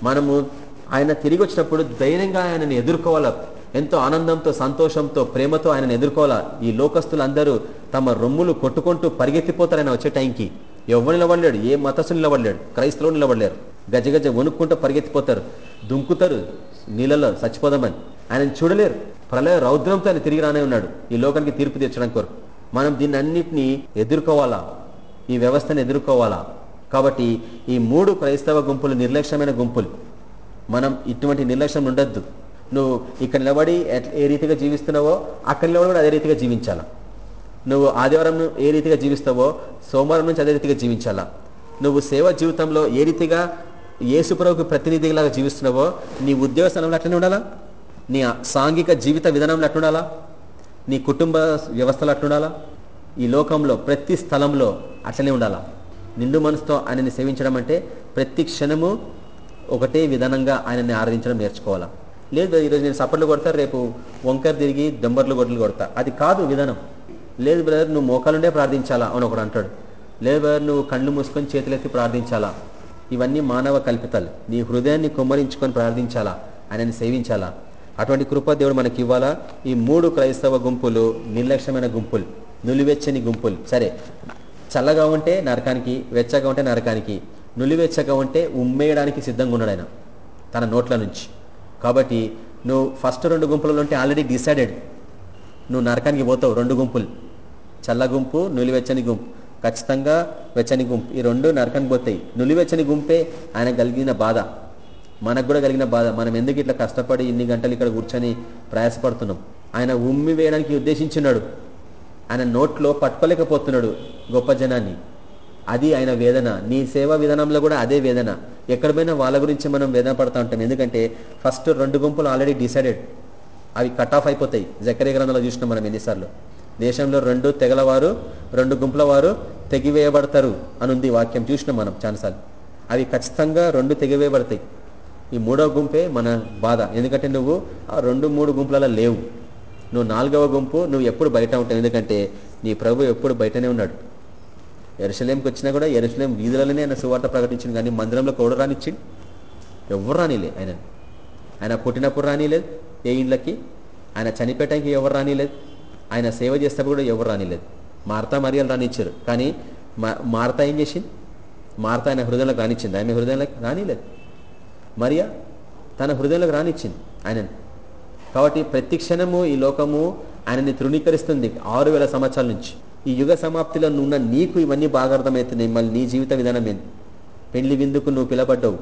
మనము ఆయన తిరిగి వచ్చినప్పుడు ధైర్యంగా ఆయనను ఎదుర్కోవాలా? ఎంతో ఆనందంతో సంతోషంతో ప్రేమతో ఆయనను ఎదుర్కోవాలా? ఈ లోకస్తులందరూ తమ రొమ్ములు కొట్టుకుంటూ పరిగెత్తిపోతారు ఆయన వచ్చే టైంకి. ఎవరు నిలబడలేడు ఏ మతస్థులు నిలబడలేడు క్రైస్తవులు నిలబడలేరు. గజ గజ వణుక్కుంటూ పరిగెత్తిపోతారు దుంకుతారు నీళ్ళలో చచ్చిపోదామని. ఆయన చూడలేరు. ప్రళయ రౌద్రంతో ఆయన తిరిగి రానే ఉన్నాడు. ఈ లోకానికి తీర్పు తీర్చడం కొరకు. మనం దీన్ని అన్నిటినీ ఎదుర్కోవాలా? ఈ వ్యవస్థను ఎదుర్కోవాలా? కాబట్టి ఈ మూడు క్రైస్తవ గుంపులు నిర్లక్ష్యమైన గుంపులు. మనం ఇటువంటి నిర్లక్ష్యం ఉండొద్దు. నువ్వు ఇక్కడ నిలబడి ఏ రీతిగా జీవిస్తున్నావో అక్కడ నిలబడి కూడా అదే రీతిగా జీవించాలా? నువ్వు ఆదివారం ఏ రీతిగా జీవిస్తావో సోమవారం నుంచి అదే రీతిగా జీవించాలా? నువ్వు సేవ జీవితంలో ఏ రీతిగా ఏసుప్రభుకు ప్రతినిధిలాగా జీవిస్తున్నావో నీ ఉద్యోగ స్థలంలో అట్లనే ఉండాలా? నీ సాంఘిక జీవిత విధానంలో అట్లుండాలా నీ కుటుంబ వ్యవస్థలు అట్లుండాలా ఈ లోకంలో ప్రతి స్థలంలో అట్లనే ఉండాలా? నిండు మనసుతో ఆయనని సేవించడం అంటే ప్రతి క్షణము ఒకటే విధానంగా ఆయనని ఆరాధించడం నేర్చుకోవాలా? లేదు ఈరోజు నేను సపర్లు కొడతా రేపు వంకర తిరిగి దొంబర్లు గొడ్లు కొడతా. అది కాదు విధానం. లేదు బ్రదర్ నువ్వు మోకాలుండే ప్రార్థించాలా? అని ఒకడు అంటాడు. లేదు బ్రదర్ నువ్వు కళ్ళు మూసుకొని చేతులెత్తి ప్రార్థించాలా? ఇవన్నీ మానవ కల్పితాలు. నీ హృదయాన్ని కుమ్మరించుకొని ప్రార్థించాలా? ఆయనని సేవించాలా? అటువంటి కృప దేవుడు మనకి ఇవ్వాలా ఈ మూడు క్రైస్తవ గుంపులు నిర్లక్ష్యమైన గుంపులు నులివెచ్చని గుంపులు. సరే చల్లగా ఉంటే నరకానికి వెచ్చగా ఉంటే నరకానికి నులివెచ్చగా ఉంటే ఉమ్మేయడానికి సిద్ధంగా ఉన్నాడు ఆయన తన నోట్ల నుంచి. కాబట్టి నువ్వు ఫస్ట్ రెండు గుంపులలో ఉంటే ఆల్రెడీ డిసైడెడ్. నువ్వు నరకానికి పోతావు రెండు గుంపులు. చల్ల గుంపు నులివెచ్చని గుంపు. ఖచ్చితంగా వెచ్చని గుంపు. ఈ రెండు నరకానికి పోతాయి. నులివెచ్చని గుంపే ఆయన కలిగిన బాధ. మనకు కూడా కలిగిన బాధ. మనం ఎందుకు ఇట్లా కష్టపడి ఇన్ని గంటలు ఇక్కడ కూర్చొని ప్రయాసపడుతున్నాం? ఆయన ఉమ్మి వేయడానికి ఉద్దేశించున్నాడు ఆయన నోట్లో పట్టుకోలేకపోతున్నాడు గొప్ప జనాన్ని. అది ఆయన వేదన. నీ సేవా విధానంలో కూడా అదే వేదన. ఎక్కడ వాళ్ళ గురించి మనం వేదన పడతా ఉంటాం. ఎందుకంటే ఫస్ట్ రెండు గుంపులు ఆల్రెడీ డిసైడెడ్ అవి కట్ ఆఫ్ అయిపోతాయి. జకరే గ్రంథంలో చూసినాం మనం ఎన్నిసార్లు. దేశంలో రెండు తెగలవారు రెండు గుంపుల వారు తెగివేయబడతారు అనుంది వాక్యం. చూసినాం మనం చాలాసార్లు. అవి ఖచ్చితంగా రెండు తెగివేయబడతాయి. ఈ మూడవ గుంపే మన బాధ. ఎందుకంటే నువ్వు ఆ రెండు మూడు గుంపులలో లేవు. నువ్వు నాలుగవ గుంపు నువ్వు ఎప్పుడు బయట ఉంటావు. ఎందుకంటే నీ ప్రభు ఎప్పుడు బయటనే ఉన్నాడు. ఎరుసలేంకి వచ్చినా కూడా ఎరుసలేం వీధులలోనే ఆయన సువార్త ప్రకటించింది కానీ మందిరంలో కూడా రానిచ్చిండు? ఎవరు రానిలే ఆయన ఆయన పుట్టినప్పుడు రానిలేదు ఏ ఇండ్లకి? ఆయన చనిపోయటానికి ఎవరు రానిలేదు. ఆయన సేవ చేస్తే కూడా ఎవరు రానిలేదు. మార్తా మరియలు రానిచ్చారు. కానీ మార్తా ఏం చేసింది? మార్తా ఆయన హృదయంలోకి రానిచ్చింది. ఆమె హృదయంలోకి రానిలేదు. మరియా తన హృదయంలోకి రానిచ్చింది ఆయనని. కాబట్టి ప్రతి క్షణము ఈ లోకము ఆయనని తృణీకరిస్తుంది ఆరు వేల సంవత్సరాల నుంచి. ఈ యుగ సమాప్తిలో నున్న నీకు ఇవన్నీ బాగా అర్థమవుతున్నాయి. మళ్ళీ నీ జీవిత విధానం ఏంది? పెళ్ళి విందుకు నువ్వు పిలబడ్డావు.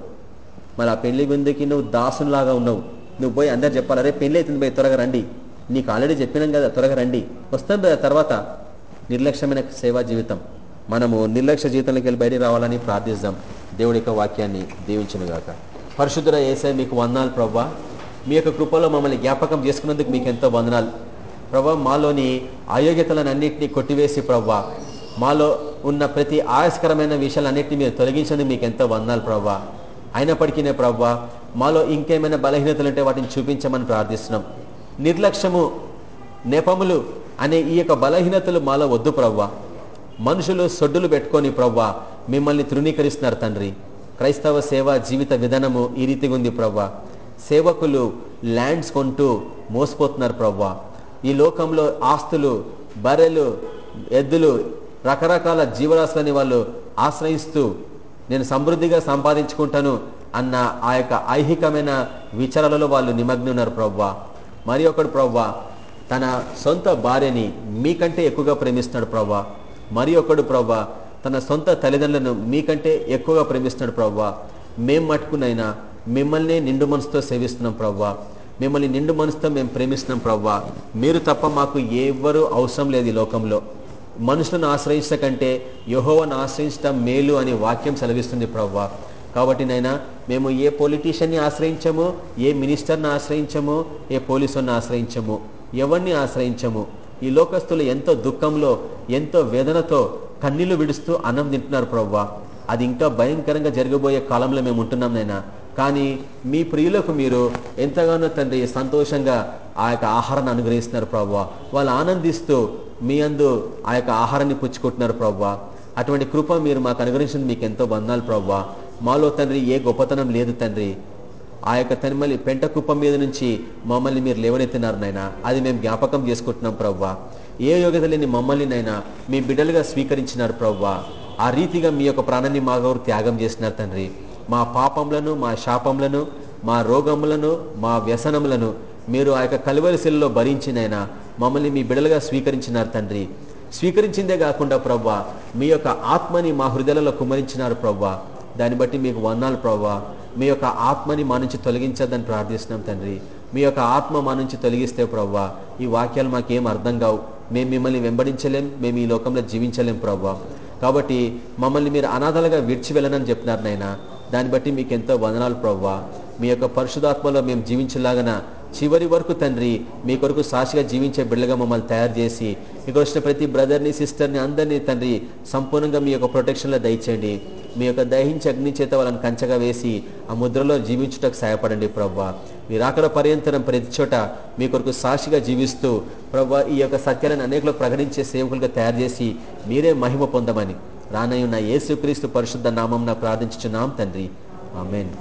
మళ్ళీ ఆ పెళ్ళి విందుకి నువ్వు దాసునిలాగా ఉన్నావు. నువ్వు పోయి అందరు చెప్పాలి. అరే పెళ్ళి అవుతుంది పోయి త్వరగా రండి. నీకు ఆల్రెడీ చెప్పినాం కదా త్వరగా రండి. వస్తాం కదా తర్వాత. నిర్లక్ష్యమైన సేవా జీవితం. మనము నిర్లక్ష్య జీవితంలోకి వెళ్ళి బయటికి రావాలని ప్రార్థిస్తాం. దేవుడి యొక్క వాక్యాన్ని దీవించనుగాక పరిశుద్ధుల వేసే మీకు వందనాలు ప్రవ్వా. మీ యొక్క కృపలో మమ్మల్ని జ్ఞాపకం చేసుకున్నందుకు మీకు ఎంతో వందనాలు. ప్రభా మాలోని అయోగ్యతలను అన్నింటినీ కొట్టివేసి ప్రవ్వా. మాలో ఉన్న ప్రతి ఆయాస్కరమైన విషయాలన్నింటినీ మీరు తొలగించేందుకు మీకు ఎంతో వందనాలు ప్రవ్వా. అయినప్పటికీ ప్రవ్వా మాలో ఇంకేమైనా బలహీనతలు ఉంటే వాటిని చూపించమని ప్రార్థిస్తున్నాం. నిర్లక్ష్యము నెపములు అనే ఈ యొక్క బలహీనతలు మాలో వద్దు ప్రవ్వా. మనుషులు సొడ్డులు పెట్టుకొని ప్రవ్వా మిమ్మల్ని తృణీకరిస్తున్నారు తండ్రి. క్రైస్తవ సేవ జీవిత విధానము ఈ రీతిగా ఉంది ప్రవ్వా. సేవకులు ల్యాండ్స్ కొంటూ మోసపోతున్నారు ప్రవ్వా. ఈ లోకంలో ఆస్తులు బర్రెలు ఎద్దులు రకరకాల జీవరాశులని వాళ్ళు ఆశ్రయిస్తూ నేను సమృద్ధిగా సంపాదించుకుంటాను అన్న ఆ యొక్క ఐహికమైన విచారాలలో వాళ్ళు నిమగ్నున్నారు ప్రవ్వా. మరి ఒకడు ప్రవ్వా తన సొంత భార్యని మీకంటే ఎక్కువగా ప్రేమిస్తున్నాడు ప్రవ్వా. మరి ఒకడు ప్రవ్వా తన సొంత తల్లిదండ్రులను మీకంటే ఎక్కువగా ప్రేమిస్తున్నాడు ప్రవ్వా. మేం మట్టుకునైనా మిమ్మల్ని నిండు మనసుతో సేవిస్తున్నాం ప్రవ్వా. మిమ్మల్ని నిండు మనసుతో మేము ప్రేమిస్తున్నాం ప్రవ్వా. మీరు తప్ప మాకు ఎవ్వరూ అవసరం లేదు ఈ లోకంలో. మనుషులను ఆశ్రయించకంటే యహోవను ఆశ్రయించడం మేలు అనే వాక్యం సెలవిస్తుంది ప్రవ్వా. కాబట్టి నైనా మేము ఏ పొలిటీషియన్ని ఆశ్రయించము ఏ మినిస్టర్ని ఆశ్రయించము ఏ పోలీసుని ఆశ్రయించము ఎవరిని ఆశ్రయించము? ఈ లోకస్తులు ఎంతో దుఃఖంలో ఎంతో వేదనతో కన్నీళ్ళు విడుస్తూ అన్నం తింటున్నారు ప్రవ్వా. అది ఇంకా భయంకరంగా జరగబోయే కాలంలో మేము ఉంటున్నాం నైనా కానీ మీ ప్రియులకు మీరు ఎంతగానో తండ్రి సంతోషంగా ఆ యొక్క ఆహారాన్ని అనుగ్రహిస్తున్నారు ప్రవ్వా. వాళ్ళు ఆనందిస్తూ మీ అందు ఆ యొక్క ఆహారాన్ని పుచ్చుకుంటున్నారు ప్రవ్వా. అటువంటి కృప మీరు మాకు అనుగ్రహించింది మీకు ఎంతో బంధాలు ప్రవ్వా. మాలో తండ్రి ఏ గొప్పతనం లేదు తండ్రి. ఆ యొక్క తనిమల్లి పెంట కుప్పం మీద నుంచి మమ్మల్ని మీరు లేవనెత్తినారు నైనా అది మేము జ్ఞాపకం చేసుకుంటున్నాం ప్రవ్వా. ఏ యోగ్యత లేని మమ్మల్ని నైనా మీ బిడ్డలుగా స్వీకరించినారు ప్రవ్వా. ఆ రీతిగా మీ యొక్క ప్రాణాన్ని మా గౌరు త్యాగం చేసినారు తండ్రి. మా పాపములను మా శాపములను మా రోగములను మా వ్యసనములను మీరు ఆ యొక్క కలువరిశిల్లో భరించినైనా మమ్మల్ని మీ బిడలుగా స్వీకరించినారు తండ్రి. స్వీకరించిందే కాకుండా ప్రవ్వా మీ యొక్క ఆత్మని మా హృదయాలలో కుమరించినారు ప్రవ్వా. దాన్ని బట్టి మీకు వందాలు ప్రవ్వా మీ యొక్క ఆత్మని మా నుంచి తొలగించద్దని ప్రార్థిస్తున్నాం తండ్రి. మీ యొక్క ఆత్మ మా నుంచి తొలగిస్తే ప్రవ్వా ఈ వాక్యాలు మాకేం అర్థం కావు. మేము మిమ్మల్ని వెంబడించలేం మేము ఈ లోకంలో జీవించలేం ప్రవ్వా కాబట్టి మమ్మల్ని మీరు అనాథలుగా విడిచి వెళ్ళనని చెప్పినారు నాయన. దాన్ని బట్టి మీకు ఎంతో వందనాలు ప్రవ్వా మీ యొక్క పరిశుధాత్మలో మేము జీవించలాగన చివరి వరకు తండ్రి మీ కొరకు సాక్షిగా జీవించే బిడ్డగా మమ్మల్ని తయారు చేసి మీకు వచ్చిన ప్రతి బ్రదర్ని సిస్టర్ని అందరినీ తండ్రి సంపూర్ణంగా మీ యొక్క ప్రొటెక్షన్లో దయచేయండి. మీ యొక్క దహించి అగ్ని చేత వాళ్ళని కంచగా వేసి ఆ ముద్రలో జీవించుటకు సహాయపడండి ప్రవ్వా. మీరు అక్కడ పర్యంతరం ప్రతి చోట మీ కొరకు సాక్షిగా జీవిస్తూ ప్రవ్వా ఈ యొక్క సత్యాలను అనేకలు ప్రకటించే సేవకులుగా తయారు చేసి మీరే మహిమ పొందమని రానయ్యున్న యేసుక్రీస్తు పరిశుద్ధ నామం ప్రార్థించుచున్నాం తండ్రి. ఆమెన్.